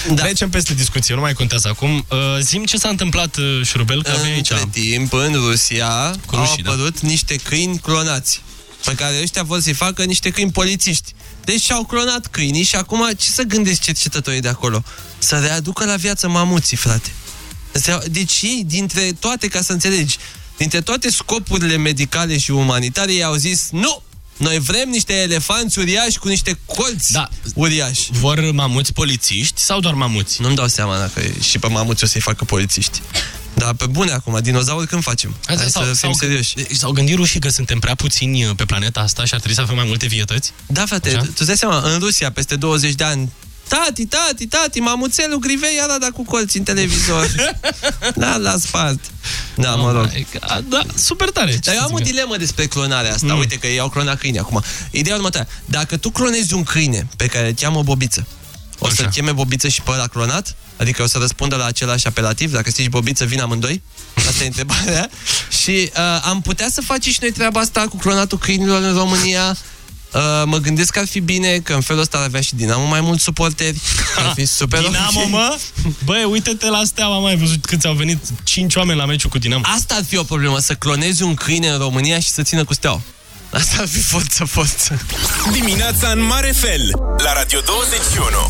da. trecem peste discuție, nu mai contează acum. Uh, zim ce s-a întâmplat, uh, Șurubel, că avei aici. Între timp, în Rusia Cu au rușii, da. apărut niște câini clonați pe care ăștia vor să-i facă niște câini polițiști. Deci și-au clonat câinii și acum ce să gândesc cercetătorii de acolo? Să readucă la viață mamuții, frate. Deci ei, dintre toate, ca să înțelegi, dintre toate scopurile medicale și umanitare, ei au zis, nu, noi vrem niște elefanți uriași cu niște colți da. uriași. Vor mamuți polițiști sau doar mamuți? Nu-mi dau seama dacă și pe mamuți o să-i facă polițiști. Dar pe bune acum, dinozauri când facem? Hai sau, să sau, fim serioși. S-au gândit rușii că suntem prea puțini uh, pe planeta asta și ar trebui să avem mai multe vietăți? Da, frate, Așa? tu îți dai seama, în Rusia, peste 20 de ani, Tati, tati, tati, mamuțelul Grivei a dat cu colți în televizor. da, l-a spart. Da, mă rog. God, da, super tare. Ce Dar eu să am o zic? dilemă despre clonarea asta. Mm. Uite că ei au clonat câini acum. Ideea următoare. Dacă tu clonezi un câine pe care îl cheamă Bobiță, o să-l cheme Bobiță și pe ăla clonat? Adică o să răspundă la același apelativ? Dacă zici Bobiță, vin amândoi? Asta e întrebarea. și uh, am putea să facem și noi treaba asta cu clonatul câinilor în România? Uh, mă gândesc că ar fi bine că în felul ăsta ar avea și Dinamo mai mulți suporteri. Ar fi super Dinamo, ok. mă? Băi, uite-te la Steaua, am mai văzut câți au venit 5 oameni la meciul cu Dinamo. Asta ar fi o problemă, să clonezi un câine în România și să țină cu steaua. Asta ar fi forță, forță. Dimineața în mare fel la Radio 21.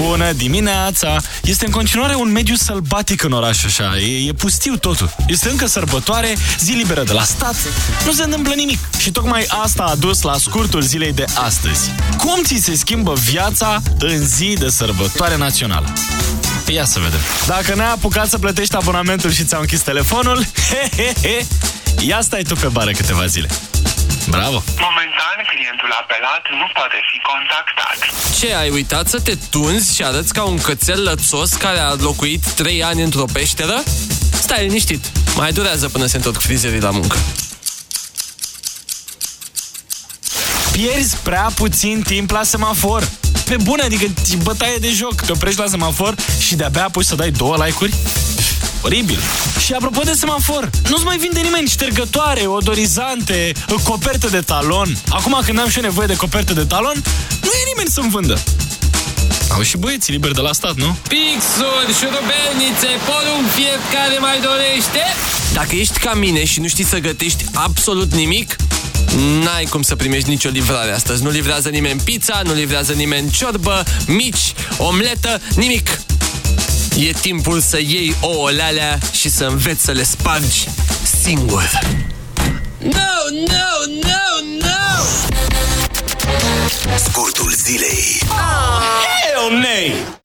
Bună dimineața! Este în continuare un mediu sălbatic în oraș așa, e, e pustiu totul. Este încă sărbătoare, zi liberă de la stat, nu se întâmplă nimic. Și tocmai asta a dus la scurtul zilei de astăzi. Cum ți se schimbă viața în zi de sărbătoare națională? Ia să vedem. Dacă n-ai apucat să plătești abonamentul și ți-au închis telefonul, he, he, he, ia stai tu pe bară câteva zile. Bravo! Momentan, clientul apelat nu poate fi contactat. Ce, ai uitat să te tunzi și arăți ca un cățel lățos care a locuit 3 ani într-o peșteră? Stai liniștit, mai durează până se întorc frizerii la muncă. pierzi prea puțin timp la semafor. Pe bune, adică ți bătaie de joc. Te oprești la semafor și de-abia apuci să dai două like-uri? Oribil. Și apropo de semafor, nu-ți mai vinde nimeni ștergătoare, odorizante, coperte de talon. Acum când am și eu nevoie de coperte de talon, nu e nimeni să-mi vândă. Au și băieții liberi de la stat, nu? Pixuri, șurubelnițe, porumb fiecare mai dorește? Dacă ești ca mine și nu știi să gătești absolut nimic, N-ai cum să primești nicio livrare astăzi. Nu livrează nimeni pizza, nu livrează nimeni ciorbă, mici, omletă, nimic. E timpul să iei ouăle alea și să înveți să le spargi singur. No, no, no, no! Scurtul zilei. Oh, hell nay!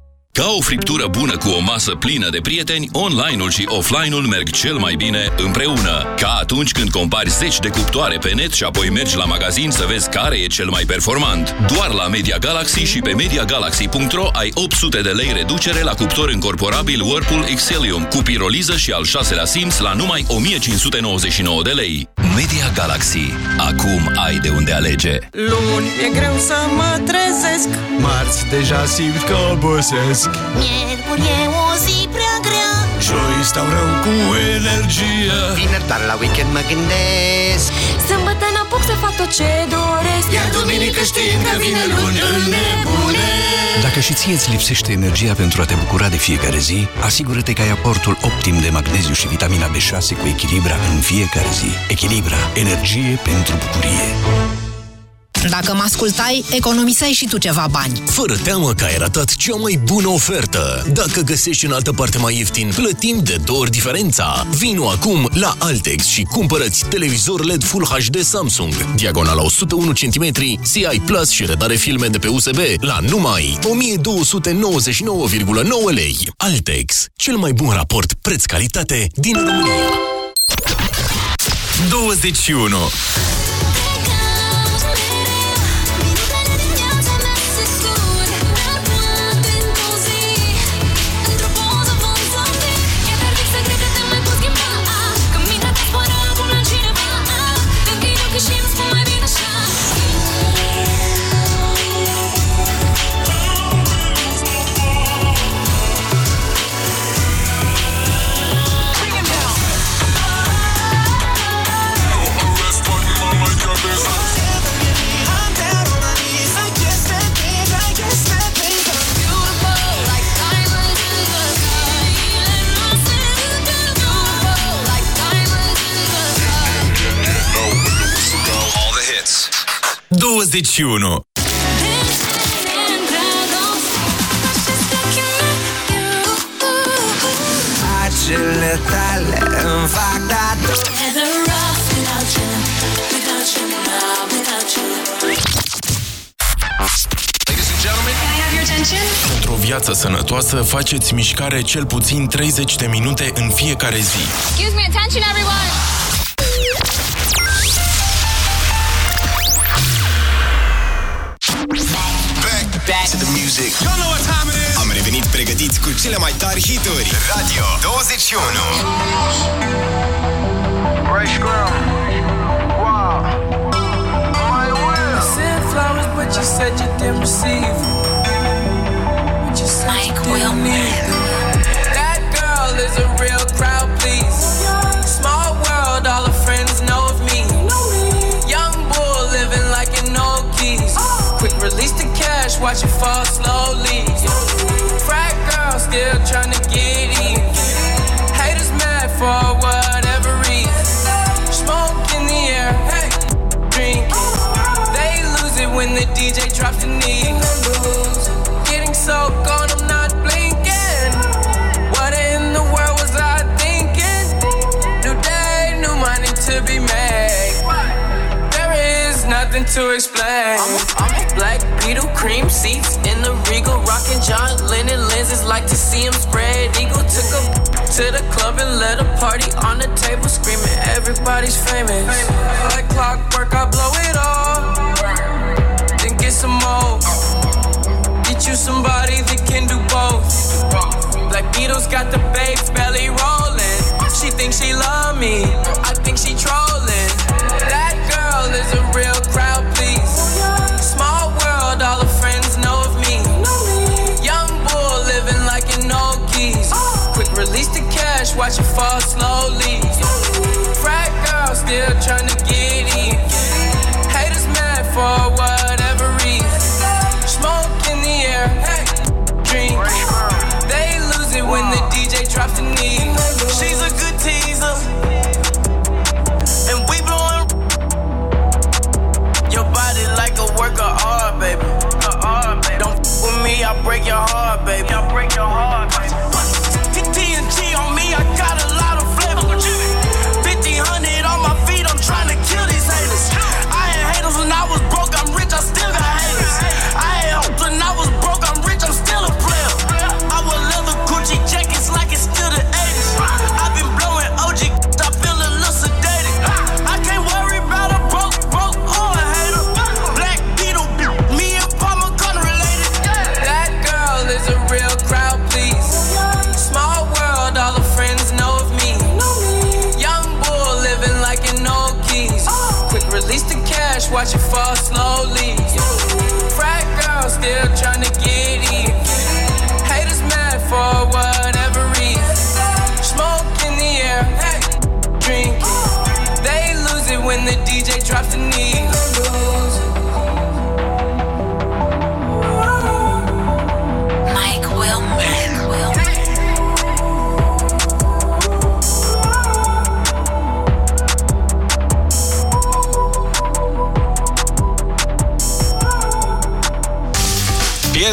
Ca o friptură bună cu o masă plină de prieteni, online-ul și offline-ul merg cel mai bine împreună. Ca atunci când compari 10 de cuptoare pe net și apoi mergi la magazin să vezi care e cel mai performant. Doar la Media Galaxy și pe MediaGalaxy.ro ai 800 de lei reducere la cuptor încorporabil Whirlpool Excellium cu piroliză și al șaselea simț la numai 1599 de lei. Media Galaxy. Acum ai de unde alege. Luni e greu să mă trezesc Marți deja simt că obosesc Miercuri e o zi prea grea Joi stau rău cu energie Vineri doar la weekend mă gândesc Sâmbătă n-apuc să fac tot ce doresc Iar duminică știm că vine luni în nebune Dacă și ție îți lipsește energia pentru a te bucura de fiecare zi, asigură-te că ai aportul optim de magneziu și vitamina B6 cu Echilibra în fiecare zi. Echilibra. Energie pentru bucurie. Dacă mă ascultai, economiseai și tu ceva bani. Fără teamă că ai ratat cea mai bună ofertă. Dacă găsești în altă parte mai ieftin, plătim de două ori diferența. Vino acum la Altex și cumpărăți televizor LED Full HD Samsung, diagonala 101 cm, CI Plus și redare filme de pe USB la numai 1299,9 lei. Altex, cel mai bun raport preț-calitate din România. 21. 21. Acele tale îmi fac tatu Pentru o viață sănătoasă, faceți mișcare cel puțin 30 de minute în fiecare zi. Excuse me, attention everyone! Revenit pregătiți cu cele mai tari hituri. Radio 21. Fresh girl Wow. My will I sent flowers but you said you didn't receive But you said you didn't need them. That girl is a real crowd please. Small world all her friends know of me. Young bull living like an old keys Quick release the cash watch it fall slowly drops the knee. Getting so gone, I'm not blinking. What in the world was I thinking? New day, new money to be made. There is nothing to explain. I'm a black beetle, cream seats in the regal, rocking John Lennon lenses. Like to see him spread eagle. Took a to the club and let a party on the table, screaming everybody's famous. Like clockwork, I blow it all, somebody that can do both. Black Beatles got the babes belly rolling. She thinks she love me, I think she trolling. Drops the knee.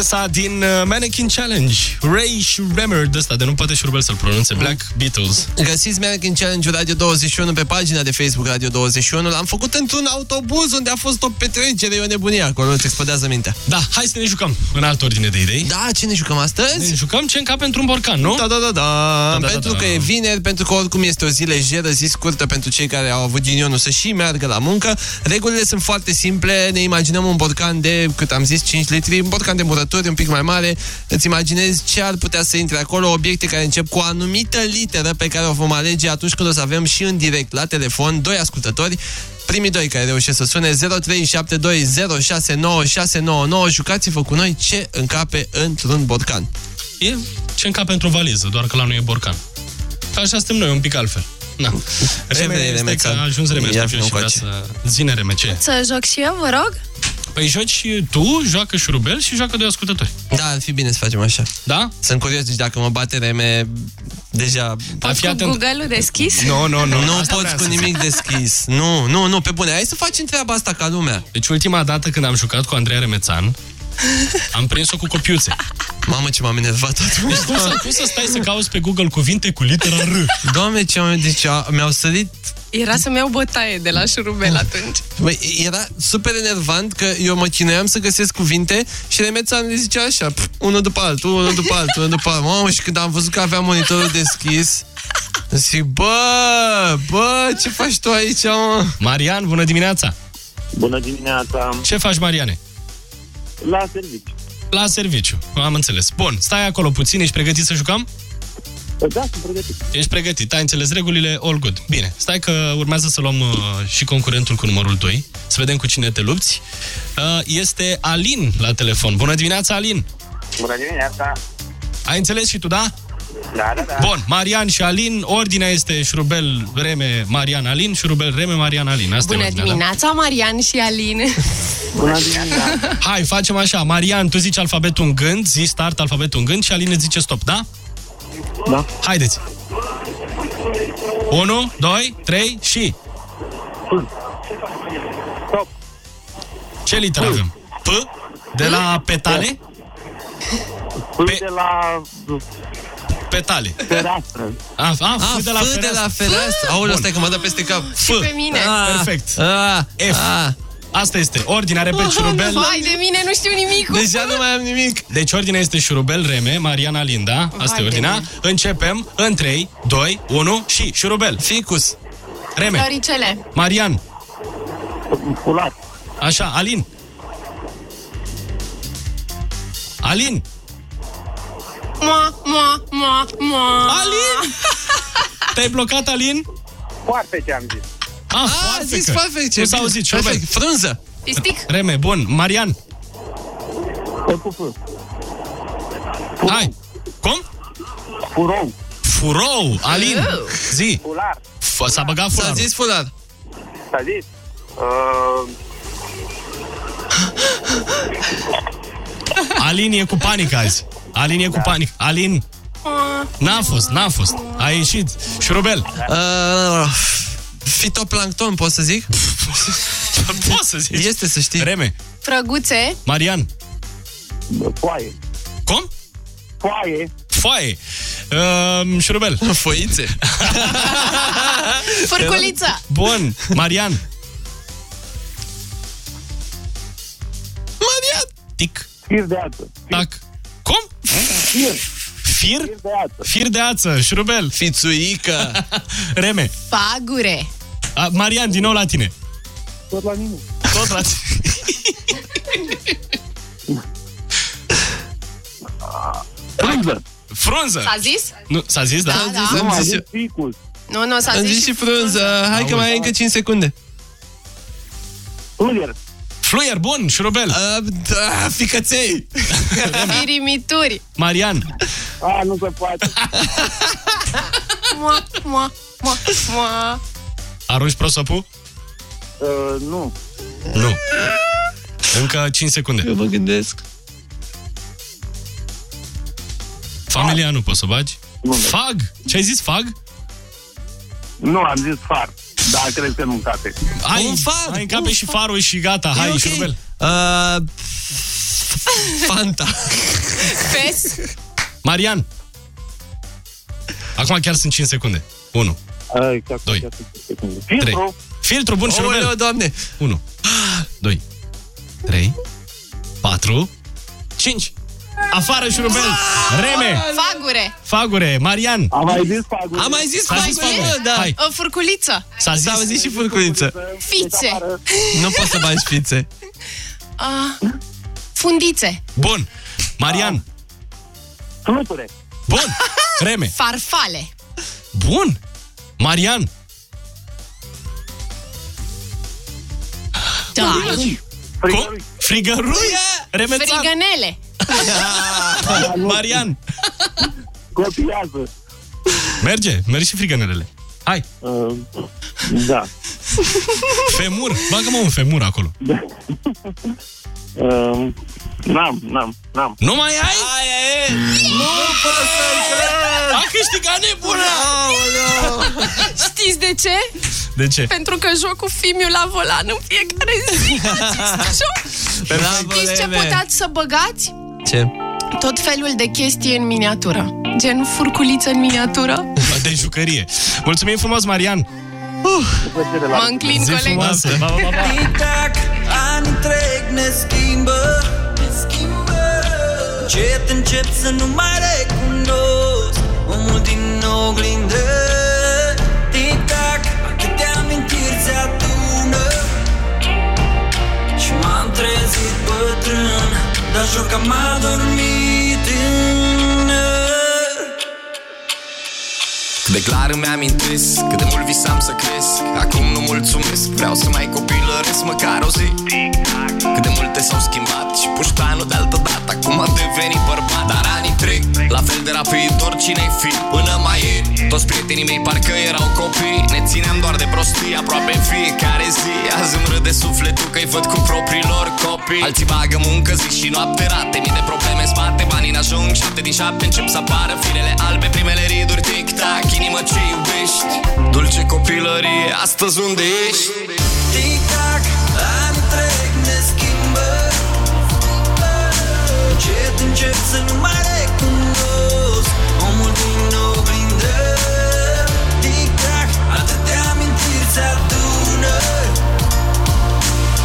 Piesa din uh, Mannequin Challenge. Ray Schremer, de ăsta, de nu poate șurubel să-l pronunțe. Black Beatles. Găsiți Mannequin Challenge Radio 21 pe pagina de Facebook Radio 21. L-am făcut într-un autobuz unde a fost o petrecere, e o nebunie acolo, îți explodează mintea. Da, hai să ne jucăm în altă ordine de idei. Da, ce ne jucăm astăzi? Ne jucăm ce încap pentru un borcan, nu? Da, da, da, da. da, pentru da, că da. e vineri, pentru că oricum este o zi lejeră, zi scurtă pentru cei care au avut ghinionul să și meargă la muncă. Regulile sunt foarte simple. Ne imaginăm un borcan de, cât am zis, 5 litri, un borcan de murături un pic mai mare. Îți imaginezi ce ar putea să intre acolo, obiecte care încep cu o anumită literă pe care o vom alege atunci când o să avem și în direct la telefon doi ascultători Primii doi care reușesc să sune 0372069699 Jucați-vă cu noi ce încape într-un borcan. E ce încape într-o valiză, doar că la noi e borcan. Așa suntem noi, un pic altfel. Na. Ce vrei, este Reme, că că a ajuns Reme ia în studio vină și vrea încoace. să... Zine, Reme, ce? Să joc și eu, vă rog? Păi joci și tu, joacă șurubel și joacă doi ascultători. Da, ar fi bine să facem așa. Da? Sunt curios, deci dacă mă bate Reme, deja... Pot cu Google-ul deschis? Nu, nu, nu. Nu Asta poți vreau cu să nimic deschis. Nu, nu, nu, pe bune. Hai să facem treaba asta ca lumea. Deci ultima dată când am jucat cu Andreea Remețan, am prins-o cu copiuțe. Mamă, ce m-am enervat atunci. Deci cum să, cum să stai să cauți pe Google cuvinte cu litera R? Doamne, ce am deci a- mi-au sărit Era să-mi iau bătaie de la șurubel atunci. Băi, era super enervant că eu mă chinuiam să găsesc cuvinte și Remețan le zicea așa, pf, unul după altul, unul după altul, unul după altul. Mamă, și când am văzut că avea monitorul deschis, zic, bă, bă, ce faci tu aici, mă? Marian, bună dimineața! Bună dimineața! Ce faci, Mariane? La serviciu. La serviciu, am înțeles. Bun, stai acolo puțin, ești pregătit să jucăm? Da, sunt pregătit. Ești pregătit, ai înțeles regulile, all good. Bine, stai că urmează să luăm uh, și concurentul cu numărul 2, să vedem cu cine te lupți. Uh, este Alin la telefon. Bună dimineața, Alin! Bună dimineața! Ai înțeles și tu, da? Da, da, da. Bun, Marian și Alin, ordinea este șurubel, reme, Marian, Alin, șurubel, reme, Marian, Alin. Asta Bună e ordinea, dimineața, Marian și Alin. Bună dimineața! Da? Hai, facem așa. Marian, tu zici alfabetul în gând, zi start alfabetul în gând și Alin îți zice stop, da? Da. Haideți. 1, 2, 3 și... Stop. Ce literă avem? P? De la petale? P de la Petale. fereastră. A, a, F A, de la F de fereastră. la fereastră. Aoleu, stai că mă dă peste cap. F. Și pe mine. A, Perfect. A, F. A. Asta este. Ordinea, repet, șurubel. Vai de mine, nu știu nimic. Deja nu mai am nimic. Deci ordinea este șurubel, reme, Mariana Linda. Asta Vai e de ordinea. mine. Începem în 3, 2, 1 și șurubel. Ficus. Reme. Floricele. Marian. Fular. Așa, Alin. Alin. Moa, moa, moa, moa. Alin! Te-ai blocat, Alin? Foarte ce am zis. Ah, A, foarfecă. zis foarfec. Nu s-a auzit, șurubel. Perfect. Frunză. Pistic. Reme, bun. Marian. Cu F. Hai. Cum? Furou. Furou. Alin. Zi. Fular. F- S-a băgat S-a fularul. zis fular. S-a zis. Uh, Alin e cu panică azi. Alin e cu panică. Alin. N-a fost, n-a fost. A ieșit. Șurubel. Uh, fitoplancton, pot să zic? Poți să zici. Este, să știi. Reme. Frăguțe. Marian. foaie. Cum? Foaie. Foaie. Uh, șurubel. Foițe. Furculiță. Bun. Marian. Marian. Tic. Fir de ață. Tac. Cum? Fir. Fir? Fir de ață. Fir de ață. Șurubel. Fițuică. Reme. Pagure. A, Marian, din nou la tine. Tot la mine. Tot la tine. Frunză. Frunză. S-a zis? Nu, s-a zis, da? Da, da. Nu, Am am zis zis eu. ficus. Nu, nu, s-a Am zis zis și frunză. Hai că mai ai încă 5 secunde. Fluier. Fluier, bun, șurubel. Uh, da, ficăței. Firimituri. Marian. A, nu se poate. Moa, moa, moa, moa. Arunci prosopul? Uh, nu. Nu. Încă 5 secunde. Eu mă gândesc. Familia nu poți să o bagi? Nu. Fag? Ce ai zis, fag? Nu, am zis far. Dar cred că nu încape. Ai, Un fag, Ai încape un și farul și gata. Hai, E ok. șurubel. Uh, Fanta. Fes. Marian. Acum chiar sunt 5 secunde. 1, Exact. 2, Filtru. 3. Filtru, bun, Aoleu, șurubel. doamne. 1, 2, 3, 4, 5. Afară, șurubel. Reme. Fagure. Fagure. Marian. Am mai zis fagure. Am mai zis S-a zis fagure, fagure. da. Hai. O furculiță. S-a zis. S-a zis și furculiță. Fițe. Nu poți să bagi fițe. Uh, fundițe. Bun. Marian. Fluture. Bun. Reme. Farfale. Bun. Marian. Da. Cum? Frigărui. Remețan. Frigănele. Marian. Copiază. Merge. Mergi și frigănelele. Hai. Uh, da. Femur. Bagă-mă un femur acolo. Uh, n-am, n-am, n-am. Nu mai ai? Aia e! Nu pot să-l cred! A câștigat nebuna! Știți de ce? De ce? Pentru că joc cu fimiul la volan în fiecare zi. Bravo, Știți ce Leme. puteți să băgați? Ce? Tot felul de chestii în miniatură. Gen furculiță în miniatură. De jucărie. Mulțumim frumos, Marian. Mă înclin, Zi coleg. frumoasă. Pa, pa, pa, pa. Tic-tac, ani întreg ne schimbă Încet încep să nu mai recunosc Omul din oglindă bătrân Dar joc de clar îmi amintesc Cât de mult visam să cresc. Acum nu mulțumesc Vreau să mai copilăresc măcar o zi. Cât de multe s-au schimbat Și puștanul de altă dată Acum a devenit bărbat. Dar anii trec La fel de rapid oricine-i fi. Până mai ieri Toți prietenii mei parcă erau copii. Ne țineam doar de prostii Aproape în fiecare zi. Azi îmi râde sufletul că-i văd cu propriilor copii. Alții bagă muncă zi și noapte rate Mii de probleme în spate. Banii n-ajung Șapte din șapte încep să apară Firele albe. Primele riduri tic-tac Inimă ce iubești? Dulce copilărie Astăzi unde ești? Tic-tac, ani trec, ne schimbă. Încet încep să nu mai recunosc. Omul din oglindă Tic-tac, atâtea amintiri se adună.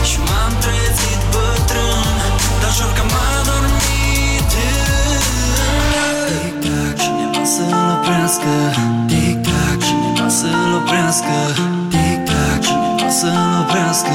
Și m-am trezit bătrân Dar jur că m-a dormit. Tic-tac, cineva să-l oprească? Tic-tac, cineva să-l oprească Tic-tac, cineva să-l oprească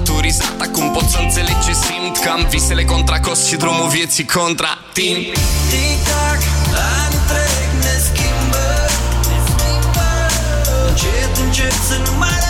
maturizat Acum pot să înțeleg ce simt Că am visele contra cost și drumul vieții contra timp. Tic-tac, ani trec, ne schimbă. Încet încep să nu mai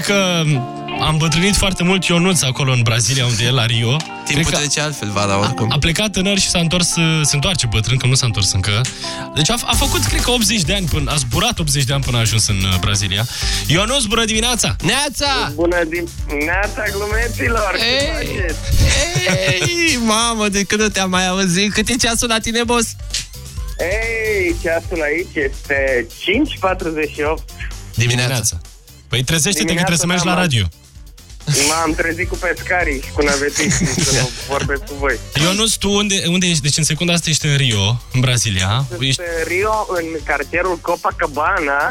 cred că am bătrânit foarte mult Ionuț acolo în Brazilia, unde e la Rio. Timpul trece altfel vara oricum. A plecat în și s-a întors, uh, se întoarce bătrân, că nu s-a întors încă. Deci a, a făcut, cred că 80 de ani, până, a zburat 80 de ani până a ajuns în uh, Brazilia. Ionuț, bună dimineața! Neața! Bună dimineața, glumeților! Ce faceți? Ei, mamă, de când nu te-am mai auzit? Cât e ceasul la tine, boss? Ei, ceasul aici este 5.48. Dimineața. Păi trezește-te că Dimineața, trebuie să mergi da, la m-am- radio. M-am trezit cu pescarii și cu navetiștii să vorbesc cu voi. Ionuț, tu unde, unde ești? Deci în secunda asta ești în Rio, în Brazilia. Ești În Rio, în cartierul Copacabana,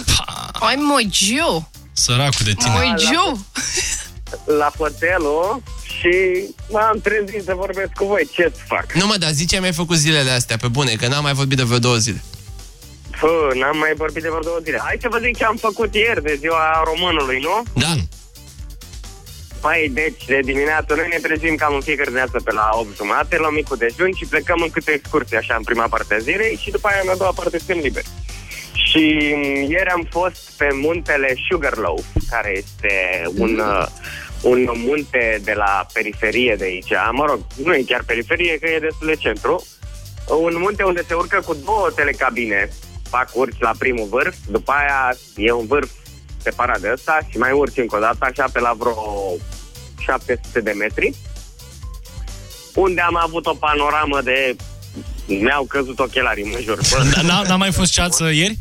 Ai, mojiu! săracul de tine. Mojiu! la hotelul și m-am trezit să vorbesc cu voi. Ce să fac? Nu mă, dar zi ce mi-ai făcut zilele astea, pe bune, că n-am mai vorbit de vreo două zile. Fă, n-am mai vorbit de vreo două zile. Hai să vă zic ce am făcut ieri de ziua românului, nu? Da. Păi, deci, de dimineață, noi ne trezim cam în fiecare dimineață pe la 8 jumate, luăm micul dejun și plecăm în câte excursie, așa, în prima parte a zilei și după aia în a doua parte suntem liberi. Și m, ieri am fost pe muntele Sugarloaf, care este un, uh, un munte de la periferie de aici. Mă rog, nu e chiar periferie, că e destul de centru. Un munte unde se urcă cu două telecabine. Fac urci la primul vârf, după aia e un vârf separat de ăsta și mai urci încă o dată, așa pe la vreo 700 de metri, unde am avut o panoramă de... Mi-au căzut ochelarii, mă jur. Bă, N- N-a, n-a mai fost ceață ieri?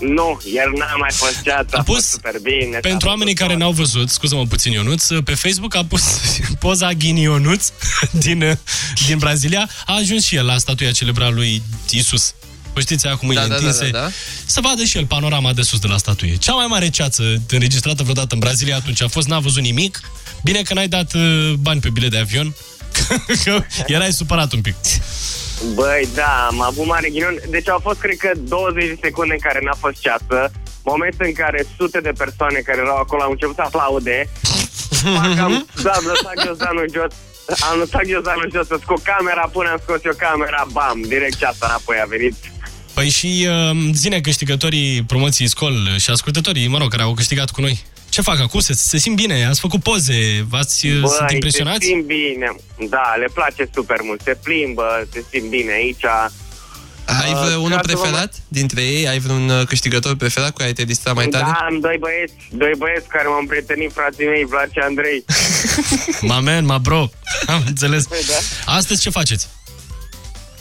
nu, ieri n-am mai fost ceață, a, pus fost super bine. Pentru oamenii care n-au văzut, scuză-mă puțin Ionuț, pe Facebook a pus poza Ghini Ionuț din, din Brazilia. A ajuns și el la statuia celebră a lui Isus. O știți aia cu mâinile Da, da, da, întinse? da, da. Să vadă și el panorama de sus de la statuie. Cea mai mare ceață înregistrată vreodată în Brazilia atunci a fost, n-a văzut nimic. Bine că n-ai dat uh, bani pe bilet de avion, că erai supărat un pic. Băi, da, am avut mare ghinion. Deci au fost, cred că, 20 de secunde în care n-a fost ceață. Moment în care sute de persoane care erau acolo au început să aplaude. Fac, am dat, lăsat ghiozdanul jos. Am lăsat ghiozdanul jos să scot camera, până am scos eu camera, bam, direct ceața înapoi a venit. Păi și uh, zine câștigătorii promoției Scol și ascultătorii, mă rog, care au câștigat cu noi. Ce fac acum? Se, se simt bine? Ați făcut poze? V-ați, uh, sunt impresionați? se simt bine. Da, le place super mult. Se plimbă, se simt bine aici. Ai Uh, vreunul ca să vă preferat dintre ei? Ai vreun uh, câștigător preferat cu care te distra mai tare? Da, am doi băieți, doi băieți care m-au prietenit, frații mei, Vlad și Andrei. Ma man, ma bro. Am înțeles. Da. Astăzi ce faceți?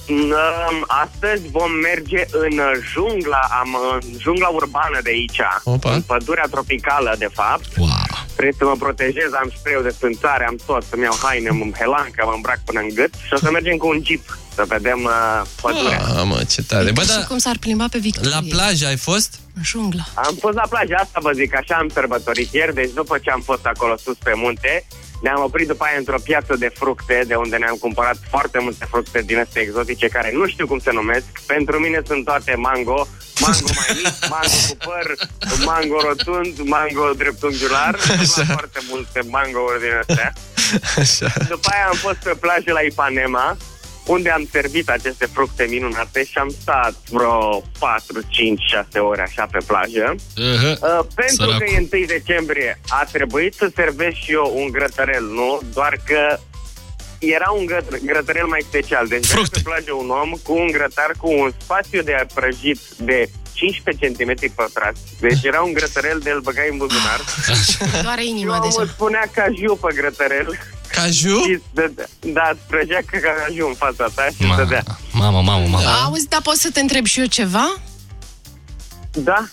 Um, Astăzi vom merge în jungla, am, în jungla urbană de aici, Opa. în pădurea tropicală, de fapt. Wow. Trebuie să mă protejez, am spray de spânțare, am tot, să-mi iau haine, mă helancă, mă îmbrac până în gât și o să mergem cu un jeep să vedem uh, pădurea. Ah, mă, ce tare. Bă, și da, cum s-ar plimba pe Victorie? la plajă ai fost? În jungla. Am fost la plajă, asta vă zic, așa am sărbătorit ieri, deci după ce am fost acolo sus pe munte, ne-am oprit după aia într-o piață de fructe, de unde ne-am cumpărat foarte multe fructe din astea exotice, care nu știu cum se numesc. Pentru mine sunt toate mango, mango mai mic, mango cu păr, mango rotund, mango dreptunghiular, Așa. foarte multe mango-uri din astea. Așa. După aia am fost pe plajă la Ipanema, unde am servit aceste fructe minunate și am stat vreo 4, 5, 6 ore așa pe plajă. Uh-huh. Uh, pentru Săracul. că e 1 decembrie a trebuit să servesc și eu un grătărel, nu? Doar că era un grăt- grătărel mai special. Deci venea pe plajă un om cu un grătar cu un spațiu de prăjit de 15 cm pătrați. Deci era un grătărel de îl băgai în buzunar. Doare inima Și omul deja. spunea caju pe grătărel. Caju? Și dădea- da, îți prăjea ca caju în fața ta și îți dădea. Mamă, mamă, mamă. Auzi, dar pot să te întreb și eu ceva? Da?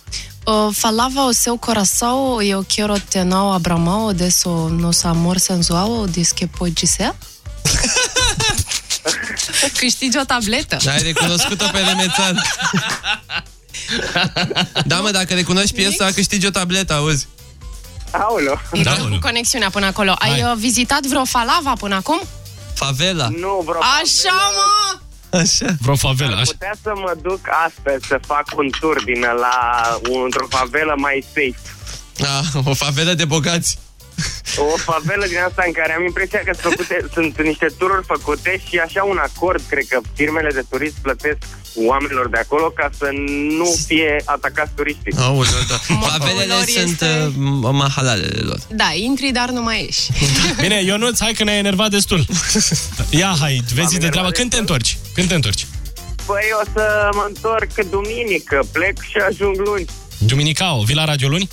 Uh, falava o seu coração eu quero te não abramão desso nosso amor sensual diz que pode ser? Câștigi o tabletă. Ai recunoscut-o pe Remețan. da, mă, dacă recunoști piesa, câștigi o tabletă, auzi. Aoleu. Da, Cu conexiunea până acolo. Ai Hai. uh, vizitat vreo falava până acum? Favela. Nu, vreo Așa, mă! Așa. Vreo favelă, Ar așa. putea să mă duc astăzi să fac un tur din la într-o favelă mai safe. Ah, o favelă de bogați. O favelă din asta în care am impresia că sunt, făcute, sunt niște tururi făcute și așa un acord, cred că firmele de turism plătesc oamenilor de acolo ca să nu fie atacați turistic. Aoleu, da. Favelele lor sunt este- uh, mahalalele lor. Da, intri, dar nu mai ieși. Bine, Ionuț, hai că ne-ai enervat destul. Ia, hai, vezi de treabă. Când te întorci? Când te întorci? Păi o să mă întorc duminică, plec și ajung luni. Duminicao, vii la Radio Luni?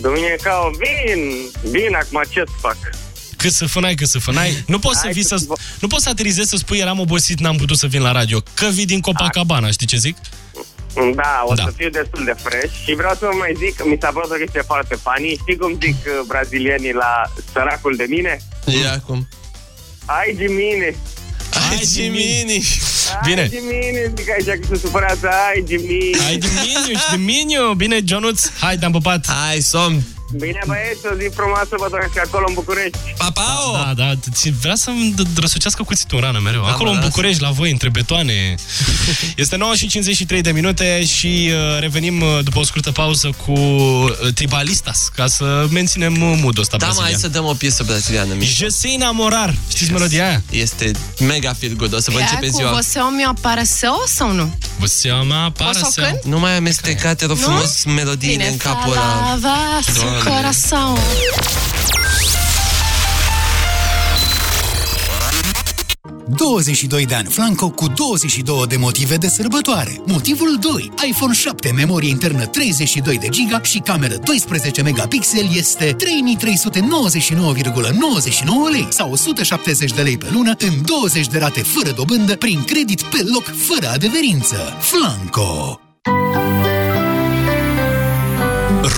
Duminica, vin, vin acum ce să fac? Cât să fânai, cât să fânai. Nu poți să Hai vii să- să... Nu poți să aterizezi să spui eram obosit, n-am putut să vin la radio. Că vii din Copacabana, știi ce zic? Da, o Da. să fiu destul de fresh și vreau să vă mai zic, mi s-a părut o chestie foarte funny. Știi cum zic uh, brazilienii la săracul de mine? Ia cum. Ai Jimine! Ai Jimini! Bine. Ai Jimine! Zic aici că se supărează, ai Jimine! Ai Diminiu și Diminiu. Bine, Ionuț, hai, te-am pupat. Hai, somn. Bine băieți, o zi frumoasă vă doresc acolo în București! Pa, pa! Da, da, ți- vrea să-mi d- răsucească cuțitul în rană mereu. Acolo mă, în lasă. București, la voi, între betoane. Este 9 și 53 de minute și uh, revenim uh, după o scurtă pauză cu uh, Tribalistas, ca să menținem uh, mood-ul ăsta Da, mă, hai brazilian. să dăm o piesă braziliană. mică. Je sei namorar. Știți melodia aia? Este mega feel good. O să vă Aia începe cu ziua. Você me apareceu sau nu? Você ama O să o para cânt? Nu mai amesteca, te rog Nu? frumos, melodiile Bine, în capul ăla. Salava su Doamne. coração. Flanco. 22 de ani Flanco cu 22 de motive de sărbătoare. Motivul 2. iPhone 7, memorie internă 32 de giga și cameră 12 megapixel este 3399,99 lei sau 170 de lei pe lună în 20 de rate fără dobândă prin credit pe loc fără adeverință. Flanco.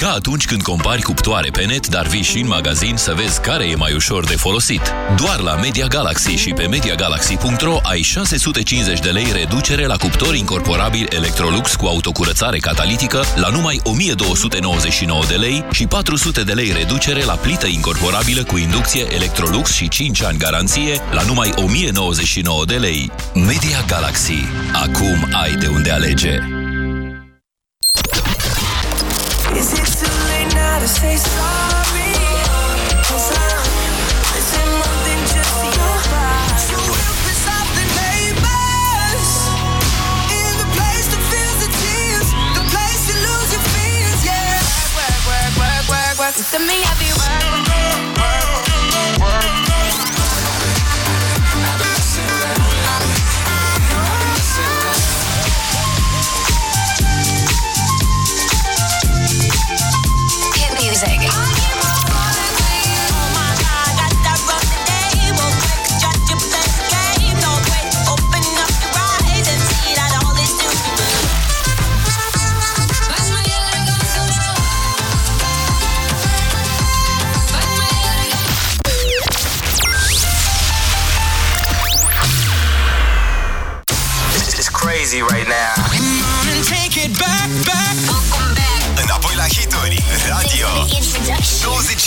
Ca atunci când compari cuptoare pe net, dar vii și în magazin să vezi care e mai ușor de folosit. Doar la Media Galaxy și pe MediaGalaxy.ro ai 650 de lei reducere la cuptor incorporabil Electrolux cu autocurățare catalitică la numai 1299 de lei și 400 de lei reducere la plită incorporabilă cu inducție Electrolux și 5 ani garanție la numai 1099 de lei. Media Galaxy. Acum ai de unde alege. To say sorry? 'Cause I'm missing more than just your eyes. You will piss off the neighbors. In the place that feels the tears. The place you lose your fears, yeah. Work, work, work, work, work. To me, I be Hit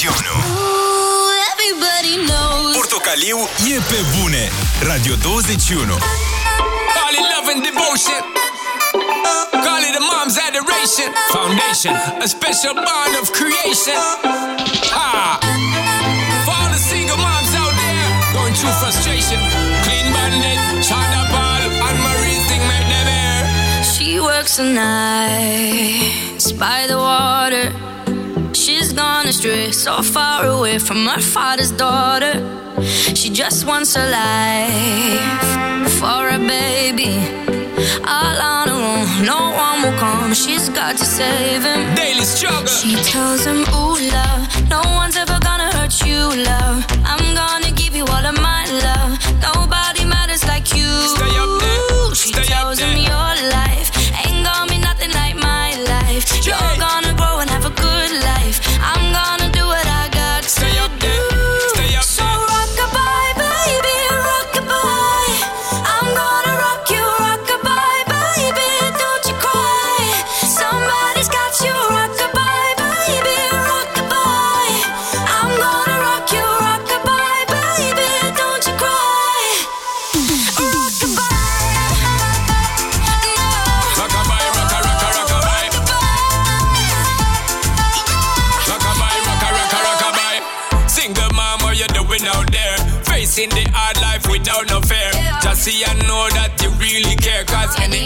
21 Everybody knows. Portocaliu e pe bune. Radio 21. Call it love and devotion. Call it a mom's adoration. Foundation, a special bond of creation. Ah. For all the single moms out there going through frustration. Clean bandit, China Paul, and Marie thing make them air. She works the nights by the water. Gone astray, so far away from her father's daughter. She just wants a life for a baby. All on her own, no one will come. She's got to save him. Daily struggle. She tells him, Ooh, love, no one's ever gonna hurt you, love. I'm gonna give you all of my love. Nobody matters like you. Stay up there. She Stay up tells him your life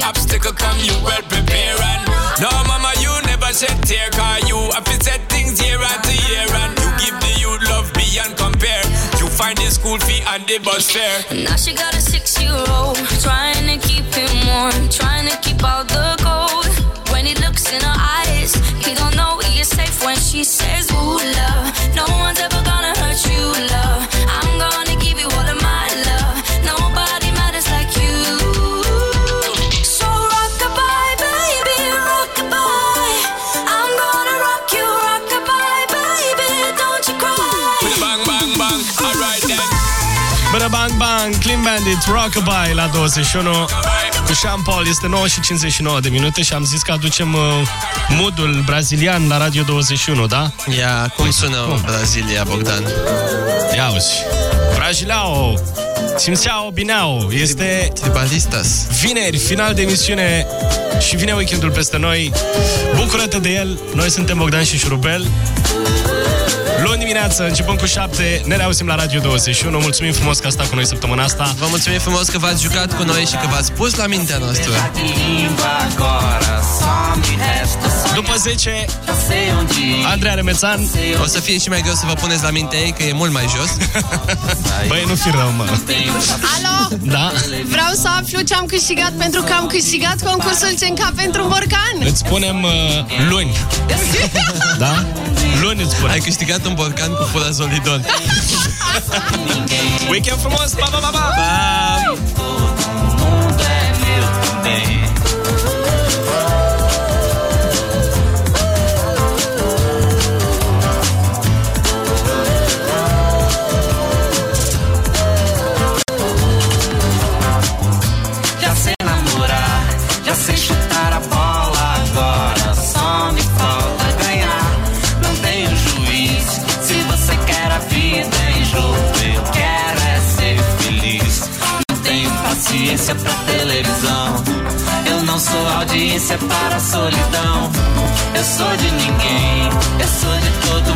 obstacle come, you well prepare. And no, mama, you never shed tear. Cause you have set things year after year. And you give the youth love beyond compare. You find the school fee and the bus fare. Now she got a six-year-old Trying to keep him warm Trying to keep out the cold When he looks in her eyes He don't know he is safe when she says Ooh, bang, bang, Clean Bandit, Rockabye la 21 cu Sean Paul. Este 9 și 59 de minute și am zis că aducem uh, modul brazilian la Radio 21, da? Ia, cum sună cum? Brazilia, Bogdan? Ia auzi. Brasileao, simțeau, bineau. Este Tribalistas. vineri, final de emisiune și vine weekendul peste noi. Bucură-te de el. Noi suntem Bogdan și Șurubel. Luni dimineață, începem cu 7, ne reauzim la Radio 21. Mulțumim frumos că a stat cu noi săptămâna asta. Vă mulțumim frumos că v-ați jucat cu noi și că v-ați pus la mintea noastră. După 10, Andreea Remețan. O să fie și mai greu să vă puneți la mintea ei, că e mult mai jos. Băi, nu fi rău, mă. Alo? Da? Vreau să aflu ce am câștigat pentru că am câștigat concursul Cenca pentru borcan. Îți spunem uh, luni. Da? Luni îți spunem. Ai câștigat un borcan cu furazolidon. Weekend frumos! Pa, pa, pa, pa! Pa! Audiência para a solidão. Eu sou de ninguém, eu sou de todo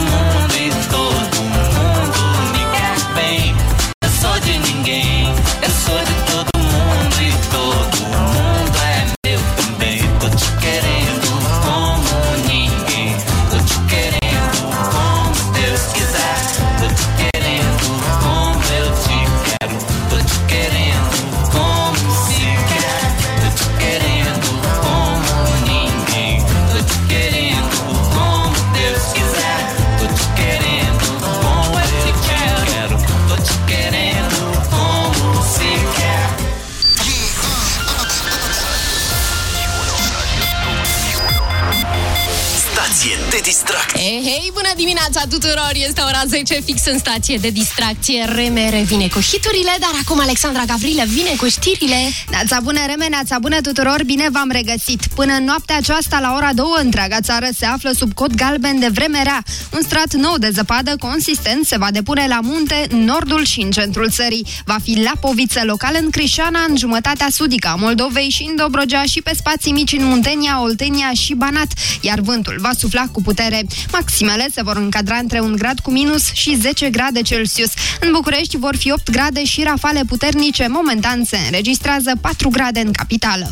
dimineața tuturor! Este ora 10 fix în stație de distracție. Reme vine cu hiturile, dar acum Alexandra Gavrilă vine cu știrile. Neața bună, Reme, neața bună tuturor, bine v-am regăsit. Până în noaptea aceasta, la ora 2, întreaga țară se află sub cod galben de vreme rea. Un strat nou de zăpadă consistent se va depune la munte, în nordul și în centrul țării. Va fi lapoviță local în Crișana, în jumătatea sudică a Moldovei și în Dobrogea și pe spații mici în Muntenia, Oltenia și Banat, iar vântul va sufla cu putere. Maximele se vor încadra între un grad cu minus și 10 grade Celsius. În București vor fi 8 grade și rafale puternice. Momentan se înregistrează 4 grade în capitală.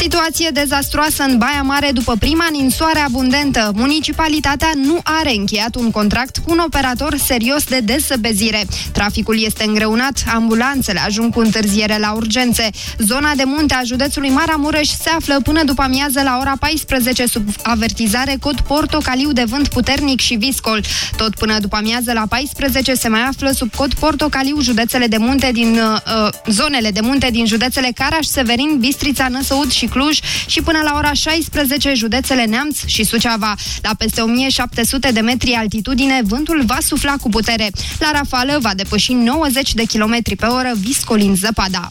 Situație dezastruoasă în Baia Mare după prima ninsoare abundentă. Municipalitatea nu are încheiat un contract cu un operator serios de desăbezire. Traficul este îngreunat, ambulanțele ajung cu întârziere la urgențe. Zona de munte a județului Maramureș se află până după amiază la ora 14 sub avertizare cod portocaliu de vânt puternic și viscol. Tot până după amiază la 14 se mai află sub cod portocaliu județele de munte din uh, zonele de munte din județele Caraș, Severin, Bistrița, Năsăud și Cluj și până la ora 16 județele Neamț și Suceava. La peste 1700 de metri altitudine, vântul va sufla cu putere. La rafală va depăși 90 de km pe oră, viscolind zăpada.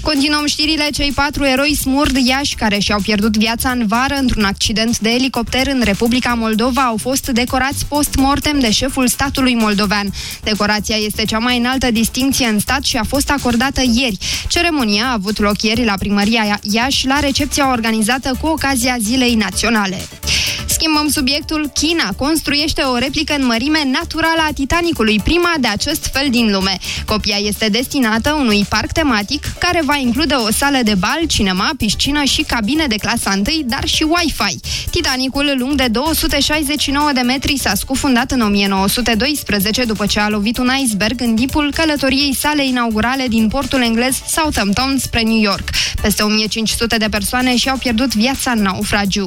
Continuăm știrile. Cei patru eroi smurd Iași care și-au pierdut viața în vară într-un accident de elicopter în Republica Moldova au fost decorați post-mortem de șeful statului moldovean. Decorația este cea mai înaltă distinție în stat și a fost acordată ieri. Ceremonia a avut loc ieri la primăria Iași la recepția organizată cu ocazia Zilei Naționale. Schimbăm subiectul. China construiește o replică în mărime naturală a Titanicului, prima de acest fel din lume. Copia este destinată unui parc tematic care va include o sală de bal, cinema, piscină și cabine de clasa 1, dar și Wi-Fi. Titanicul, lung de 269 de metri, s-a scufundat în 1912 după ce a lovit un iceberg în timpul călătoriei sale inaugurale din portul englez Southampton spre New York. Peste 1500 de persoane și-au pierdut viața în naufragiu.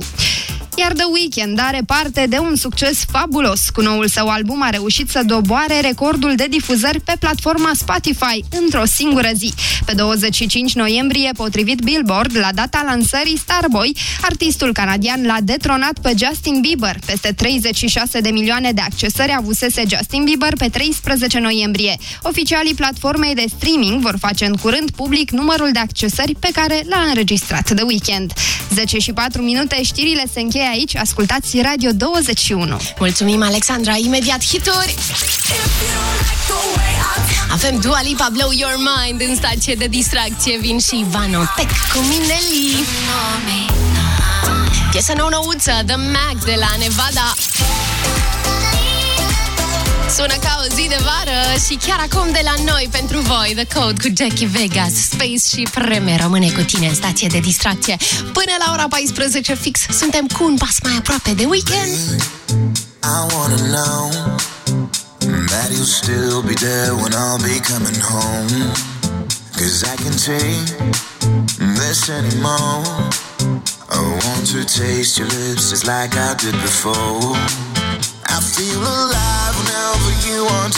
Iar The Weeknd are parte de un succes fabulos. Cu noul său album a reușit să doboare recordul de difuzări pe platforma Spotify într-o singură zi. Pe 25 noiembrie, potrivit Billboard, la data lansării Starboy, artistul canadian l-a detronat pe Justin Bieber. Peste 36 de milioane de accesări avusese Justin Bieber pe 13 noiembrie. Oficialii platformei de streaming vor face în curând public numărul de accesări pe care l-a înregistrat The Weeknd. 10 și 4 minute, știrile se încheie aici. Ascultați Radio 21. Mulțumim, Alexandra. Imediat hituri! Avem Dua Lipa Blow Your Mind în stație de distracție. Vin și Vanotec cu Mineli. Piesa nou-nouță, The Mac de la Nevada. Sună ca o zi de vară și chiar acum de la noi pentru voi The Code cu Jackie Vegas, Space și Preme rămâne cu tine în stație de distracție. Până la ora 14 fix suntem cu un pas mai aproape de weekend. I wanna know that you'll still be there when I'll be coming home. Cause I can take this anymore. I want to taste your lips just like I did before. I feel alive whenever you are